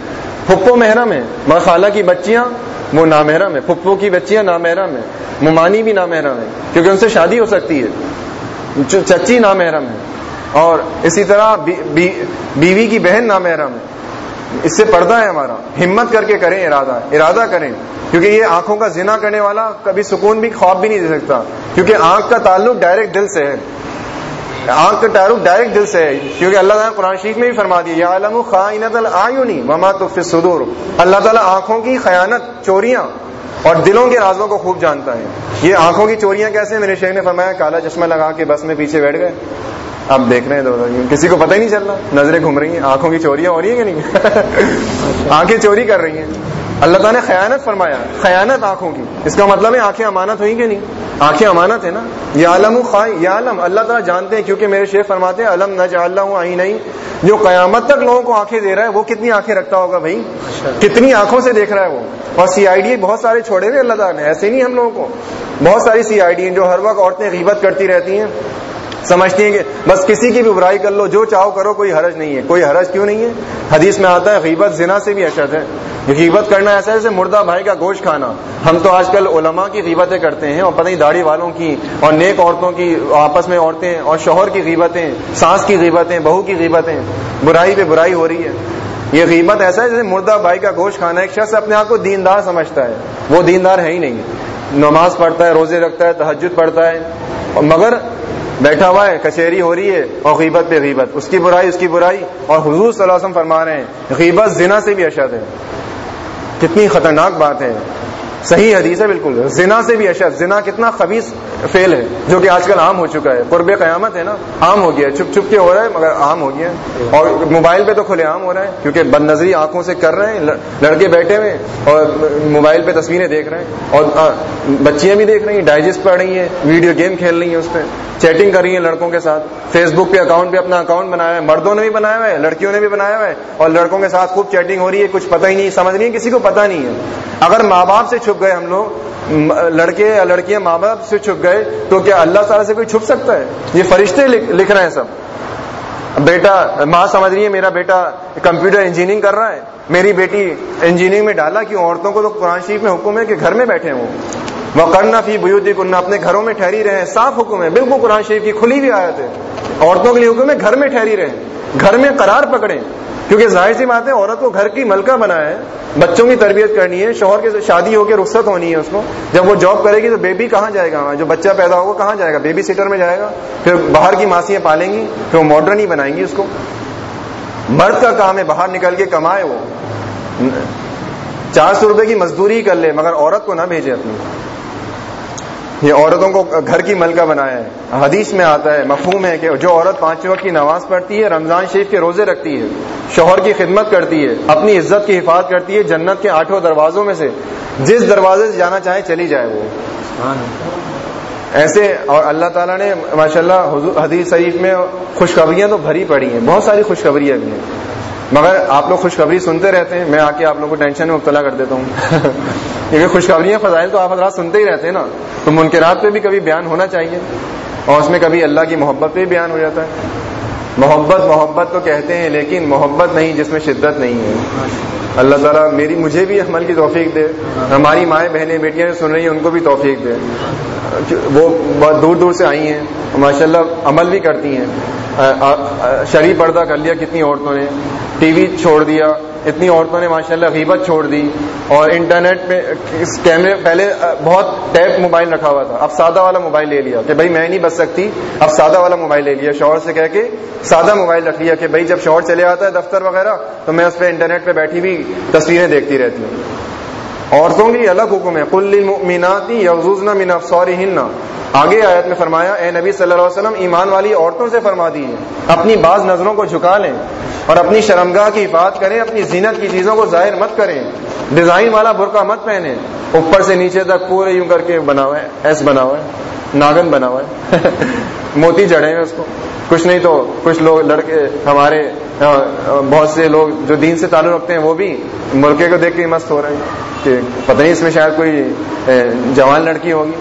پھپھو محرم ہے مگر خالہ کی بچیاں وہ نامحرم ہے، پھپھو کی بچیاں نامحرم ہے ممانی بھی نامحرم ہے کیونکہ ان سے شادی ہو سکتی ہے۔ چچی نامحرم ہے اور اسی طرح بیوی کی بہن نامحرم ہے اس سے پردہ ہے ہمارا۔ ہمت کر کے کریں ارادہ ارادہ کریں۔ کیونکہ یہ آنکھوں کا زنا کرنے والا کبھی سکون بھی، خواب بھی نہیں دے سکتا۔ کیونکہ آنکھ کا تعلق ڈائریکٹ دل سے ہے۔ آنکھ کا تعلق ڈائریکٹ دل سے ہے کیونکہ اللہ تعالیٰ قرآن شریف میں بھی فرما دیا یا علم خائنت العیونی وما تخفی الصدور۔ اللہ تعالیٰ آنکھوں کی خیانت، چوریاں اور دلوں کے رازوں کو خوب جانتا ہے۔ یہ آنکھوں کی چوریاں کیسے؟ میرے شیخ نے فرمایا، کالا چشمہ لگا کے بس میں پیچھے بیٹھ گئے۔ اب دیکھ رہے ہیں دو۔ کسی کو پتہ ہی نہیں چل رہا۔ نظریں گھوم رہی ہیں۔ آنکھوں کی چوریاں ہو رہی ہیں کہ نہیں؟ آنکھیں چوری کر رہی ہیں۔ اللہ تعالیٰ نے خیانت فرمایا خیانت آنکھوں کی۔ اس کا مطلب ہے آنکھیں امانت ہوئی کہ نہیں؟ آنکھیں امانت ہے نا؟ یا عالم یا عالم اللہ تعالیٰ جانتے ہیں، کیونکہ میرے شیخ فرماتے ہیں، علم نہ جا اللہ آئی نہیں جو قیامت تک لوگوں کو آنکھیں دے رہا ہے، وہ کتنی آنکھیں رکھتا ہوگا بھائی؟ کتنی آنکھوں سے دیکھ رہا ہے وہ؟ اور سی آئی ڈی بہت سارے چھوڑے ہوئے اللہ تعالیٰ نے، ایسے نہیں ہم لوگوں کو۔ بہت ساری سی آئی ڈی جو ہر وقت عورتیں غیبت کرتی رہتی ہیں۔ سمجھتی ہیں کہ بس کسی کی بھی برائی کر لو، جو چاہو کرو، کوئی حرج نہیں ہے۔ کوئی حرج کیوں نہیں ہے؟ حدیث میں آتا ہے، غیبت، زنا سے بھی اشد ہے۔ غیبت کرنا ایسا ہے جیسے مردہ بھائی کا گوشت کھانا۔ ہم تو آج کل علماء کی غیبتیں کرتے ہیں اور پتہ نہیں داڑھی والوں کی اور نیک عورتوں کی، آپس میں عورتیں اور شوہر کی غیبتیں سانس کی غیبتیں، بہو کی غیبتیں۔ برائی پہ برائی ہو رہی ہے۔ یہ غیبت ایسا ہے جیسے مردہ بھائی کا گوشت کھانا ایک شخص اپنے آپ کو دیندار سمجھتا ہے۔ وہ دیندار ہے ہی نہیں۔ نماز پڑھتا ہے، روزے رکھتا ہے تحجد پڑھتا ہے۔ مگر بیٹھا ہوا ہے، کچہری ہو رہی ہے اور غیبت پہ غیبت۔ اس کی برائی، اس کی برائی۔ اور حضور صلی اللہ علیہ وسلم فرما رہے ہیں، غیبت زنا سے بھی اشد ہے۔ کتنی خطرناک بات ہے۔ صحیح حدیث ہے، بالکل۔ زنا سے بھی اشد۔ زنا کتنا خبیص فیل ہے، جو کہ آج کل عام ہو چکا ہے۔ قرب قیامت ہے نا، عام ہو گیا ہے۔ چھپ چھپ کے ہو رہا ہے، مگر عام ہو گیا ہے۔ اور موبائل پہ تو کھلے عام ہو رہا ہے، کیونکہ بد نظری آنکھوں سے کر رہے ہیں لڑکے بیٹھے ہوئے اور موبائل پہ تصویریں دیکھ رہے ہیں۔ اور بچیاں بھی دیکھ رہی ہیں، ڈائجسٹ پڑھ رہی ہیں، ویڈیو گیم کھیل رہی ہیں اس پہ۔ چیٹنگ کر رہی ہیں لڑکوں کے ساتھ۔ فیس بک پہ اکاؤنٹ پہ اپنا اکاؤنٹ بنایا ہے، مردوں نے بھی بنایا ہوا ہے، لڑکیوں نے بھی بنایا ہوا ہے۔ اور لڑکوں کے ساتھ خوب چیٹنگ ہو رہی ہے، کچھ پتہ ہی نہیں، سمجھ نہیں، کسی کو پتہ نہیں ہے۔ اگر ماں باپ سے چھپ گئے ہم لوگ؟ لڑکے یا لڑکیاں ماں باپ سے چھپ گئے تو کیا اللہ تعالیٰ سے کوئی چھپ سکتا ہے؟ یہ فرشتے لکھ رہے ہیں سب۔ بیٹا، ماں سمجھ رہی ہے میرا بیٹا کمپیوٹر انجینئرنگ کر رہا ہے۔ میری بیٹی انجینئرنگ میں ڈالا کیوں؟ عورتوں کو تو قرآن شریف میں حکم ہے کہ گھر میں بیٹھے وہ وہ کرنا فی بوتی کننا اپنے گھروں میں ٹھہری رہے ہیں صاف حکم ہے، بالکل قرآن شریف کی کھلی ہوئی آیت ہے۔ عورتوں کے لیے حکم ہے، گھر میں ٹھہری رہے گھر میں قرار پکڑیں۔ کیونکہ ظاہر سی بات ہے، عورت کو گھر کی ملکہ بنایا ہے، بچوں کی تربیت کرنی ہے، شوہر کے شادی ہو کے رخصت ہونی ہے اس کو۔ جب وہ جاب کرے گی تو بیبی کہاں جائے گا جو بچہ پیدا ہوگا کہاں جائے گا؟ بیبی سیٹر میں جائے گا، پھر باہر کی ماسیاں پالیں گی، پھر وہ ماڈرن ہی بنائیں گی اس کو۔ مرد کا کام ہے باہر نکل کے کمائے وہ۔ چار سو روپے کی مزدوری کر لے، مگر عورت کو نہ بھیجے اپنی۔ یہ عورتوں کو گھر کی ملکہ بنایا ہے۔ حدیث میں آتا ہے مفہوم ہے کہ جو عورت پانچ وقت کی نماز پڑھتی ہے رمضان شریف کے روزے رکھتی ہے شوہر کی خدمت کرتی ہے اپنی عزت کی حفاظت کرتی ہے جنت کے آٹھوں دروازوں میں سے۔ جس دروازے سے جانا چاہے چلی جائے وہ۔ ایسے اور اللہ تعالیٰ نے ماشاء اللہ حدیث شریف میں خوشخبریاں تو بھری پڑی ہیں بہت ساری خوشخبریاں بھی ہیں۔ مگر آپ لوگ خوشخبری سنتے رہتے ہیں میں آ کے آپ لوگوں کو ٹینشن میں مبتلا کر دیتا ہوں۔ کیونکہ خوشخبریاں فضائل تو آپ حضرات سنتے ہی رہتے ہیں نا۔ تو منکرات پہ بھی کبھی بیان ہونا چاہیے اور اس میں کبھی اللہ کی محبت پہ بھی بیان ہو جاتا ہے۔ محبت محبت تو کہتے ہیں، لیکن محبت نہیں، جس میں شدت نہیں ہے۔ اللہ تعالیٰ میری، مجھے بھی عمل کی توفیق دے۔ ہماری مائیں، بہنیں، بیٹیاں سن رہی ہیں، ان کو بھی توفیق دے۔ وہ بہت دور دور سے آئی ہیں۔ ماشاء اللہ عمل بھی کرتی ہیں۔ شری پردہ کر لیا کتنی عورتوں نے۔ ٹی وی چھوڑ دیا۔ اتنی عورتوں نے ماشاءاللہ غیبت چھوڑ دی اور انٹرنیٹ پہ کیمرے پہلے بہت ٹیپ موبائل رکھا ہوا تھا۔ اب سادہ والا موبائل لے لیا کہ بھائی میں نہیں بچ سکتی اب سادہ والا موبائل لے لیا۔ شوہر سے کہہ کے سادہ موبائل رکھ لیا کہ بھائی جب شوہر چلے آتا ہے دفتر وغیرہ تو میں اس پہ انٹرنیٹ پہ بیٹھی ہوئی تصویریں دیکھتی رہتی ہوں۔ عورتوں کے لیے الگ حکم ہے۔ کل میناتی یوزنا من افسوری آگے آیت میں فرمایا، اے نبی صلی اللہ علیہ وسلم، ایمان والی عورتوں سے فرما دیے اپنی بعض نظروں کو جھکا لیں اور اپنی شرمگاہ کی حفاظت کریں، اپنی زینت کی چیزوں کو ظاہر مت کریں۔ ڈیزائن والا برقع مت پہنے اوپر سے نیچے تک پورے یوں کر کے بنا ہوا ہے ایس بنا ہوا ہے ناگن بنا ہوا ہے۔ موتی جڑے ہیں اس کو۔ کچھ نہیں تو کچھ لوگ لڑکے ہمارے بہت سے لوگ جو دین سے تعلق رکھتے ہیں وہ بھی ملکے کو دیکھ کے مست ہو رہے ہیں کہ پتہ نہیں اس میں شاید کوئی جوان لڑکی ہوگی۔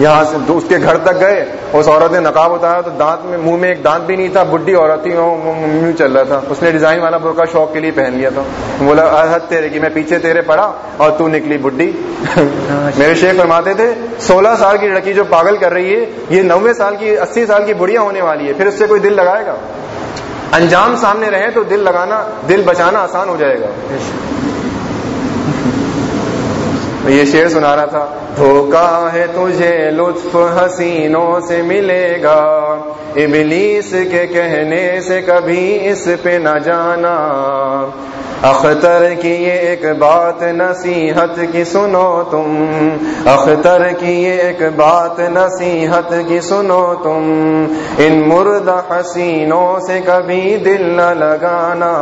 یہاں سے اس کے گھر تک گئے اس عورت نے نقاب اتارا تو دانت میں منہ میں ایک دانت بھی نہیں تھا بڈی عورت تھی منہ چل رہا تھا۔ اس نے ڈیزائن والا برقع شوق کے لیے پہن لیا تھا۔ بولا حد تیرے کی میں پیچھے تیرے پڑا اور تو نکلی بڈی میرے شیخ فرماتے تھے سولہ سال کی لڑکی جو پاگل کر رہی ہے یہ نوے سال کی اسی سال کی بڑھیا ہونے والی ہے پھر اس سے کوئی دل لگائے گا؟ انجام سامنے رہے تو دل لگانا دل بچانا آسان ہو جائے گا۔ یہ شعر سنا رہا تھا۔ دھوکا ہے تجھے لطف حسینوں سے ملے گا۔ ابلیس کے کہنے سے کبھی اس پہ نہ جانا۔ اختر کی یہ ایک بات نصیحت کی سنو تم۔ اختر کی یہ ایک بات نصیحت کی سنو تم۔ ان مرد حسینوں سے کبھی دل نہ لگانا۔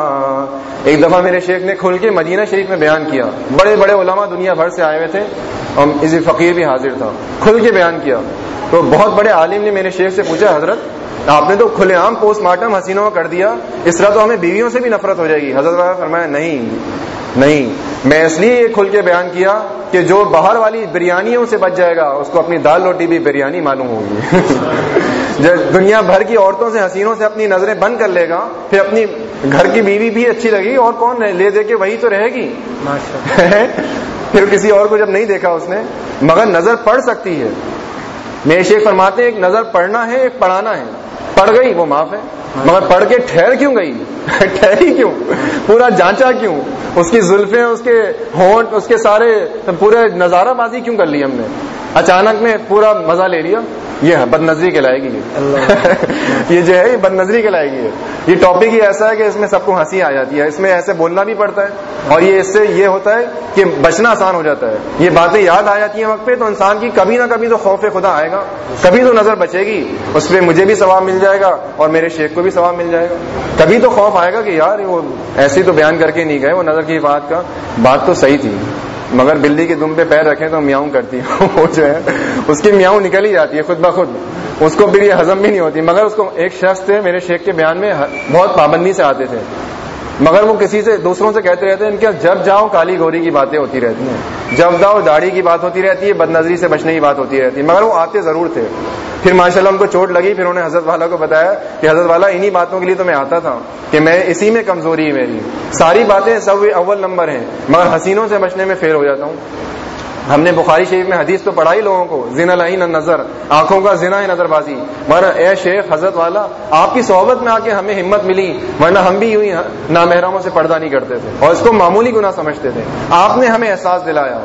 ایک دفعہ میرے شیخ نے کھل کے مدینہ شریف میں بیان کیا۔ بڑے بڑے علماء دنیا بھر سے آئے ہوئے تھے۔ اور اسی فقیر بھی حاضر تھا۔ کھل کے بیان کیا۔ تو بہت بڑے عالم نے میرے شیخ سے پوچھا، حضرت آپ نے تو کھلے عام پوسٹ مارٹم حسینوں کر دیا اس طرح تو ہمیں بیویوں سے بھی نفرت ہو جائے گی۔ حضرت والا فرمایا نہیں نہیں میں اس لیے یہ کھل کے بیان کیا کہ جو باہر والی بریانیوں سے بچ جائے گا اس کو اپنی دال روٹی بھی بریانی معلوم ہوگی۔ جب دنیا بھر کی عورتوں سے حسینوں سے اپنی نظریں بند کر لے گا پھر اپنی گھر کی بیوی بھی اچھی لگی اور کون لے دے کے وہی تو رہے گی۔ پھر کسی اور کو جب نہیں دیکھا اس نے مگر نظر پڑ سکتی ہے۔ میرے شیخ فرماتے ہیں ایک نظر پڑھنا ہے ایک پڑھانا ہے۔ پڑ گئی، وہ معاف ہے۔ مگر پڑھ کے ٹھہر کیوں گئی؟ ٹھہری کیوں؟ پورا جانچا کیوں؟ اس کی زلفیں، اس کے ہونٹ، اس کے سارے، پورے نظارہ بازی کیوں کر لی ہم نے؟ اچانک میں پورا مزہ لے لیا. یہ بد نظری کے لائے گی یہ. جو ہے یہ بد نظری کے لائے گی یہ. ٹاپک ہی ایسا ہے کہ اس میں سب کو ہنسی آ جاتی ہے اس میں ایسے بولنا بھی پڑتا ہے اور یہ اس سے یہ ہوتا ہے کہ بچنا آسان ہو جاتا ہے. یہ باتیں یاد آ جاتی ہیں وقت پہ تو انسان کی کبھی نہ کبھی تو خوف خدا آئے گا کبھی تو نظر بچے گی اس پہ مجھے بھی ثواب مل جائے گا اور میرے شیخ کو بھی ثواب مل جائے گا. کبھی تو خوف آئے گا کہ یار وہ ایسی تو بیان کر کے نہیں گئے وہ نظر کی بات کا بات تو صحیح تھی۔ مگر بلی کے دم پہ پیر رکھے تو میاؤں کرتی ہے وہ جو ہے، اس کی میاؤں نکل ہی جاتی ہے خود بخود۔ اس کو پھر یہ ہزم بھی نہیں ہوتی۔ مگر اس کو ایک شخص تھے میرے شیخ کے بیان میں، بہت پابندی سے آتے تھے۔ مگر وہ کسی سے دوسروں سے کہتے رہتے ہیں، ان کے جب جاؤ کالی گوری کی باتیں ہوتی رہتی ہیں۔ جب جاؤ داڑھی کی بات ہوتی رہتی ہے بد نظری سے بچنے کی بات ہوتی رہتی ہے۔ مگر وہ آتے ضرور تھے۔ پھر ماشاء اللہ ان کو چوٹ لگی، پھر انہوں نے حضرت والا کو بتایا کہ حضرت والا انہی باتوں کے لیے تو میں آتا تھا کہ میں اسی میں کمزوری ہے میری۔ ساری باتیں سب اول نمبر ہیں، مگر حسینوں سے بچنے میں فیل ہو جاتا ہوں۔ ہم نے بخاری شریف میں حدیث تو پڑھائی لوگوں کو، زنا لائن نظر آنکھوں کا زنا ہے نظر بازی مگر اے شیخ حضرت والا، آپ کی صحبت میں آ کے ہمیں ہمت ملی، ورنہ ہم بھی یوں ہی نامحراموں سے پردہ نہیں کرتے تھے اور اس کو معمولی گنا سمجھتے تھے۔ آپ نے ہمیں احساس دلایا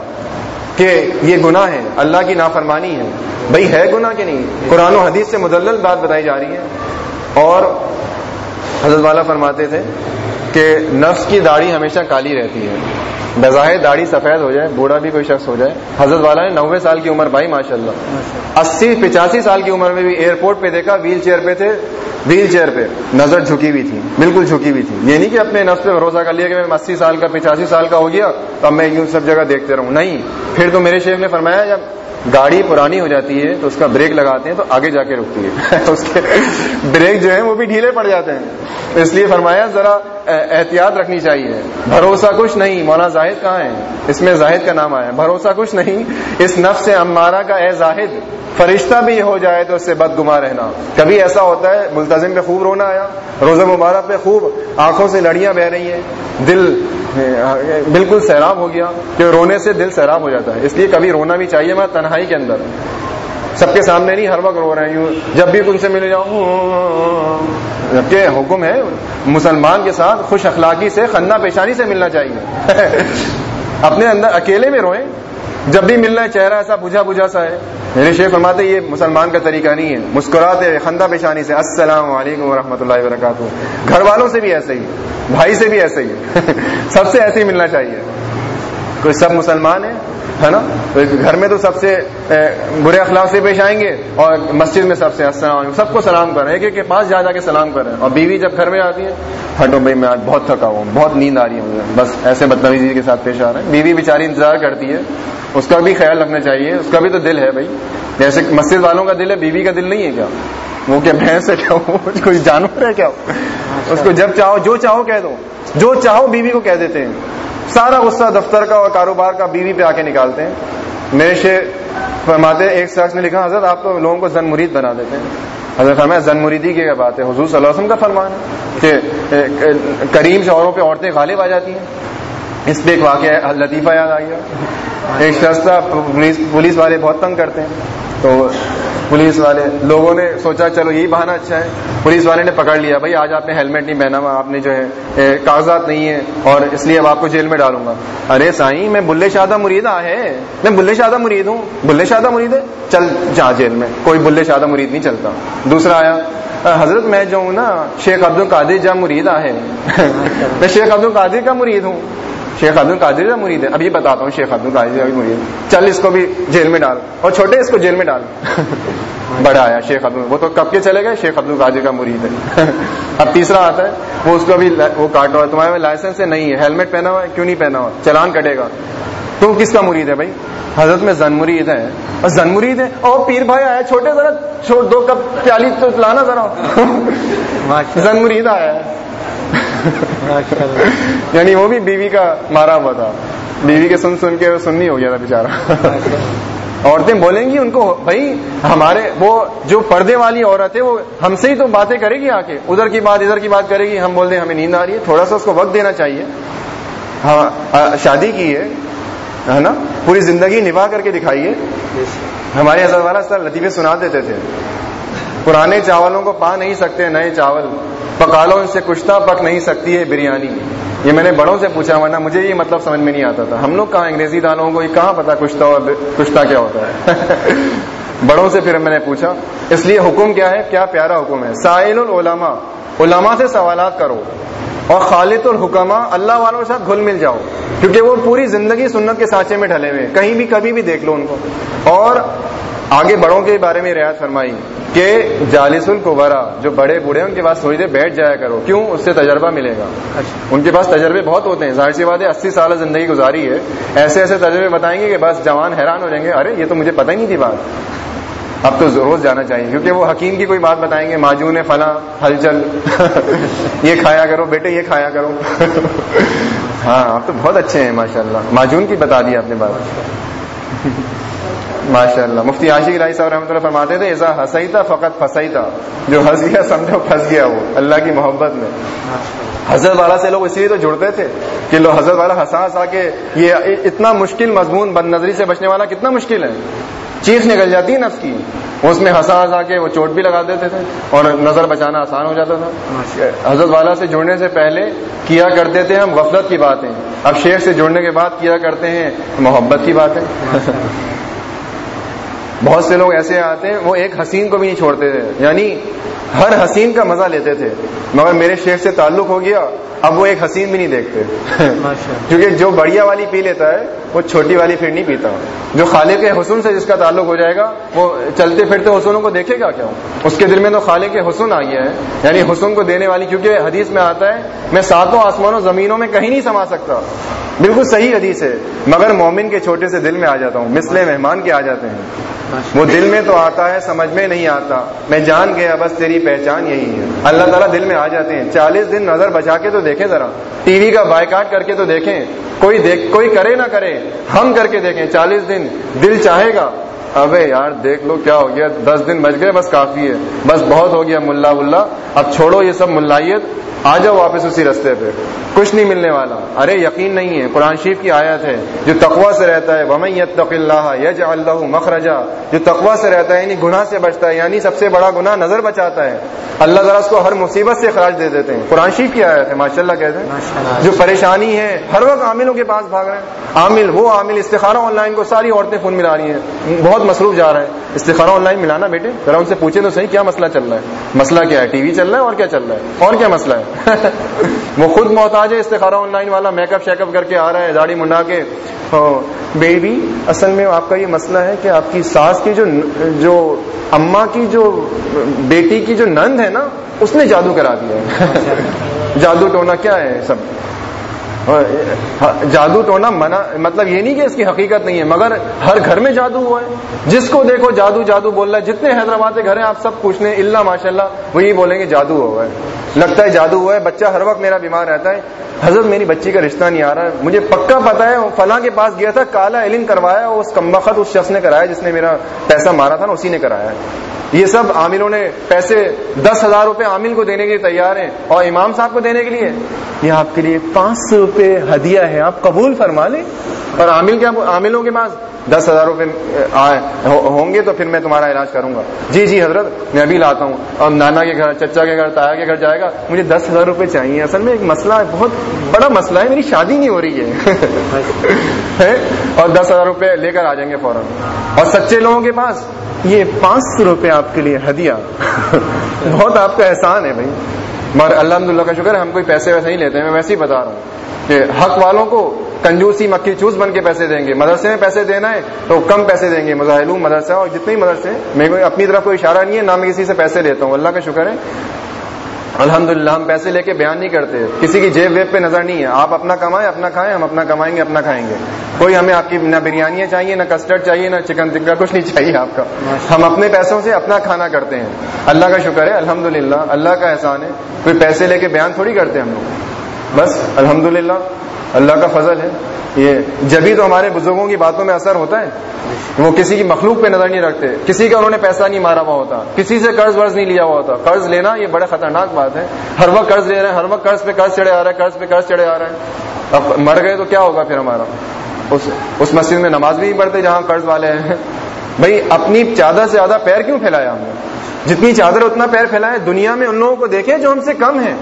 کہ یہ گناہ ہے اللہ کی نافرمانی ہے بھائی ہے گناہ کہ نہیں؟ قرآن و حدیث سے مدلل بات بتائی جا رہی ہے۔ اور حضرت والا فرماتے تھے کہ نفس کی داڑھی ہمیشہ کالی رہتی ہے۔ بظاہر داڑھی سفید ہو جائے بوڑھا بھی کوئی شخص ہو جائے۔ حضرت والا نے نوے سال کی عمر بھائی ماشاء اللہ اسی پچاسی سال کی عمر میں بھی ایئرپورٹ پہ دیکھا ویل چیئر پہ تھے ویل چیئر پہ۔ نظر جھکی ہوئی تھی بالکل جھکی ہوئی تھی۔ یہ نہیں کہ اپنے نفس پہ بھروسہ کر لیا کہ میں اسی سال کا پچاسی سال کا ہو گیا تو اب میں یوں سب جگہ دیکھتے رہوں۔ نہیں پھر تو میرے شیخ نے فرمایا جب گاڑی پرانی ہو جاتی ہے تو اس کا بریک لگاتے ہیں تو آگے جا کے رکتی ہے اس کے بریک جو ہیں وہ بھی ڈھیلے پڑ جاتے ہیں اس لیے فرمایا ذرا احتیاط رکھنی چاہیے بھروسہ کچھ نہیں مولانا زاہد کہاں ہے اس میں زاہد کا نام آیا بھروسہ کچھ نہیں اس نفس امارہ کا اے زاہد فرشتہ بھی یہ ہو جائے تو اس سے بد گما رہنا کبھی ایسا ہوتا ہے ملتظم پہ خوب رونا آیا روزہ مبارک پہ خوب آنکھوں سے لڑیاں بہ رہی ہیں دل بالکل سیراب ہو گیا کہ رونے سے دل سیراب ہو جاتا ہے اس لیے کبھی رونا بھی چاہیے میں تنہائی کے اندر۔ سب کے سامنے نہیں، ہر وقت رو رہے ہیں جب بھی ان سے ملے جاؤ جبکہ حکم ہے، مسلمان کے ساتھ خوش اخلاقی سے خندہ پیشانی سے ملنا چاہیے۔ اپنے اندر اکیلے میں روئیں۔ جب بھی ملنا ہے، چہرہ ایسا بجھا بجھا سا ہے۔ میرے شیخ فرماتے یہ مسلمان کا طریقہ نہیں ہے۔ مسکراتے خندہ پیشانی سے۔ السلام علیکم ورحمۃ اللہ وبرکاتہ۔ گھر والوں سے بھی ایسے ہی، بھائی سے بھی ایسے ہی۔ سب سے ایسے ہی ملنا چاہیے۔ کوئی سب مسلمان ہیں؟ ہے نا؟ گھر میں تو سب سے برے اخلاق سے پیش آئیں گے اور مسجد میں سب سے السلام علیکم۔ سب کو سلام کریں، ایک ایک کے پاس جا جا کے سلام کریں۔ اور بیوی جب گھر میں آتی ہے ہٹو بھائی، میں آج بہت تھکا ہوں، بہت نیند آ رہی ہے مجھے۔ بس ایسے بدتمیزی کے ساتھ پیش آ رہے ہیں۔ بیوی بیچاری انتظار کرتی ہے، اس کا بھی خیال رکھنا چاہیے۔ اس کا بھی تو دل ہے بھائی۔ جیسے مسجد والوں کا دل ہے، بیوی کا دل نہیں ہے کیا؟ وہ کیا بھینس ہے کیا کوئی جانور ہے کیا؟ اس کو جب چاہو، جو چاہو کہہ دو۔ جو چاہو بیوی کو کہہ دیتے ہیں۔ سارا غصہ دفتر کا اور کاروبار کا بیوی پہ آ کے نکالتے ہیں۔ میرے شیر فرماتے ہیں، ایک شخص نے لکھا، حضرت، آپ تو لوگوں کو زن مرید بنا دیتے ہیں۔ حضرت فرمایا زن مریدی کی بات ہے؟ حضور صلی اللہ علیہ وسلم کا فرمان ہے کہ کریم شہروں پہ عورتیں غالب آ جاتی ہیں۔ اس پہ ایک واقعہ لطیفہ یاد آ گیا ایک شخص تھا پولیس والے بہت تنگ کرتے ہیں۔ تو پولیس والے لوگوں نے سوچا چلو یہی بہانا اچھا ہے۔ پولیس والے نے پکڑ لیا، بھائی آج آپ نے ہیلمٹ نہیں پہنا ہوا آپ نے جو ہے کاغذات نہیں ہے اور اس لیے اب آپ کو جیل میں ڈالوں گا۔ ارے سائیں، میں بلے شادہ مرید آ ہے۔ میں بلے شادہ مرید ہوں۔ بلے شادہ مرید ہے؟ چل جا جیل میں۔ کوئی بلے شادہ مرید نہیں چلتا۔ دوسرا آیا حضرت میں جو ہوں نا، شیخ عبد القادر جا مرید ہے۔ میں شیخ عبد القادر کا مرید ہوں۔ شیخ عبد القادر کا مرید ہے۔ اب یہ بتاتا ہوں شیخ عبد القادر کا مرید۔ چل اس کو بھی جیل میں ڈال۔ اور چھوٹے اس کو جیل میں ڈال۔ بڑا آیا شیخ عبد وہ تو کب کے چلے گئے؟ شیخ عبد القادر کا مرید ہے۔ اب تیسرا آتا ہے۔ وہ اس کو ابھی وہ کاٹا ہوا تمہارے لائسنس نہیں ہے۔ ہیلمٹ پہنا ہوا ہے۔ کیوں نہیں پہنا ہوا؟ چلان کٹے گا۔ تم کس کا مرید ہے بھائی؟ حضرت میں زن مرید ہے اور زن مرید ہے اور پیر بھائی آیا چھوٹے ذرا چھوڑ دو کپ پیالی تو لانا ذرا۔ زن مرید آیا ہے۔ یعنی وہ بھی بیوی کا مارا ہوا تھا۔ بیوی کے سن سن کے سننی ہو گیا تھا بےچارا عورتیں بولیں گی ان کو بھائی ہمارے وہ جو پردے والی عورت ہے وہ ہم سے ہی تو باتیں کرے گی آ کے۔ ادھر کی بات ادھر کی بات کرے گی۔ ہم بول دیں ہمیں نیند آ رہی ہے تھوڑا سا اس کو وقت دینا چاہیے۔ ہاں شادی کی ہے ہے نا؟ پوری زندگی نبھا کر کے دکھائیے۔ ہمارے حضرت والا سر لطیفے سنا دیتے تھے۔ پرانے چاولوں کو پا نہیں سکتے، نئے چاول۔ پکا لو، ان سے کشتہ پک نہیں سکتی ہے بریانی۔ یہ میں نے بڑوں سے پوچھا، ورنہ مجھے یہ مطلب سمجھ میں نہیں آتا تھا۔ ہم لوگ کہاں انگریزی دانوں کو، یہ کہاں پتا کشتہ اور کشتہ کیا ہوتا ہے؟ بڑوں سے پھر میں نے پوچھا۔ اس لیے حکم کیا ہے؟ کیا پیارا حکم ہے؟ سائل العلماء۔ علماء سے سوالات کرو۔ اور خالد الحکمہ اللہ والوں کے ساتھ گھل مل جاؤ کیونکہ وہ پوری زندگی سنت کے سانچے میں ڈھلے ہوئے کہیں بھی کبھی بھی دیکھ لو ان کو۔ اور آگے بڑوں کے بارے میں رعایت فرمائی کہ جالس القبرا جو بڑے بوڑھے ان کے پاس تھوڑی دیر بیٹھ جایا کرو۔ کیوں؟ اس سے تجربہ ملے گا۔ ان کے پاس تجربے بہت ہوتے ہیں۔ ظاہر سی بات ہے اسی سال زندگی گزاری ہے۔ ایسے ایسے تجربے بتائیں گے کہ بس جوان حیران ہو جائیں گے۔ ارے یہ تو مجھے پتہ ہی نہیں تھی بات۔ اب تو روز جانا چاہیے، کیونکہ وہ حکیم کی کوئی بات بتائیں گے، ماجون فلاں، ہلچل، یہ کھایا کرو، بیٹے، یہ کھایا کرو۔ ہاں آپ تو بہت اچھے ہیں ماشاء اللہ ماجون کی بتا دی آپ نے بات۔ ماشاء اللہ مفتی عاشق رائی صاحب رحمۃ اللہ فرماتے تھے ایسا ہنسائی تھا فقط پھنسائی جو ہنس گیا، سمجھو، پھنس گیا وہ، اللہ کی محبت میں۔ حضرت والا سے لوگ اسی لیے تو جڑتے تھے کہ لو، حضرت والا ہنسا ہنسا کے، یہ اتنا مشکل مضمون بد نظری سے بچنے والا کتنا مشکل ہے؟ چیخ نکل جاتی ہے نفس کی۔ اس میں ہنسا ہنسا کے وہ چوٹ بھی لگا دیتے تھے اور نظر بچانا آسان ہو جاتا تھا۔ حضرت والا سے جڑنے سے پہلے کیا کرتے تھے ہم؟ غفلت کی باتیں۔ اب شیخ سے جڑنے کے بعد کیا کرتے ہیں؟ محبت کی باتیں۔ بہت سے لوگ ایسے آتے ہیں وہ ایک حسین کو بھی نہیں چھوڑتے تھے۔ یعنی ہر حسین کا مزہ لیتے تھے۔ مگر میرے شیخ سے تعلق ہو گیا اب وہ ایک حسین بھی نہیں دیکھتے۔ کیونکہ جو بڑھیا والی پی لیتا ہے وہ چھوٹی والی پھر نہیں پیتا۔ جو خالق کے حسن سے جس کا تعلق ہو جائے گا، وہ چلتے پھرتے حسنوں کو دیکھے گا کیا؟ اس کے دل میں تو خالق کے حسن آ گیا ہے۔ یعنی حسن کو دینے والی، کیونکہ حدیث میں آتا ہے، میں ساتوں آسمانوں زمینوں میں کہیں نہیں سما سکتا۔ بالکل صحیح حدیث ہے۔ مگر مومن کے چھوٹے سے دل میں آ جاتا ہوں مسلے مہمان کے آ جاتے ہیں۔ وہ دل میں تو آتا ہے، سمجھ میں نہیں آتا۔ میں جان گیا، بس تیری پہچان یہی ہے۔ اللہ تعالیٰ دل میں آ جاتے ہیں۔ چالیس دن نظر بچا کے تو دیکھیں ذرا۔ ٹی وی کا بائیکاٹ کر کے تو دیکھیں۔ کوئی دیکھ، کوئی کرے نہ کرے۔ ہم کر کے دیکھیں چالیس دن دل چاہے گا۔ ابے یار دیکھ لو کیا ہو گیا دس دن بچ گئے بس کافی ہے۔ بس بہت ہو گیا ملا ولہ اب چھوڑو یہ سب ملائیت۔ آ جاؤ واپس اسی رستے پہ۔ کچھ نہیں ملنے والا۔ ارے یقین نہیں ہے۔ قرآن شریف کی آیت ہے جو تقوا سے رہتا ہے ومن یتق اللہ یج اللہ مخرجا۔ جو تقوا سے رہتا ہے یعنی گناہ سے بچتا ہے یعنی سب سے بڑا گناہ نظر بچاتا ہے۔ اللہ تعالیٰ اس کو ہر مصیبت سے خراج دے دیتے ہیں۔ قرآن شریف کی آیت ہے ماشاء اللہ کہتے ہیں۔ جو پریشانی ہے ہر وقت عاملوں کے پاس بھاگ رہے ہیں۔ عامل وہ عامل استخارہ آن لائن کو ساری عورتیں فون ملا رہی ہیں۔ بہت بہت مصروف جا رہے ہیں۔ استخارہ آن لائن ملانا بیٹے، ذرا ان سے پوچھے تو صحیح کیا مسئلہ چل رہا ہے؟ مسئلہ کیا ہے؟ ٹی وی چل رہا ہے اور کیا چل رہا ہے؟ اور کیا مسئلہ ہے؟ وہ خود محتاج ہے استخارہ آن لائن والا، میک اپ، شیک اپ کر کے آ رہا ہے، داڑھی منڈا کے۔ ہاں۔ بیبی، اصل میں آپ کا یہ مسئلہ ہے کہ آپ کی ساس کی جو جو اما کی جو بیٹی کی جو نند ہے نا، اس نے جادو کرا دیا ہے۔ جادو ٹونا کیا ہے سب؟ جادو ٹونا منع مطلب یہ نہیں کہ اس کی حقیقت نہیں ہے، مگر ہر گھر میں جادو ہوا ہے۔ جس کو دیکھو جادو جادو بول رہا ہے، جتنے حیدرآباد کے گھر ہیں، آپ سب پوچھنے اللہ ماشاء اللہ وہ یہ بولیں گے جادو ہوا ہے۔ لگتا ہے جادو ہوا ہے، بچہ ہر وقت میرا بیمار رہتا ہے۔ حضرت میری بچی کا رشتہ نہیں آ رہا ہے۔ مجھے پکا پتا ہے فلاں کے پاس گیا تھا، کالا علم کروایا اس کمبخت، اس شخص نے کرایا جس نے میرا پیسہ مارا تھا نا، اسی نے کرایا۔ یہ سب عاملوں نے پیسے، دس ہزار روپے عامل کو دینے کے لیے تیار ہیں اور امام صاحب کو دینے کے لیے۔ یہ آپ کے لیے پانچ سو روپے ہدیہ ہے، آپ قبول فرما لیں۔ اور عامل کیا عاملوں کے پاس دس ہزار روپے ہوں گے تو پھر میں تمہارا علاج کروں گا۔ جی جی حضرت، میں ابھی لاتا ہوں۔ اور نانا کے گھر، چچا کے گھر، تایا کے گھر جائے گا، مجھے دس ہزار روپے چاہیے۔ اصل میں ایک مسئلہ ہے، بہت بڑا مسئلہ ہے، میری شادی نہیں ہو رہی ہے۔ اور دس ہزار روپے لے کر آ جائیں گے فوراً۔ اور سچے لوگوں کے پاس یہ پانچ سو روپے آپ کے لیے ہدیہ۔ بہت آپ کا احسان ہے بھائی۔ مگر الحمد للہ کا شکر ہے، ہم کوئی پیسے ویسے نہیں لیتے ہیں، میں ویسے ہی بتا رہا ہوں۔ کہ حق والوں کو کنجوسی مکھی چوس بن کے پیسے دیں گے۔ مدرسے میں پیسے دینا ہے تو کم پیسے دیں گے مظاہر مدرسہ اور جتنے مدرسے میں اپنی طرف کوئی اشارہ نہیں ہے نہ میں کسی سے پیسے لیتا ہوں۔ اللہ کا شکر ہے۔ الحمد للہ ہم پیسے لے کے بیان نہیں کرتے۔ کسی کی جیب ویب پہ نظر نہیں ہے۔ آپ اپنا کمائیں اپنا کھائیں ہم اپنا کمائیں گے اپنا کھائیں گے۔ کوئی ہمیں آپ کی نہ بریانیاں چاہیے نہ کسٹرڈ چاہیے نہ چکن ٹکا کچھ نہیں چاہیے آپ کا۔ ہم اپنے پیسوں سے اپنا کھانا کرتے ہیں۔ اللہ کا شکر ہے الحمد للہ اللہ کا احسان ہے۔ کوئی پیسے لے کے بیان تھوڑی کرتے ہم لوگ۔ بس الحمد للہ اللہ کا فضل ہے۔ یہ جبھی تو ہمارے بزرگوں کی باتوں میں اثر ہوتا ہے۔ وہ کسی کی مخلوق پہ نظر نہیں رکھتے۔ کسی کا انہوں نے پیسہ نہیں مارا ہوا ہوتا۔ کسی سے قرض ورض نہیں لیا ہوا ہوتا۔ قرض لینا یہ بڑا خطرناک بات ہے۔ ہر وقت قرض لے رہے ہیں، ہر وقت قرض پہ قرض چڑھے آ رہا ہے، قرض پہ قرض چڑھے آ رہا ہے۔ اب مر گئے تو کیا ہوگا پھر ہمارا؟ اس اس مسجد میں نماز بھی نہیں پڑھتے جہاں قرض والے ہیں۔ بھائی، اپنی زیادہ سے زیادہ پیر کیوں پھیلایا ہم نے؟ جتنی چادر اتنا پیر پھیلائے دنیا میں ان لوگوں کو دیکھیں جو ہم سے کم ہیں۔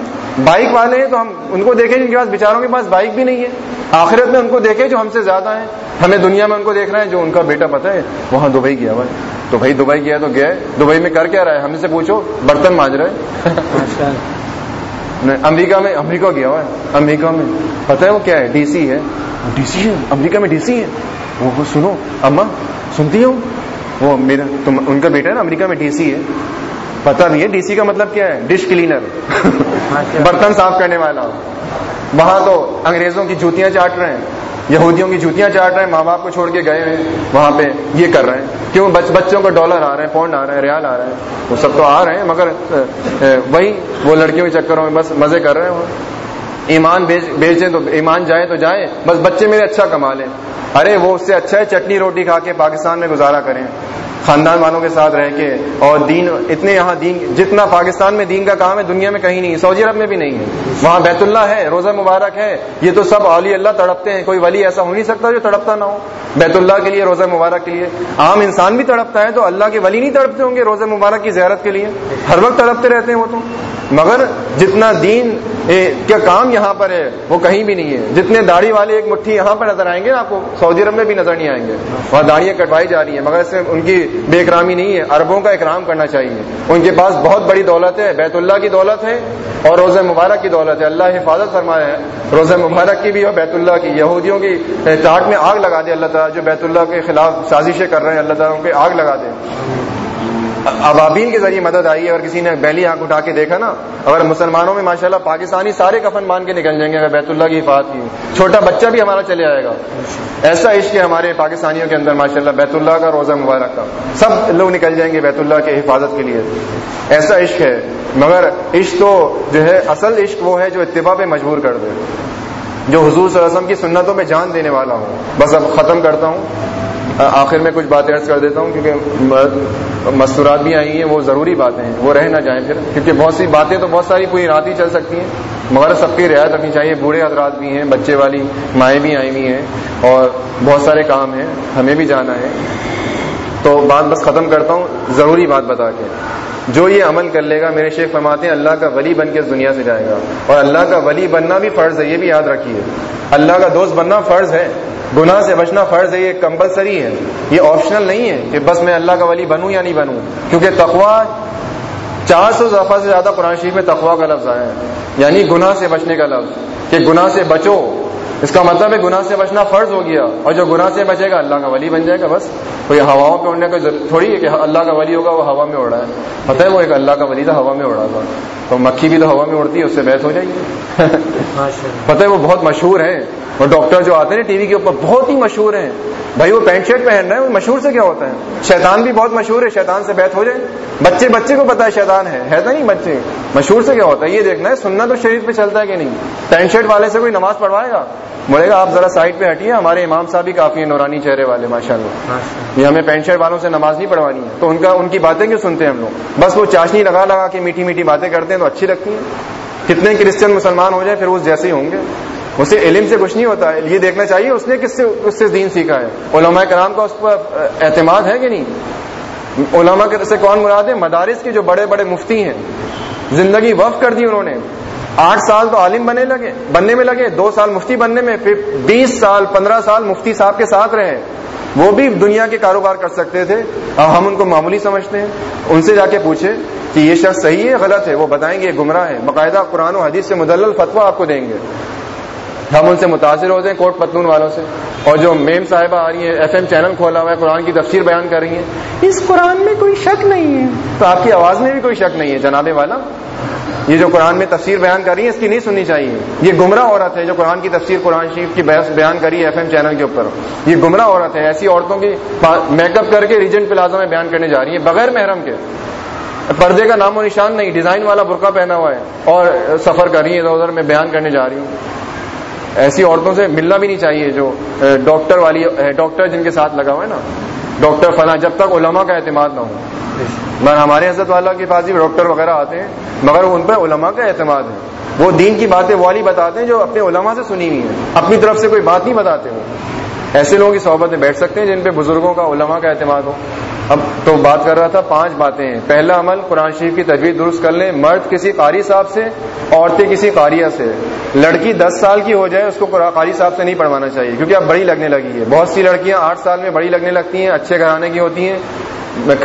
بائک والے ہیں تو ہم ان کو دیکھیں جن کے پاس بیچاروں کے پاس بائک بھی نہیں ہے۔ آخرت میں ان کو دیکھیں جو ہم سے زیادہ ہیں۔ ہمیں دنیا میں ان کو دیکھ رہے ہیں جو ان کا بیٹا پتہ ہے وہاں دبئی گیا ہوا تو بھائی دبئی گیا تو گیا دبئی میں کر کیا رہا ہے؟ ہم سے پوچھو برتن مانج رہے امریکہ میں امریکہ گیا ہوا ہے۔ امریکہ میں۔ پتہ ہے وہ کیا ہے؟ ڈی سی ہے۔ ڈی سی ہے؟ امریکہ میں ڈی سی ہے۔ وہ سنو اما سنتی ہوں؟ وہ میرا تم ان کا بیٹا ہے نا امریکہ میں ڈی سی ہے۔ پتا بھی ہے ڈی سی کا مطلب کیا ہے؟ Dish cleaner. برتن صاف کرنے والا۔ وہاں تو انگریزوں کی جوتیاں چاٹ رہے ہیں۔ یہودیوں کی جوتیاں چاٹ رہے ہیں ماں باپ کو چھوڑ کے گئے ہیں۔ وہاں پہ یہ کر رہے ہیں۔ کیوں؟ بچ بچوں کو ڈالر آ رہے ہیں پاؤنڈ آ رہے ہیں ریال آ رہے ہیں۔ وہ سب تو آ رہے ہیں مگر وہی وہ لڑکیوں کے چکروں میں بس مزے کر رہے ہیں۔ ایمان بیچیں تو ایمان جائے تو جائے، بس بچے میرے اچھا کما لیں۔ ارے، وہ اس سے اچھا ہے، چٹنی روٹی کھا کے پاکستان میں گزارا کریں۔ خاندان والوں کے ساتھ رہ کے، اور دین، اتنے یہاں دین، جتنا پاکستان میں دین کا کام ہے، دنیا میں کہیں نہیں، سعودی عرب میں بھی نہیں ہے۔ وہاں بیت اللہ ہے، روزہ مبارک ہے، یہ تو سب اولی اللہ تڑپتے ہیں۔ کوئی ولی ایسا ہو نہیں سکتا جو تڑپتا نہ ہو۔ بیت اللہ کے لیے، روزہ مبارک کے لیے۔ عام انسان بھی تڑپتا ہے تو اللہ کے ولی نہیں تڑپتے ہوں گے روزہ مبارک کی زیارت کے لیے۔ ہر وقت تڑپتے رہتے ہیں وہ تو۔ مگر جتنا دین کیا کام یہاں پر ہے، وہ کہیں بھی نہیں ہے۔ جتنے داڑھی والے ایک مٹھی یہاں پر نظر آئیں گے، آپ کو سعودی عرب میں بھی نظر نہیں آئیں گے۔ وہاں داڑیاں کٹوائی جا رہی ہیں، مگر اس میں ان کی بے اکرامی نہیں ہے۔ اربوں کا اکرام کرنا چاہیے۔ ان کے پاس بہت بڑی دولت ہے، بیت اللہ کی دولت ہے اور روزہ مبارک کی دولت ہے۔ اللہ حفاظت فرمایا ہے، روزہ مبارک کی بھی اور بیت اللہ کی۔ یہودیوں کی چاٹ میں آگ لگا دے، اللہ تعالیٰ جو بیت اللہ کے خلاف سازشیں کر رہے ہیں، اللہ تعالیٰ ان کے آگ لگا دے۔ ابابین کے ذریعے مدد آئی ہے اور کسی نے بیلی آنکھ اٹھا کے دیکھا نا، اگر مسلمانوں میں ماشاءاللہ پاکستانی سارے کفن مان کے نکل جائیں گے اگر بیت اللہ کی حفاظت کی چھوٹا بچہ بھی ہمارا چلے آئے گا۔ ایسا عشق ہے ہمارے پاکستانیوں کے اندر، ماشاءاللہ، بیت اللہ کا روزہ مبارک کا۔ سب لوگ نکل جائیں گے بیت اللہ کے حفاظت کے لیے۔ ایسا عشق ہے۔ مگر عشق تو جو ہے، اصل عشق وہ ہے جو اتباع پہ مجبور کر دے۔ جو حضور صلی اللہ علیہ وسلم کی سنتوں میں جان دینے والا ہوں۔ بس اب ختم کرتا ہوں۔ آخر میں کچھ باتیں عرض کر دیتا ہوں کیونکہ مستورات بھی آئی ہیں، وہ ضروری باتیں ہیں، وہ رہ نہ جائیں پھر۔ کیونکہ بہت سی باتیں تو بہت ساری پوری رات ہی چل سکتی ہیں۔ مگر سب کی رعایت رکھنی چاہیے۔ بوڑھے حضرات بھی ہیں، بچے والی مائیں بھی آئی ہوئی ہیں اور بہت سارے کام ہیں، ہمیں بھی جانا ہے۔ تو بات بس ختم کرتا ہوں، ضروری بات بتا کے۔ جو یہ عمل کر لے گا، میرے شیخ فرماتے ہیں، اللہ کا ولی بن کے اس دنیا سے جائے گا۔ اور اللہ کا ولی بننا بھی فرض ہے، یہ بھی یاد رکھیے۔ اللہ کا دوست بننا فرض ہے۔ گناہ سے بچنا فرض ہے، یہ کمپلسری ہے۔ یہ آپشنل نہیں ہے کہ بس میں اللہ کا ولی بنوں یا نہیں بنوں۔ کیونکہ تقوا چار سو دفعہ سے زیادہ قرآن شریف میں تقوا کا لفظ آیا ہے۔ یعنی گناہ سے بچنے کا لفظ۔ کہ گناہ سے بچو۔ اس کا مطلب ہے گناہ سے بچنا فرض ہو گیا۔ اور جو گناہ سے بچے گا، اللہ کا ولی بن جائے گا بس۔ کوئی ہواؤں پہ اڑنے کا تھوڑی ہے کہ اللہ کا ولی ہوگا، وہ ہوا میں اڑا ہے۔ پتہ ہے وہ ایک اللہ کا ولی تھا، ہوا میں اڑا تھا۔ تو مکھی بھی تو ہوا میں اڑتی ہے اس سے بیت ہو جائے گی۔ پتہ ہے وہ بہت مشہور ہیں۔ وہ ڈاکٹر جو آتے ہیں ٹی وی کے اوپر بہت ہی مشہور ہیں۔ بھائی وہ پینٹ شرٹ پہن رہے ہیں وہ مشہور سے کیا ہوتا ہے؟ شیطان بھی بہت مشہور ہے شیطان سے بیت ہو جائے۔ بچے بچے کو پتا ہے شیطان ہے ہے تو نہیں بچے؟ مشہور سے کیا ہوتا ہے؟ یہ دیکھنا ہے سننا تو شریر پہ چلتا ہے کہ نہیں؟ پینٹ شرٹ والے سے کوئی نماز پڑھوائے گا؟ بولے گا آپ ذرا سائڈ پہ ہٹیے ہمارے امام صاحب بھی کافی ہیں نورانی چہرے والے ماشاء اللہ یہ ہمیں پینٹ شرٹ والوں سے نماز نہیں پڑھوانی ہے۔ تو ان کا ان کی باتیں کیوں سنتے ہیں ہم لوگ؟ بس وہ چاشنی لگا لگا کے میٹھی میٹھی باتیں کرتے ہیں۔ تو اچھی لگتی ہیں۔ کتنے کرسچن مسلمان ہو جائیں پھر وہ جیسے ہی ہوں گے۔ اسے علم سے کچھ نہیں ہوتا ہے یہ دیکھنا چاہیے اس نے کس سے کس سے دین سیکھا ہے۔ علماء کرام کا اس پر اعتماد ہے کہ نہیں؟ علماء سے کون مراد ہے؟ مدارس کے جو بڑے بڑے مفتی ہیں۔ زندگی وقف کر دی انہوں نے۔ آٹھ سال تو عالم بنے لگے، بننے میں لگے، دو سال مفتی بننے میں، پھر بیس سال، پندرہ سال مفتی صاحب کے ساتھ رہے۔ وہ بھی دنیا کے کاروبار کر سکتے تھے۔ اور ہم ان کو معمولی سمجھتے ہیں۔ ان سے جا کے پوچھے کہ یہ شخص صحیح ہے، غلط ہے؟ وہ بتائیں گے، یہ گمراہ ہے۔ باقاعدہ قرآن و حدیث سے مدلل فتویٰ آپ کو دیں گے۔ ہم ان سے متاثر ہوتے ہیں کوٹ پتلون والوں سے۔ اور جو میم صاحبہ آ رہی ہیں ایف ایم چینل کھولا ہوا ہے قرآن کی تفسیر بیان کر رہی ہیں۔ اس قرآن میں کوئی شک نہیں ہے۔ تو آپ کی آواز میں بھی کوئی شک نہیں ہے جناب والا؟ یہ جو قرآن میں تفسیر بیان کر رہی ہے اس کی نہیں سننی چاہیے۔ یہ گمراہ عورت ہے جو قرآن کی تفسیر قرآن شریف کی بحث بیان کری ہے ایف ایم چینل کے اوپر۔ یہ گمراہ عورت ہے ایسی عورتوں کی میک اپ کر کے ریجنٹ پلازا میں بیان کرنے جا رہی ہے بغیر محرم کے۔ پردے کا نام و نشان نہیں ڈیزائن والا برقع پہنا ہوا ہے اور سفر کر رہی ہے ادھر ادھر میں بیان کرنے جا رہی ہوں۔ ایسی عورتوں سے ملنا بھی نہیں چاہیے جو ڈاکٹر والی ڈاکٹر جن کے ساتھ لگا ہوا ہے نا، ڈاکٹر فلاں، جب تک علماء کا اعتماد نہ ہو۔ مگر ہمارے حضرت والا کے پاس بھی ڈاکٹر وغیرہ آتے ہیں، مگر ان پہ علماء کا اعتماد ہے۔ وہ دین کی باتیں والی بتاتے ہیں جو اپنے علماء سے سنی ہوئی ہیں۔ اپنی طرف سے کوئی بات نہیں بتاتے وہ۔ ایسے لوگوں کی صحبت میں بیٹھ سکتے ہیں جن پہ بزرگوں کا علماء کا اعتماد ہو۔ اب تو بات کر رہا تھا، پانچ باتیں ہیں۔ پہلا عمل، قرآن شریف کی تجویز درست کر لیں۔ مرد کسی قاری صاحب سے، عورتیں کسی قاریہ سے۔ لڑکی دس سال کی ہو جائے، اس کو قاری صاحب سے نہیں پڑھوانا چاہیے، کیونکہ اب بڑی لگنے لگی ہے۔ بہت سی لڑکیاں آٹھ سال میں بڑی لگنے لگتی ہیں، اچھے گھرانے کی ہوتی ہیں۔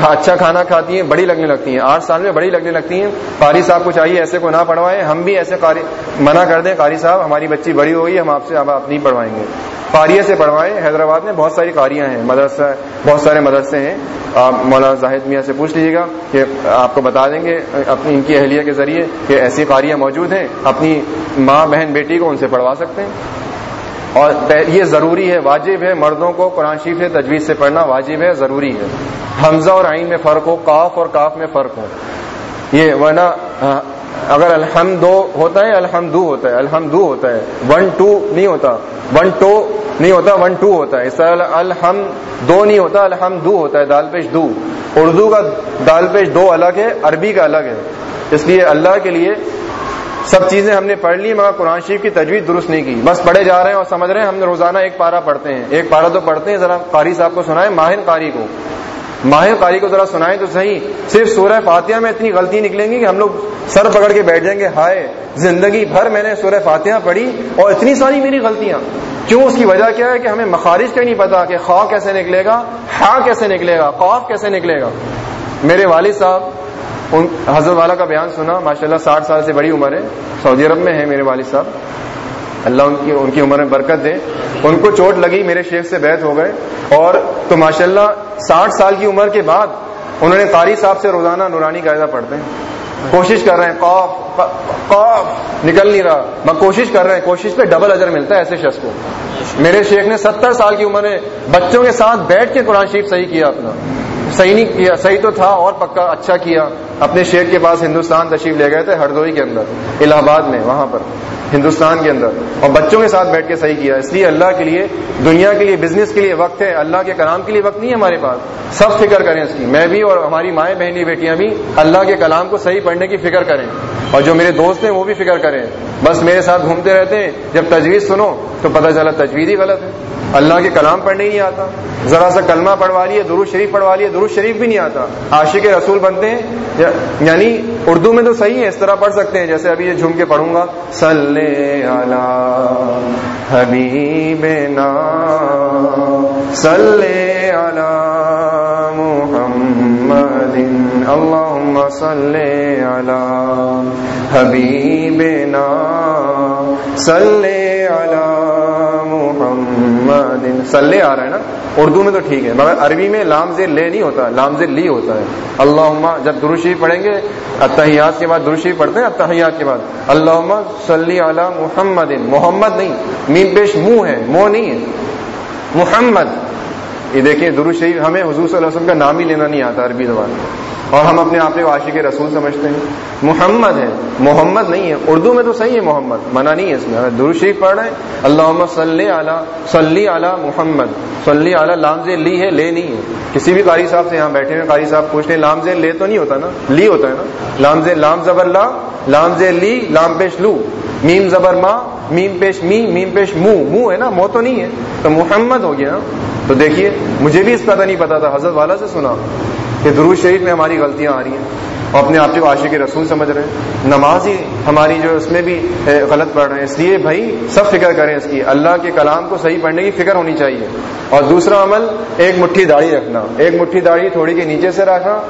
اچھا کھانا کھاتی ہیں، بڑی لگنے لگتی ہیں۔ آٹھ سال میں بڑی لگنے لگتی ہیں۔ قاری صاحب کو چاہیے ایسے کو نہ پڑھوائیں۔ ہم بھی ایسے قاری منع کر دیں۔ قاری صاحب، ہماری بچی بڑی ہوئی ہم آپ سے اب آپ نہیں پڑھوائیں گے۔ قاریہ سے پڑھوائیں۔ حیدرآباد میں بہت ساری قاریاں ہیں۔ مدرسہ بہت سارے مدرسے ہیں۔ آپ مولانا زاہد میاں سے پوچھ لیجیے گا کہ آپ کو بتا دیں گے اپنی ان کی اہلیہ کے ذریعے کہ ایسی قاریاں موجود ہیں۔ اپنی ماں، بہن، بیٹی کو ان سے پڑھوا سکتے ہیں؟ اور یہ ضروری ہے، واجب ہے مردوں کو قرآن شریف سے تجویز سے پڑھنا واجب ہے، ضروری ہے۔ حمزہ اور آئین میں فرق ہو کاف اور کاف میں فرق ہو۔ یہ ورنہ اگر الحمد ہوتا ہے الحمد ہوتا ہے الحمد ہوتا ہے۔ ون ٹو نہیں ہوتا، ون ٹو نہیں ہوتا، ون ٹو ہوتا ہے۔ اس طرح الحم دو نہیں ہوتا الحمد ہوتا ہے دال پیش دو۔ اردو کا دال پیش دو الگ ہے، عربی کا الگ ہے۔ اس لیے اللہ کے لیے سب چیزیں ہم نے پڑھ لی، مگر قرآن شریف کی تجویز درست نہیں کی۔ بس پڑھے جا رہے ہیں اور سمجھ رہے ہیں، ہم نے روزانہ ایک پارا پڑھتے ہیں۔ ایک پارا تو پڑھتے ہیں، ذرا قاری صاحب کو سنائیں، ماہر قاری کو۔ ماہر قاری کو ذرا سنائیں تو صحیح۔ صرف سورہ فاتحہ میں اتنی غلطی نکلیں گی کہ ہم لوگ سر پکڑ کے بیٹھ جائیں گے۔ ہائے، زندگی بھر میں نے سورہ فاتحہ پڑھی اور اتنی ساری میری غلطیاں۔ کیوں؟ اس کی وجہ کیا ہے کہ ہمیں مخارج کا نہیں پتا کہ خواہ کیسے نکلے گا ہا کیسے نکلے گا خوف کیسے نکلے گا۔ میرے والد صاحب ان حضرت والا کا بیان سنا ماشاء اللہ ساٹھ سال سے بڑی عمر ہے، سعودی عرب میں ہے میرے والد صاحب۔ اللہ ان کی ان کی عمر میں برکت دے۔ ان کو چوٹ لگی، میرے شیخ سے بیت ہو گئے۔ اور تو ماشاء اللہ ساٹھ سال کی عمر کے بعد انہوں نے قاری صاحب سے روزانہ نورانی قاعدہ پڑھتے ہیں۔ کوشش کر رہے ہیں قوف قوف نکل نہیں رہا۔ میں کوشش کر رہے ہیں، کوشش پہ ڈبل اجر ملتا ہے ایسے شخص کو۔ میرے شیخ نے ستر سال کی عمر میں بچوں کے ساتھ بیٹھ کے قرآن شریف صحیح کیا اپنا۔ صحیح نہیں کیا، صحیح تو تھا اور پکا اچھا کیا۔ اپنے شیخ کے پاس ہندوستان تشریف لے گئے تھے ہردوئی کے اندر الہ آباد میں، وہاں پر۔ ہندوستان کے اندر اور بچوں کے ساتھ بیٹھ کے صحیح کیا۔ اس لیے اللہ کے لیے، دنیا کے لیے بزنس کے لیے وقت ہے۔ اللہ کے کلام کے لیے وقت نہیں ہے ہمارے پاس۔ سب فکر کریں اس کی۔ میں بھی اور ہماری مائیں بہنی بیٹیاں بھی اللہ کے کلام کو صحیح پڑھنے کی فکر کریں۔ اور جو میرے دوست ہیں وہ بھی فکر کریں۔ بس میرے ساتھ گھومتے رہتے ہیں۔ جب تجویز سنو تو پتہ چلا تجویز ہی غلط ہے۔ اللہ کے کلام پڑھنے ہی نہیں آتا۔ ذرا سا کلمہ پڑھوا لیے درو شریف پڑھوا لیے درو شریف بھی نہیں آتا۔ عاشق رسول بنتے ہیں۔ یعنی اردو میں تو صحیح ہے، اس طرح پڑھ سکتے ہیں۔ جیسے ابھی یہ جھوم کے پڑھوں گا، صلی علی حبیبنا صلی علی محمد. اللهم صل علی حبیبنا صلی علی محمد سلے آ رہا ہے نا، اردو میں تو ٹھیک ہے، مگر عربی میں لام زیر لے نہیں ہوتا، لام زیر لی ہوتا ہے۔ اللہ جب دروشی پڑھیں گے اتحیات کے بعد دروشی پڑھتے ہیں اتحیات کے بعد۔ اللہ صلی علی محمد محمد نہیں، میم پیش منہ ہے، مو نہیں ہے۔ محمد۔ یہ دیکھیں درو شریف ہمیں حضور صلی اللہ علیہ وسلم کا نام ہی لینا نہیں آتا عربی زبان میں۔ اور ہم اپنے آپ کو عاشق رسول سمجھتے ہیں۔ محمد ہے۔ محمد نہیں ہے۔ اردو میں تو صحیح ہے محمد، منع نہیں ہے اس میں۔ اگر شریف پڑھ رہے ہیں۔ اللہ صلی اعلیٰ صلی اعلیٰ محمد۔ صلی اعلیٰ لام لی ہے، لے نہیں ہے۔ کسی بھی قاری صاحب سے یہاں بیٹھے ہوئے قاری صاحب پوچھتے ہیں، لام لے تو نہیں ہوتا نا؟ لی ہوتا ہے نا؟ لام لام زبر لا، لام لی، لام پیش لو۔ میم زبر ماں میم پیش می، میم پیش منہ منہ ہے نا؟ مو تو نہیں ہے۔ تو محمد ہو گیا۔ تو دیکھیے مجھے بھی اس کا نہیں پتا تھا، حضرت والا سے سنا کہ دروز شریف میں ہماری غلطیاں آ رہی ہیں۔ اور اپنے آپ کو عاشق رسول سمجھ رہے ہیں۔ نماز ہی ہماری جو اس میں بھی غلط پڑھ رہے ہیں۔ اس لیے بھائی، سب فکر کریں اس کی۔ اللہ کے کلام کو صحیح پڑھنے کی فکر ہونی چاہیے۔ اور دوسرا عمل، ایک مٹھی داڑھی رکھنا۔ ایک مٹھی داڑھی تھوڑی کے نیچے سے رکھنا۔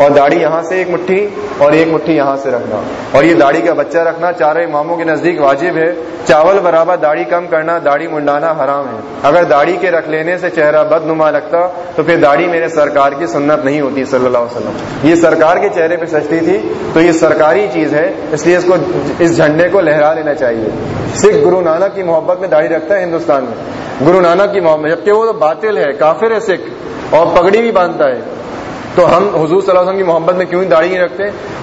اور داڑھی یہاں سے ایک مٹھی اور ایک مٹھی یہاں سے رکھنا۔ اور یہ داڑھی کا بچہ رکھنا، چاروں اماموں کے نزدیک واجب ہے۔ چاول برابر داڑھی کم کرنا، داڑھی منڈانا حرام ہے۔ اگر داڑھی کے رکھ لینے سے چہرہ بد نما لگتا تو پھر داڑھی میرے سرکار کی سنت نہیں ہوتی صلی اللہ علیہ وسلم۔ یہ سرکار کے چہرے پہ سجتی تھی تو یہ سرکاری چیز ہے، اس لیے اس کو، اس جھنڈے کو لہرا لینا چاہیے۔ سکھ گرو نانک کی محبت میں داڑھی رکھتا ہے ہندوستان میں۔ گرو نانک کی محبت، جبکہ وہ تو باطل ہے، کافر ہے سکھ اور پگڑی بھی باندھتا ہے۔ تو ہم حضور صلی اللہ علیہ وسلم کی محبت میں کیوں داڑھی نہیں رکھتے؟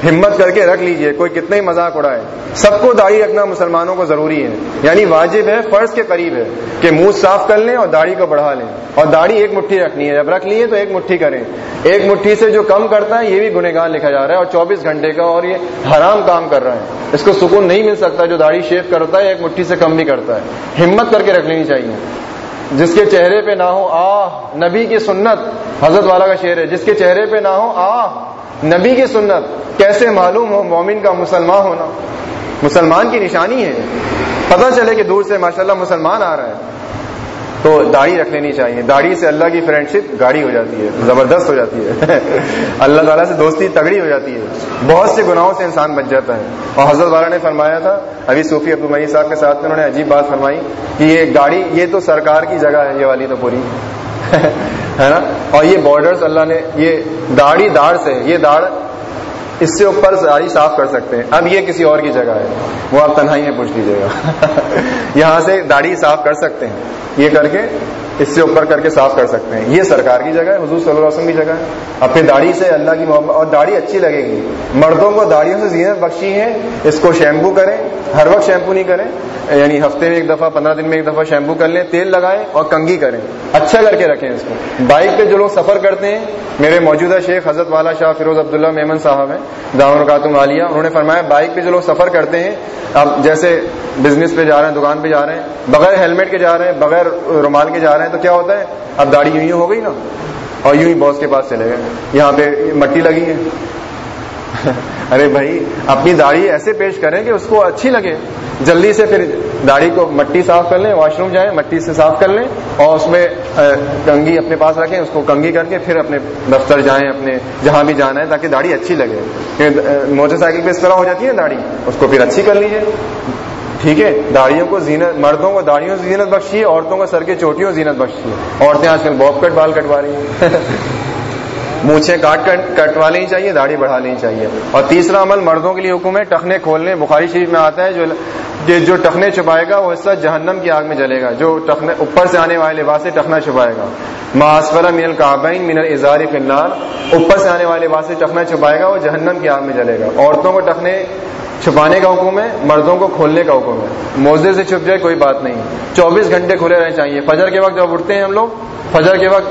ہمت کر کے رکھ لیجیے، کوئی کتنا ہی مذاق اڑائے سب کو داڑھی رکھنا مسلمانوں کو ضروری ہے۔ یعنی واجب ہے، فرض کے قریب ہے کہ منہ صاف کر لیں اور داڑھی کو بڑھا لیں۔ اور داڑھی ایک مٹھی رکھنی ہے۔ جب رکھ لیے تو ایک مٹھی کریں۔ ایک مٹھی سے جو کم کرتا ہے، یہ بھی گنےگار لکھا جا رہا ہے اور چوبیس گھنٹے کا اور یہ حرام کام کر رہا ہے۔ اس کو سکون نہیں مل سکتا جو داڑھی شیف کرتا ہے، ایک مٹھی سے کم بھی کرتا ہے۔ ہمت کر کے رکھ لینی چاہیے۔ جس کے چہرے پہ نہ ہو آ نبی کی سنت، حضرت والا کا شعر ہے، جس کے چہرے پہ نہ ہو آ نبی کی سنت، کیسے معلوم ہو مومن کا مسلمان ہونا؟ مسلمان کی نشانی ہے۔ پتہ چلے کہ دور سے ماشاءاللہ مسلمان آ رہا ہے۔ داڑھی رکھ لینی چاہیے۔ داڑھی سے اللہ کی فرینڈ شپ گاڑی ہو جاتی ہے، زبردست ہو جاتی ہے۔ اللہ تعالیٰ سے دوستی تگڑی ہو جاتی ہے۔ بہت سے گناہوں سے انسان بچ جاتا ہے۔ اور حضرت والا نے فرمایا تھا، ابھی صوفی عبد المئی صاحب کے ساتھ انہوں نے عجیب بات فرمائی کہ یہ گاڑی یہ تو سرکار کی جگہ ہے، یہ والی تو پوری۔ ہے نا؟ اور یہ بارڈرز اللہ نے، یہ داڑھی داڑ سے، یہ داڑ اس سے اوپر ساری صاف کر سکتے ہیں۔ اب یہ کسی اور کی جگہ ہے۔ وہ آپ تنہائی میں پوچھ لیجیے گا۔ یہاں سے داڑھی صاف کر سکتے ہیں۔ یہ کر کے اس سے اوپر کر کے صاف کر سکتے ہیں۔ یہ سرکار کی جگہ ہے، حضور صلی اللہ علیہ وسلم کی جگہ ہے۔ اب پھر داڑھی سے اللہ کی محبت اور داڑھی اچھی لگے گی۔ مردوں کو داڑھیوں سے زینت بخشی ہے، اس کو شیمپو کریں۔ ہر وقت شیمپو نہیں کریں۔ یعنی ہفتے میں ایک دفعہ، پندرہ دن میں ایک دفعہ شیمپو کر لیں، تیل لگائیں اور کنگھی کریں۔ اچھا کر کے رکھیں اس کو۔ بائک پہ جو لوگ سفر کرتے ہیں، میرے موجودہ شیخ حضرت والا شاہ فیروز عبداللہ میمن صاحب ہیں داون کاتم عالیہ انہوں نے فرمایا، بائک پہ جو لوگ سفر کرتے ہیں، اب جیسے بزنس پہ جا رہے ہیں، دکان پہ جا رہے ہیں، بغیر ہیلمٹ کے جا رہے ہیں، بغیر رومال کے جا رہے ہیں ہے تو کیا ہوتا ہے؟ اب داڑھی یوں ہی ہو گئی نا۔ اور یوں ہی باس کے پاس چلے گئے۔ یہاں پہ مٹی لگی ہے۔ ارے بھائی، اپنی داڑھی ایسے پیش کریں کہ اس کو اچھی لگے۔ جلدی سے پھر داڑھی کو مٹی صاف کر لیں واش روم جائیں، مٹی سے صاف کر لیں اور اس میں کنگھی اپنے پاس رکھیں، اس کو کنگھی کر کے پھر اپنے دفتر جائیں، اپنے جہاں بھی جانا ہے تاکہ داڑھی اچھی لگے۔ موٹر سائیکل پہ اس طرح ہو جاتی ہے داڑھی، اس کو پھر اچھی کر لیجیے ٹھیک ہے؟ داڑیوں کو زینت، مردوں کو داڑیوں سے زینت بخشی ہے عورتوں کو سر کے چوٹیوں زینت بخشی ہے عورتیں آج کل بوب کٹ، بال کٹوا رہی ہیں۔ مونچھیں کاٹ کٹوا لینی چاہیے، داڑھی بڑھا لینی چاہیے۔ اور تیسرا عمل، مردوں کے لیے حکم ہے، ٹخنے کھولنے۔ بخاری شریف میں آتا ہے، جو جو ٹخنے چھپائے گا، وہ حصہ جہنم کی آگ میں جلے گا۔ جو ٹخنے اوپر سے آنے والے لباس سے ٹخنا چھپائے گا۔ ماسفرا من القابین من الزاری فنار اوپر سے آنے والے لباس سے ٹخنا چھپائے گا، وہ جہنم کی آگ میں جلے گا۔ عورتوں کو ٹخنے چھپانے کا حکم ہے، مردوں کو کھولنے کا حکم ہے۔ موزے سے چھپ جائے کوئی بات نہیں۔ چوبیس گھنٹے کھلے رہنے چاہیے۔ فجر کے وقت جب اٹھتے ہیں ہم لوگ، فجر کے وقت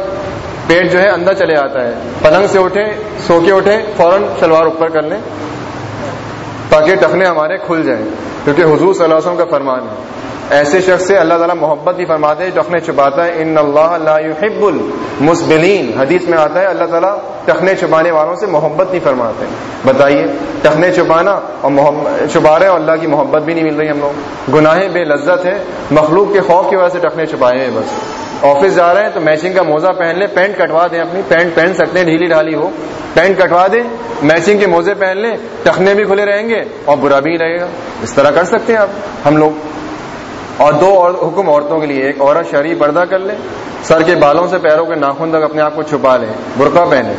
پیٹ جو ہے اندر چلے آتا ہے۔ پلنگ سے اٹھے سو کے اٹھے فوراً شلوار اوپر کر لیں، تاکہ ٹخنے ہمارے کھل جائیں۔ کیونکہ حضور صلی اللہ علیہ وسلم کا فرمان ہے۔ ایسے شخص سے اللہ تعالیٰ محبت ہی فرماتے ہیں ٹخنے چھپاتا ہے، ان اللہ لا يحب المسبلین. حدیث میں آتا ہے، اللہ تعالیٰ ٹخنے چھپانے والوں سے محبت نہیں فرماتے۔ بتائیے، ٹخنے چھپانا اور محبت چھپا رہے ہیں اور اللہ کی محبت بھی نہیں مل رہی ہم لوگ۔ گناہیں بے لذت ہے مخلوق کے خوف کی وجہ سے ٹخنے چھپائے ہیں بس۔ آفس جا رہے ہیں تو میچنگ کا موزہ پہن لیں، پینٹ کٹوا دیں اپنی، پینٹ پہن سکتے ہیں، ڈھیلی ڈھالی ہو۔ پینٹ کٹوا دیں، میچنگ کے موزے پہن لیں، ٹخنے بھی کھلے رہیں گے اور برا بھی رہے گا۔ اس طرح کر سکتے ہیں آپ۔ ہم لوگ اور دو اور حکم عورتوں کے لیے، ایک عورت شرعی پردہ کر لے، سر کے بالوں سے پیروں کے ناخن تک اپنے آپ کو چھپا لے، برقع پہنے،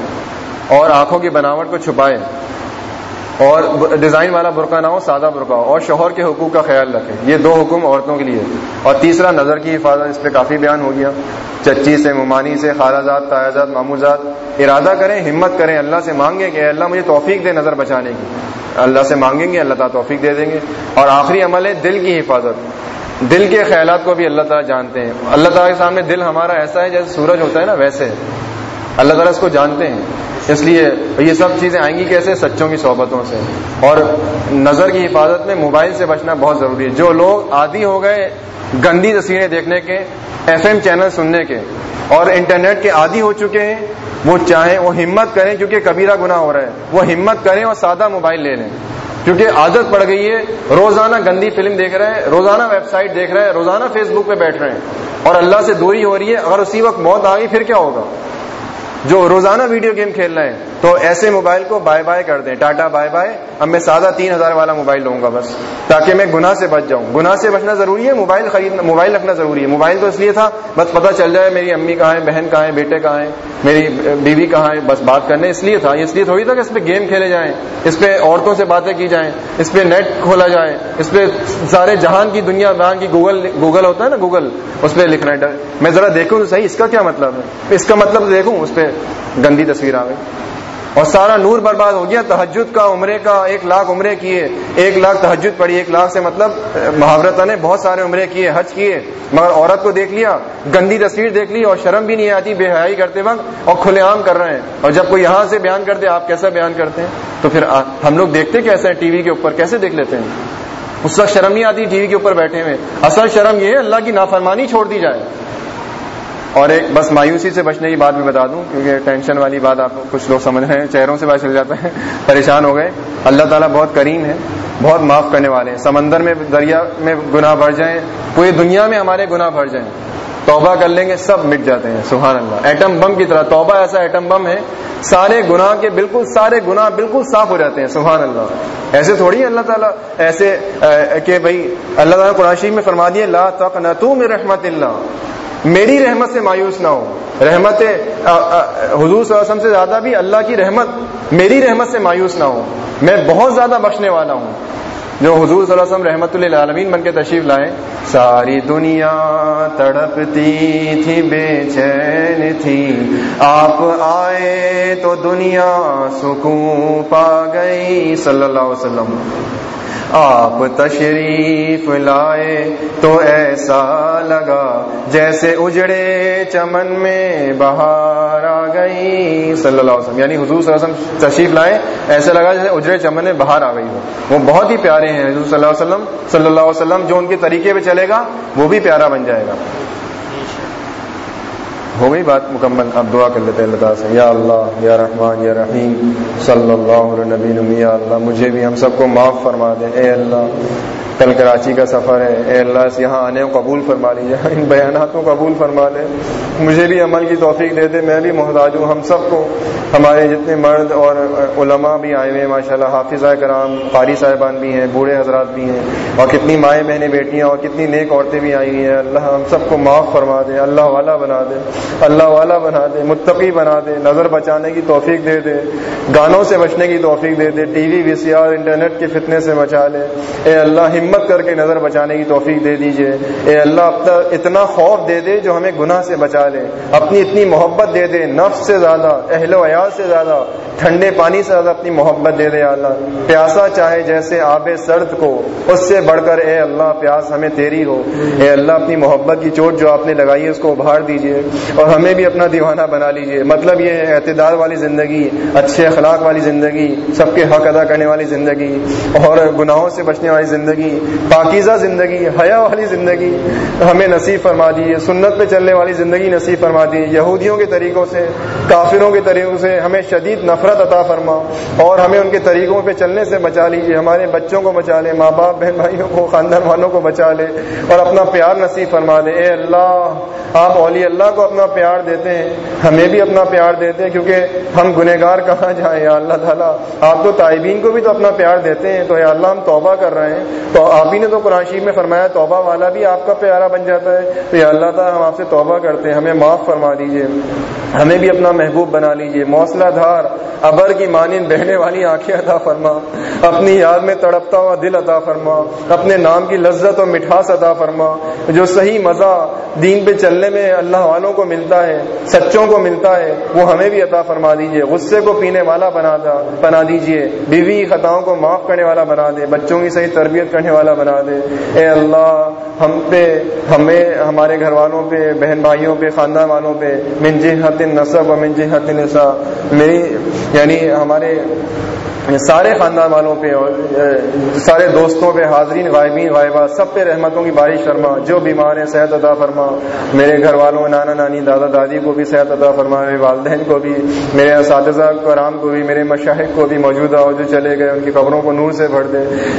اور آنکھوں کی بناوٹ کو چھپائے، اور ڈیزائن والا برقع نہ ہو، سادہ برقع ہو، اور شوہر کے حقوق کا خیال رکھے۔ یہ دو حکم عورتوں کے لیے۔ اور تیسرا، نظر کی حفاظت، اس پہ کافی بیان ہو گیا۔ چچی سے، ممانی سے، خالہ زاد تایازاد ماموزاد ارادہ کریں، ہمت کریں، اللہ سے مانگیں کہ اللہ مجھے توفیق دے نظر بچانے کی۔ اللہ سے مانگیں گے، اللہ تعالیٰ توفیق دے دیں گے۔ اور آخری عمل ہے، دل کی حفاظت۔ دل کے خیالات کو بھی اللہ تعالیٰ جانتے ہیں۔ اللہ تعالیٰ کے سامنے دل ہمارا ایسا ہے جیسے سورج ہوتا ہے نا، ویسے۔ اللہ تعالیٰ اس کو جانتے ہیں۔ اس لیے یہ سب چیزیں آئیں گی کیسے؟ سچوں کی صحبتوں سے۔ اور نظر کی حفاظت میں موبائل سے بچنا بہت ضروری ہے۔ جو لوگ عادی ہو گئے گندی تصویریں دیکھنے کے، ایف ایم چینل سننے کے، اور انٹرنیٹ کے عادی ہو چکے ہیں، وہ چاہیں وہ ہمت کریں کیونکہ کبیرہ گنا ہو رہا ہے۔ وہ ہمت کریں اور سادہ موبائل لے لیں۔ کیونکہ عادت پڑ گئی ہے، روزانہ گندی فلم دیکھ رہے ہیں، روزانہ ویب سائٹ دیکھ رہے ہیں، روزانہ فیس بک پہ بیٹھ رہے ہیں اور اللہ سے دوری ہو رہی ہے، اگر اسی وقت موت آ گئی، پھر کیا ہوگا؟ جو روزانہ ویڈیو گیم کھیل رہے ہیں تو ایسے موبائل کو بائے بائے کر دیں، ٹاٹا بائے بائے اب میں سادہ تین ہزار والا موبائل لوں گا بس، تاکہ میں گناہ سے بچ جاؤں۔ گناہ سے بچنا ضروری ہے، موبائل خریدنا موبائل رکھنا ضروری ہے۔ موبائل تو اس لیے تھا، بس پتہ چل جائے میری امی کہاں ہے بہن کہاں ہے بیٹے کہاں ہیں، میری بیوی کہاں ہے بس بات کرنے۔ اس لیے تھا اس لیے تھوڑی تھا کہ اس پہ گیم کھیلے جائیں، اس پہ عورتوں سے باتیں کی جائیں، اس پہ نیٹ کھولا جائے، اس پہ سارے جہان کی دنیا جہان کی گوگل گوگل ہوتا ہے نا گوگل اس پہ لکھنا ہے۔ میں ذرا دیکھوں تو صحیح، اس کا کیا مطلب ہے؟ اس کا مطلب دیکھوں، اس پہ گندی تصویر آ گئی۔ اور سارا نور برباد ہو گیا تحجد کا، عمرے کا، ایک لاکھ عمرے کیے، ایک لاکھ تحجد پڑی ایک لاکھ سے مطلب محاورت نے بہت سارے عمرے کیے، حج کیے، مگر عورت کو دیکھ لیا، گندی تصویر دیکھ لی اور شرم بھی نہیں آتی، بے حیائی کرتے وقت اور کھلے عام کر رہے ہیں۔ اور جب کوئی یہاں سے بیان کرتے آپ کیسا بیان کرتے ہیں؟ تو پھر ہم لوگ دیکھتے کیسے ہیں ٹی وی کے اوپر؟ کیسے دیکھ لیتے ہیں؟ اس وقت شرم نہیں آتی ٹی وی کے اوپر بیٹھے ہوئے۔ اصل شرم یہ ہے، اللہ کی نافرمانی چھوڑ دی جائے۔ اور ایک بس مایوسی سے بچنے کی بات بھی بتا دوں، کیونکہ ٹینشن والی بات آپ کچھ لوگ سمجھ رہے ہیں، چہروں سے پتا چل جاتا ہے پریشان ہو گئے۔ اللہ تعالیٰ بہت کریم ہے، بہت معاف کرنے والے ہیں۔ سمندر میں، دریا میں گناہ بڑھ جائیں، پوری دنیا میں ہمارے گناہ بڑھ جائیں۔ توبہ کر لیں گے، سب مٹ جاتے ہیں، سبحان اللہ۔ ایٹم بم کی طرح، توبہ ایسا ایٹم بم ہے، سارے گناہ کے بالکل، سارے گناہ بالکل صاف ہو جاتے ہیں، سبحان اللہ۔ ایسے تھوڑی اللہ تعالیٰ، ایسے کہ بھائی، اللہ تعالیٰ قرآن میں فرما دیے لا تک نہ رحمت اللہ۔ میری رحمت سے مایوس نہ ہو۔ رحمت حضور صلی اللہ علیہ وسلم سے زیادہ بھی اللہ کی رحمت میری رحمت سے مایوس نہ ہو۔ میں بہت زیادہ بخشنے والا ہوں۔ جو حضور صلی اللہ علیہ وسلم رحمت اللہ عالمین بن کے تشریف لائے، ساری دنیا تڑپتی تھی، بے چین تھی۔ آپ آئے تو دنیا سکون پا گئی، صلی اللہ علیہ وسلم۔ آپ تشریف لائے تو ایسا لگا جیسے اجڑے چمن میں بہار آ گئی۔ صلی اللہ علیہ وسلم یعنی حضور صلی اللہ علیہ وسلم تشریف لائے، ایسا لگا جیسے اجڑے چمن میں بہار آ گئی ہو۔ وہ بہت ہی پیارے ہیں حضور صلی اللہ علیہ وسلم، صلی اللہ علیہ وسلم جو ان کے طریقے پہ چلے گا، وہ بھی پیارا بن جائے گا۔ ہو گئی بات مکمل اب دعا کر لیتے اللہ تعالیٰ سے۔ یا اللہ، یا رحمان، یا رحیم، صلی اللہ علیہ نبی یا اللہ، مجھے بھی ہم سب کو معاف فرما دیں اے اللہ کل کراچی کا سفر ہے۔ اے اللہ سے یہاں آنے کو قبول فرما لیجیے ہاں، ان بیانات کو قبول فرما لے۔ مجھے بھی عمل کی توفیق دے دے۔ میں بھی محتاج ہوں۔ ہم سب کو، ہمارے جتنے مرد اور علماء بھی آئے ہوئے ہیں ماشاء اللہ حافظ کرام، قاری صاحبان بھی ہیں، بوڑھے حضرات بھی ہیں۔ اور کتنی مائیں بہنیں بیٹیاں اور کتنی نیک عورتیں بھی آئی ہوئی ہیں۔ اللہ ہم سب کو معاف فرما دے۔ اللہ والا بنا دے۔ اللہ والا بنا دے۔ متقی بنا دے۔ نظر بچانے کی توفیق دے دے۔ گانوں سے بچنے کی توفیق دے دے۔ T V V C R, internet کے فتنے سے بچا لے۔ اے اللہ ہم ہمت کر کے نظر بچانے کی توفیق دے دیجیے۔ اے اللہ اتنا خوف دے دے جو ہمیں گناہ سے بچا لے۔ اپنی اتنی محبت دے دے، نفس سے زیادہ، اہل و عیال سے زیادہ، ٹھنڈے پانی سے زیادہ اپنی محبت دے دے اللہ۔ پیاسا چاہے جیسے آب سرد کو، اس سے بڑھ کر اے اللہ، پیاس ہمیں تیری ہو۔ اے اللہ، اپنی محبت کی چوٹ جو آپ نے لگائی ہے، اس کو ابھار دیجیے۔ اور ہمیں بھی اپنا دیوانہ بنا لیجیے۔ مطلب یہ ہے، اعتدال والی زندگی، اچھے اخلاق والی زندگی، سب کے حق ادا کرنے والی زندگی، اور گناہوں سے بچنے والی زندگی۔ پاکیزہ زندگی، حیا والی زندگی ہمیں نصیب فرما دی سنت پہ چلنے والی زندگی نصیب فرما دی۔ یہودیوں کے طریقوں سے، کافروں کے طریقوں سے ہمیں شدید نفرت عطا فرما اور ہمیں ان کے طریقوں پہ چلنے سے بچا لیجیے ہمارے بچوں کو بچا لے ماں باپ بہن بھائیوں کو، خاندان والوں کو بچا لے اور اپنا پیار نصیب فرما دے۔ اے اللہ، آپ اولی اللہ کو اپنا پیار دیتے ہیں، ہمیں بھی اپنا پیار دیتے ہیں کیونکہ ہم گنہگار کہاں جائیں یا اللہ تعالیٰ؟ آپ تو طائبین کو بھی تو اپنا پیار دیتے ہیں تو یا اللہ ہم توبہ کر رہے ہیں۔ تو اور آپ ہی نے تو قرآن شریف میں فرمایا، توبہ والا بھی آپ کا پیارا بن جاتا ہے۔ تو یا اللہ تعالیٰ ہم آپ سے توبہ کرتے ہیں، ہمیں معاف فرما دیجیے ہمیں بھی اپنا محبوب بنا لیجیے موصلہ دھار ابر کی مانند بہنے والی آنکھیں عطا فرما۔ اپنی یاد میں تڑپتا ہوا دل عطا فرما۔ اپنے نام کی لذت اور مٹھاس عطا فرما۔ جو صحیح مزہ دین پہ چلنے میں اللہ والوں کو ملتا ہے، سچوں کو ملتا ہے، وہ ہمیں بھی عطا فرما دیجیے غصے کو پینے والا بنا دا، بنا دیجیے بیوی خطاؤں کو معاف کرنے والا بنا دے۔ بچوں کی صحیح تربیت کرنے والا بنا دے۔ اے اللہ، ہم پہ، ہمیں، ہمارے گھر والوں پہ، بہن بھائیوں پہ، خاندان والوں پہ منجی حت نصب و منجی حت نسا میری یعنی ہمارے سارے خاندان والوں پہ اور سارے دوستوں پہ حاضرین، غائبین، غائبہ، سب پہ رحمتوں کی بارش فرما، جو بیمار ہیں صحت ادا فرما۔ میرے گھر والوں، نانا، نانی، دادا، دادی کو بھی صحت ادا فرما، میرے والدین کو بھی، میرے اساتذہ کرام کو بھی، میرے مشاہد کو بھی موجودہ ہو جو چلے گئے، ان کی قبروں کو نور سے بھر دے۔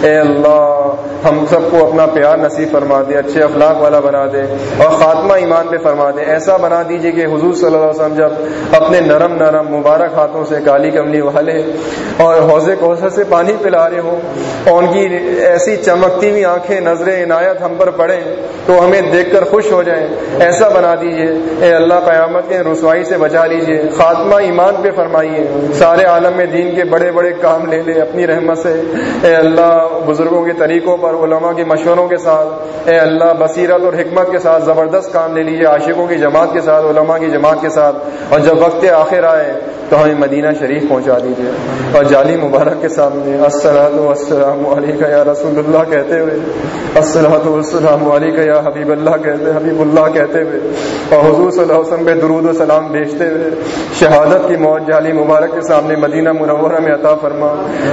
اے اللہ، ہم سب کو اپنا پیار نصیب فرما دے، اچھے اخلاق والا بنا دے اور خاتمہ ایمان پہ فرما دے۔ ایسا بنا دیجیے کہ حضور صلی اللہ علیہ وسلم جب اپنے نرم نرم مبارک ہاتھوں سے کالی کملی والے اور حوضے کوثر سے پانی پلا رہے ہوں اور ان کی ایسی چمکتی ہوئی آنکھیں، نظریں، عنایت ہم پر پڑے تو ہمیں دیکھ کر خوش ہو جائیں۔ ایسا بنا دیجیے اے اللہ، قیامت کے رسوائی سے بچا لیجیے خاتمہ ایمان پہ فرمائیے۔ سارے عالم میں دین کے بڑے بڑے کام لے لے اپنی رحمت سے۔ اے اللہ، بزرگوں کے طریقوں پر، علماء کے مشوروں کے ساتھ۔ اے اللہ، بصیرت اور حکمت کے ساتھ زبردست کام لے لیجیے عاشقوں کی جماعت کے ساتھ، علماء کی جماعت کے ساتھ۔ اور جب وقت آخر آئے تو ہمیں مدینہ شریف پہنچا دیجیے اور جعلی مبارک کے سامنے السلام السلام یا رسول اللہ کہتے ہوئے۔ السلام السلام یا حبیب اللہ کہتے، حبیب اللہ کہتے ہوئے۔ اور حضور صلی اللہ علیہ وسلم پہ درود و سلام بھیجتے ہوئے۔ شہادت کی موت جعلی مبارک کے سامنے مدینہ منورہ میں عطا فرما۔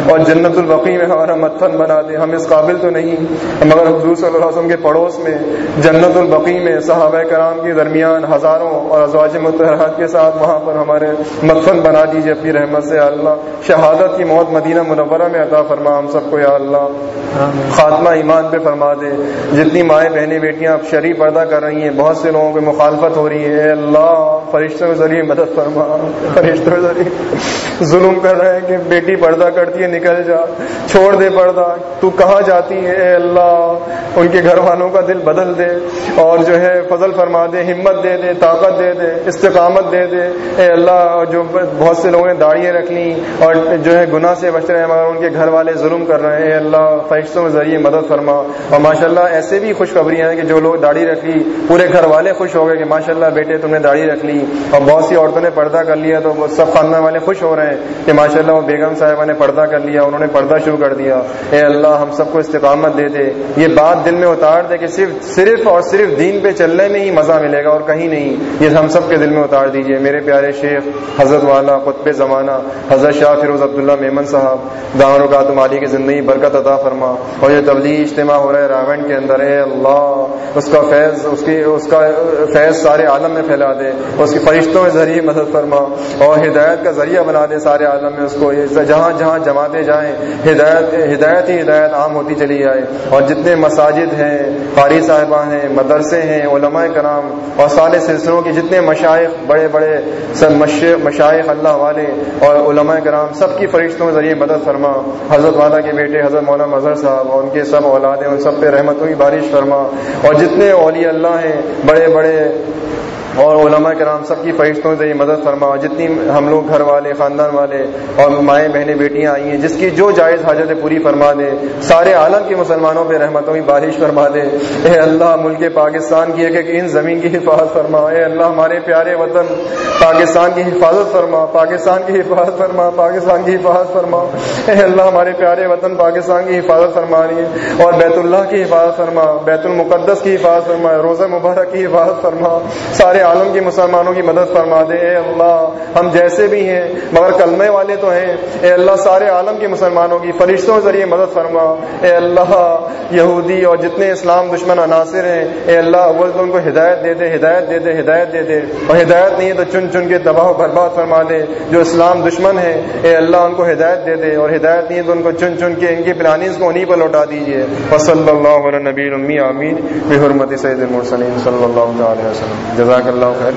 اور جنت البقی میں ہمارا متھن بنا دے۔ ہم اس قابل تو نہیں، مگر حضور صلی اللہ علیہ وسلم کے پڑوس میں، جنت البقی میں صحابہ کرام کے درمیان ہزاروں اور ازواج متحرات کے ساتھ وہاں پر ہمارے متفن بنا دیجیے اپنی رحمت سے یا اللہ شہادت کی موت مدینہ منورہ میں عطا فرما ہم سب کو یا اللہ۔ خاتمہ ایمان پہ فرما دے۔ جتنی مائیں بہنیں بیٹیاں اب شرع پردہ کر رہی ہیں بہت سے لوگوں کی مخالفت ہو رہی ہے۔ اے اللہ فرشتوں کے ذریعے مدد فرما۔ فرشتوں کے ذریعے۔ ظلم کر رہے ہیں کہ بیٹی پردہ کرتی ہے نکل جا۔ چھوڑ دے پردہ۔ تو کہاں جاتی ہے؟ اے اللہ ان کے گھر والوں کا دل بدل دے۔ اور جو ہے فضل فرما دے ہمت دے دے طاقت دے دے استقامت دے دے۔ اے اللہ جو بہت سے لوگوں نے داڑیاں رکھ لی اور جو ہے گناہ سے بچ رہے ہیں، مگر ان کے گھر والے ظلم کر رہے ہیں۔ اے اللہ، فرشتوں کے ذریعے مدد فرما۔ اور ماشاء اللہ ایسے بھی خوشخبریاں ہیں کہ جو لوگ داڑھی رکھ لی، پورے گھر والے خوش ہو گئے کہ ماشاء اللہ بیٹے تم نے داڑھی رکھ لی۔ اور بہت سی عورتوں نے پردہ کر لیا تو وہ سب خاندان والے خوش ہو رہے ہیں کہ ماشاء اللہ وہ بیگم صاحبہ نے پردہ کر لیا، انہوں نے پردہ شروع کر دیا۔ اے اللہ، ہم سب کو استقامت دے دے۔ یہ بات دل میں اتار دے کہ صرف صرف اور صرف دین پہ چلنے میں ہی مزہ ملے گا اور کہیں نہیں۔ یہ ہم سب کے دل میں اتار دیجیے میرے پیارے شیخ، حضرت والا قطب زمانہ حضرت شاہ فیروز عبداللہ میمن صاحب دان و کاتم علی کی زندگی برکت عطا فرما۔ اور یہ تبلیغ اجتماع ہو رہا ہے راون کے اندر، اے اللہ، اس کا فیض، اس کی، اس کا فیض سارے عالم میں پھیلا دے۔ اس کی فرشتوں کے ذریعے مدد فرما۔ اور ہدایت کا ذریعہ بنا دے سارے عالم میں اس کو۔ جہاں جہاں جماتے جائیں، ہدایت ہدایت ہی ہدایت عام ہوتی چلی جائے۔ اور جتنے مساجد ہیں، قاری صاحبہ ہیں، مدرسے ہیں، علماء کرام، اور سارے سلسلوں کی جتنے مشائق، بڑے بڑے مشائق اللہ والے اور علماء کرام سب کی فرشتوں کے ذریعے مدد فرما۔ حضرت والا کے بیٹے، حضرت مولانا مظہر صاحب اور ان کے سب اولاد ہیں ان سب پہ رحمتوں کی بارش فرما۔ اور جتنے اولیاء اللہ ہیں، بڑے بڑے اور علماء کرام سب کی فرشتوں سے مدد فرما۔ جتنی ہم لوگ گھر والے، خاندان والے اور مائیں بہنیں، بیٹیاں آئی ہیں، جس کی جو جائز حاجت پوری فرما دے، سارے عالم کے مسلمانوں پہ رحمتوں کی بارش فرما دے۔ اے اللہ، ملک پاکستان کی ایک ایک ان زمین کی حفاظت فرما۔ اے اللہ، ہمارے پیارے وطن، پاکستان کی حفاظت فرما۔ پاکستان کی حفاظت فرما۔ پاکستان کی حفاظت فرما۔ اے اللہ، ہمارے پیارے وطن، پاکستان کی حفاظت فرما۔ رہی ہے اور بیت اللہ کی حفاظت فرما۔ بیت المقدس کی حفاظت فرما۔ روزہ مبارک کی حفاظت فرما۔ سارے عالم کے مسلمانوں کی مدد فرما دے، اے اللہ، ہم جیسے بھی ہیں، مگر کلمے والے تو ہیں۔ اے اللہ، سارے عالم کے مسلمانوں کی فرشتوں کے ذریعے مدد فرما۔ اے اللہ، یہودی اور جتنے اسلام دشمن عناصر ہیں، اے اللہ، اول تو ان کو ہدایت دے دے، ہدایت دے دے، ہدایت دے دے۔ اور ہدایت نہیں ہے تو چن چن کے تباہ و برباد فرما دے۔ جو اسلام دشمن ہے اے اللہ، ان کو ہدایت دے دے۔ اور ہدایت نہیں ہے تو ان کو چن چن کے، ان کی پلاننگس کو انہیں پر لوٹا دیجیے وصلی اللہ علیہ نبی امی آمین۔ بحرمت سید المرسلین، صلی اللہ علیہ وسلم۔ جزاک اللہ خیر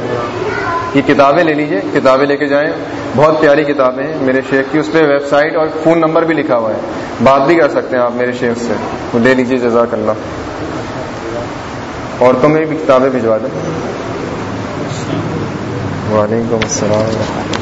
یہ کتابیں لے لیجیے، کتابیں لے کے جائیں۔ بہت پیاری کتابیں ہیں۔ میرے شیخ کی اس پہ ویب سائٹ اور فون نمبر بھی لکھا ہوا ہے۔ بات بھی کر سکتے ہیں آپ میرے شیخ سے۔ وہ لے لیجیے جزاک اللہ۔ عورتوں میں بھی کتابیں بھجوا دیں۔ وعلیکم السلام۔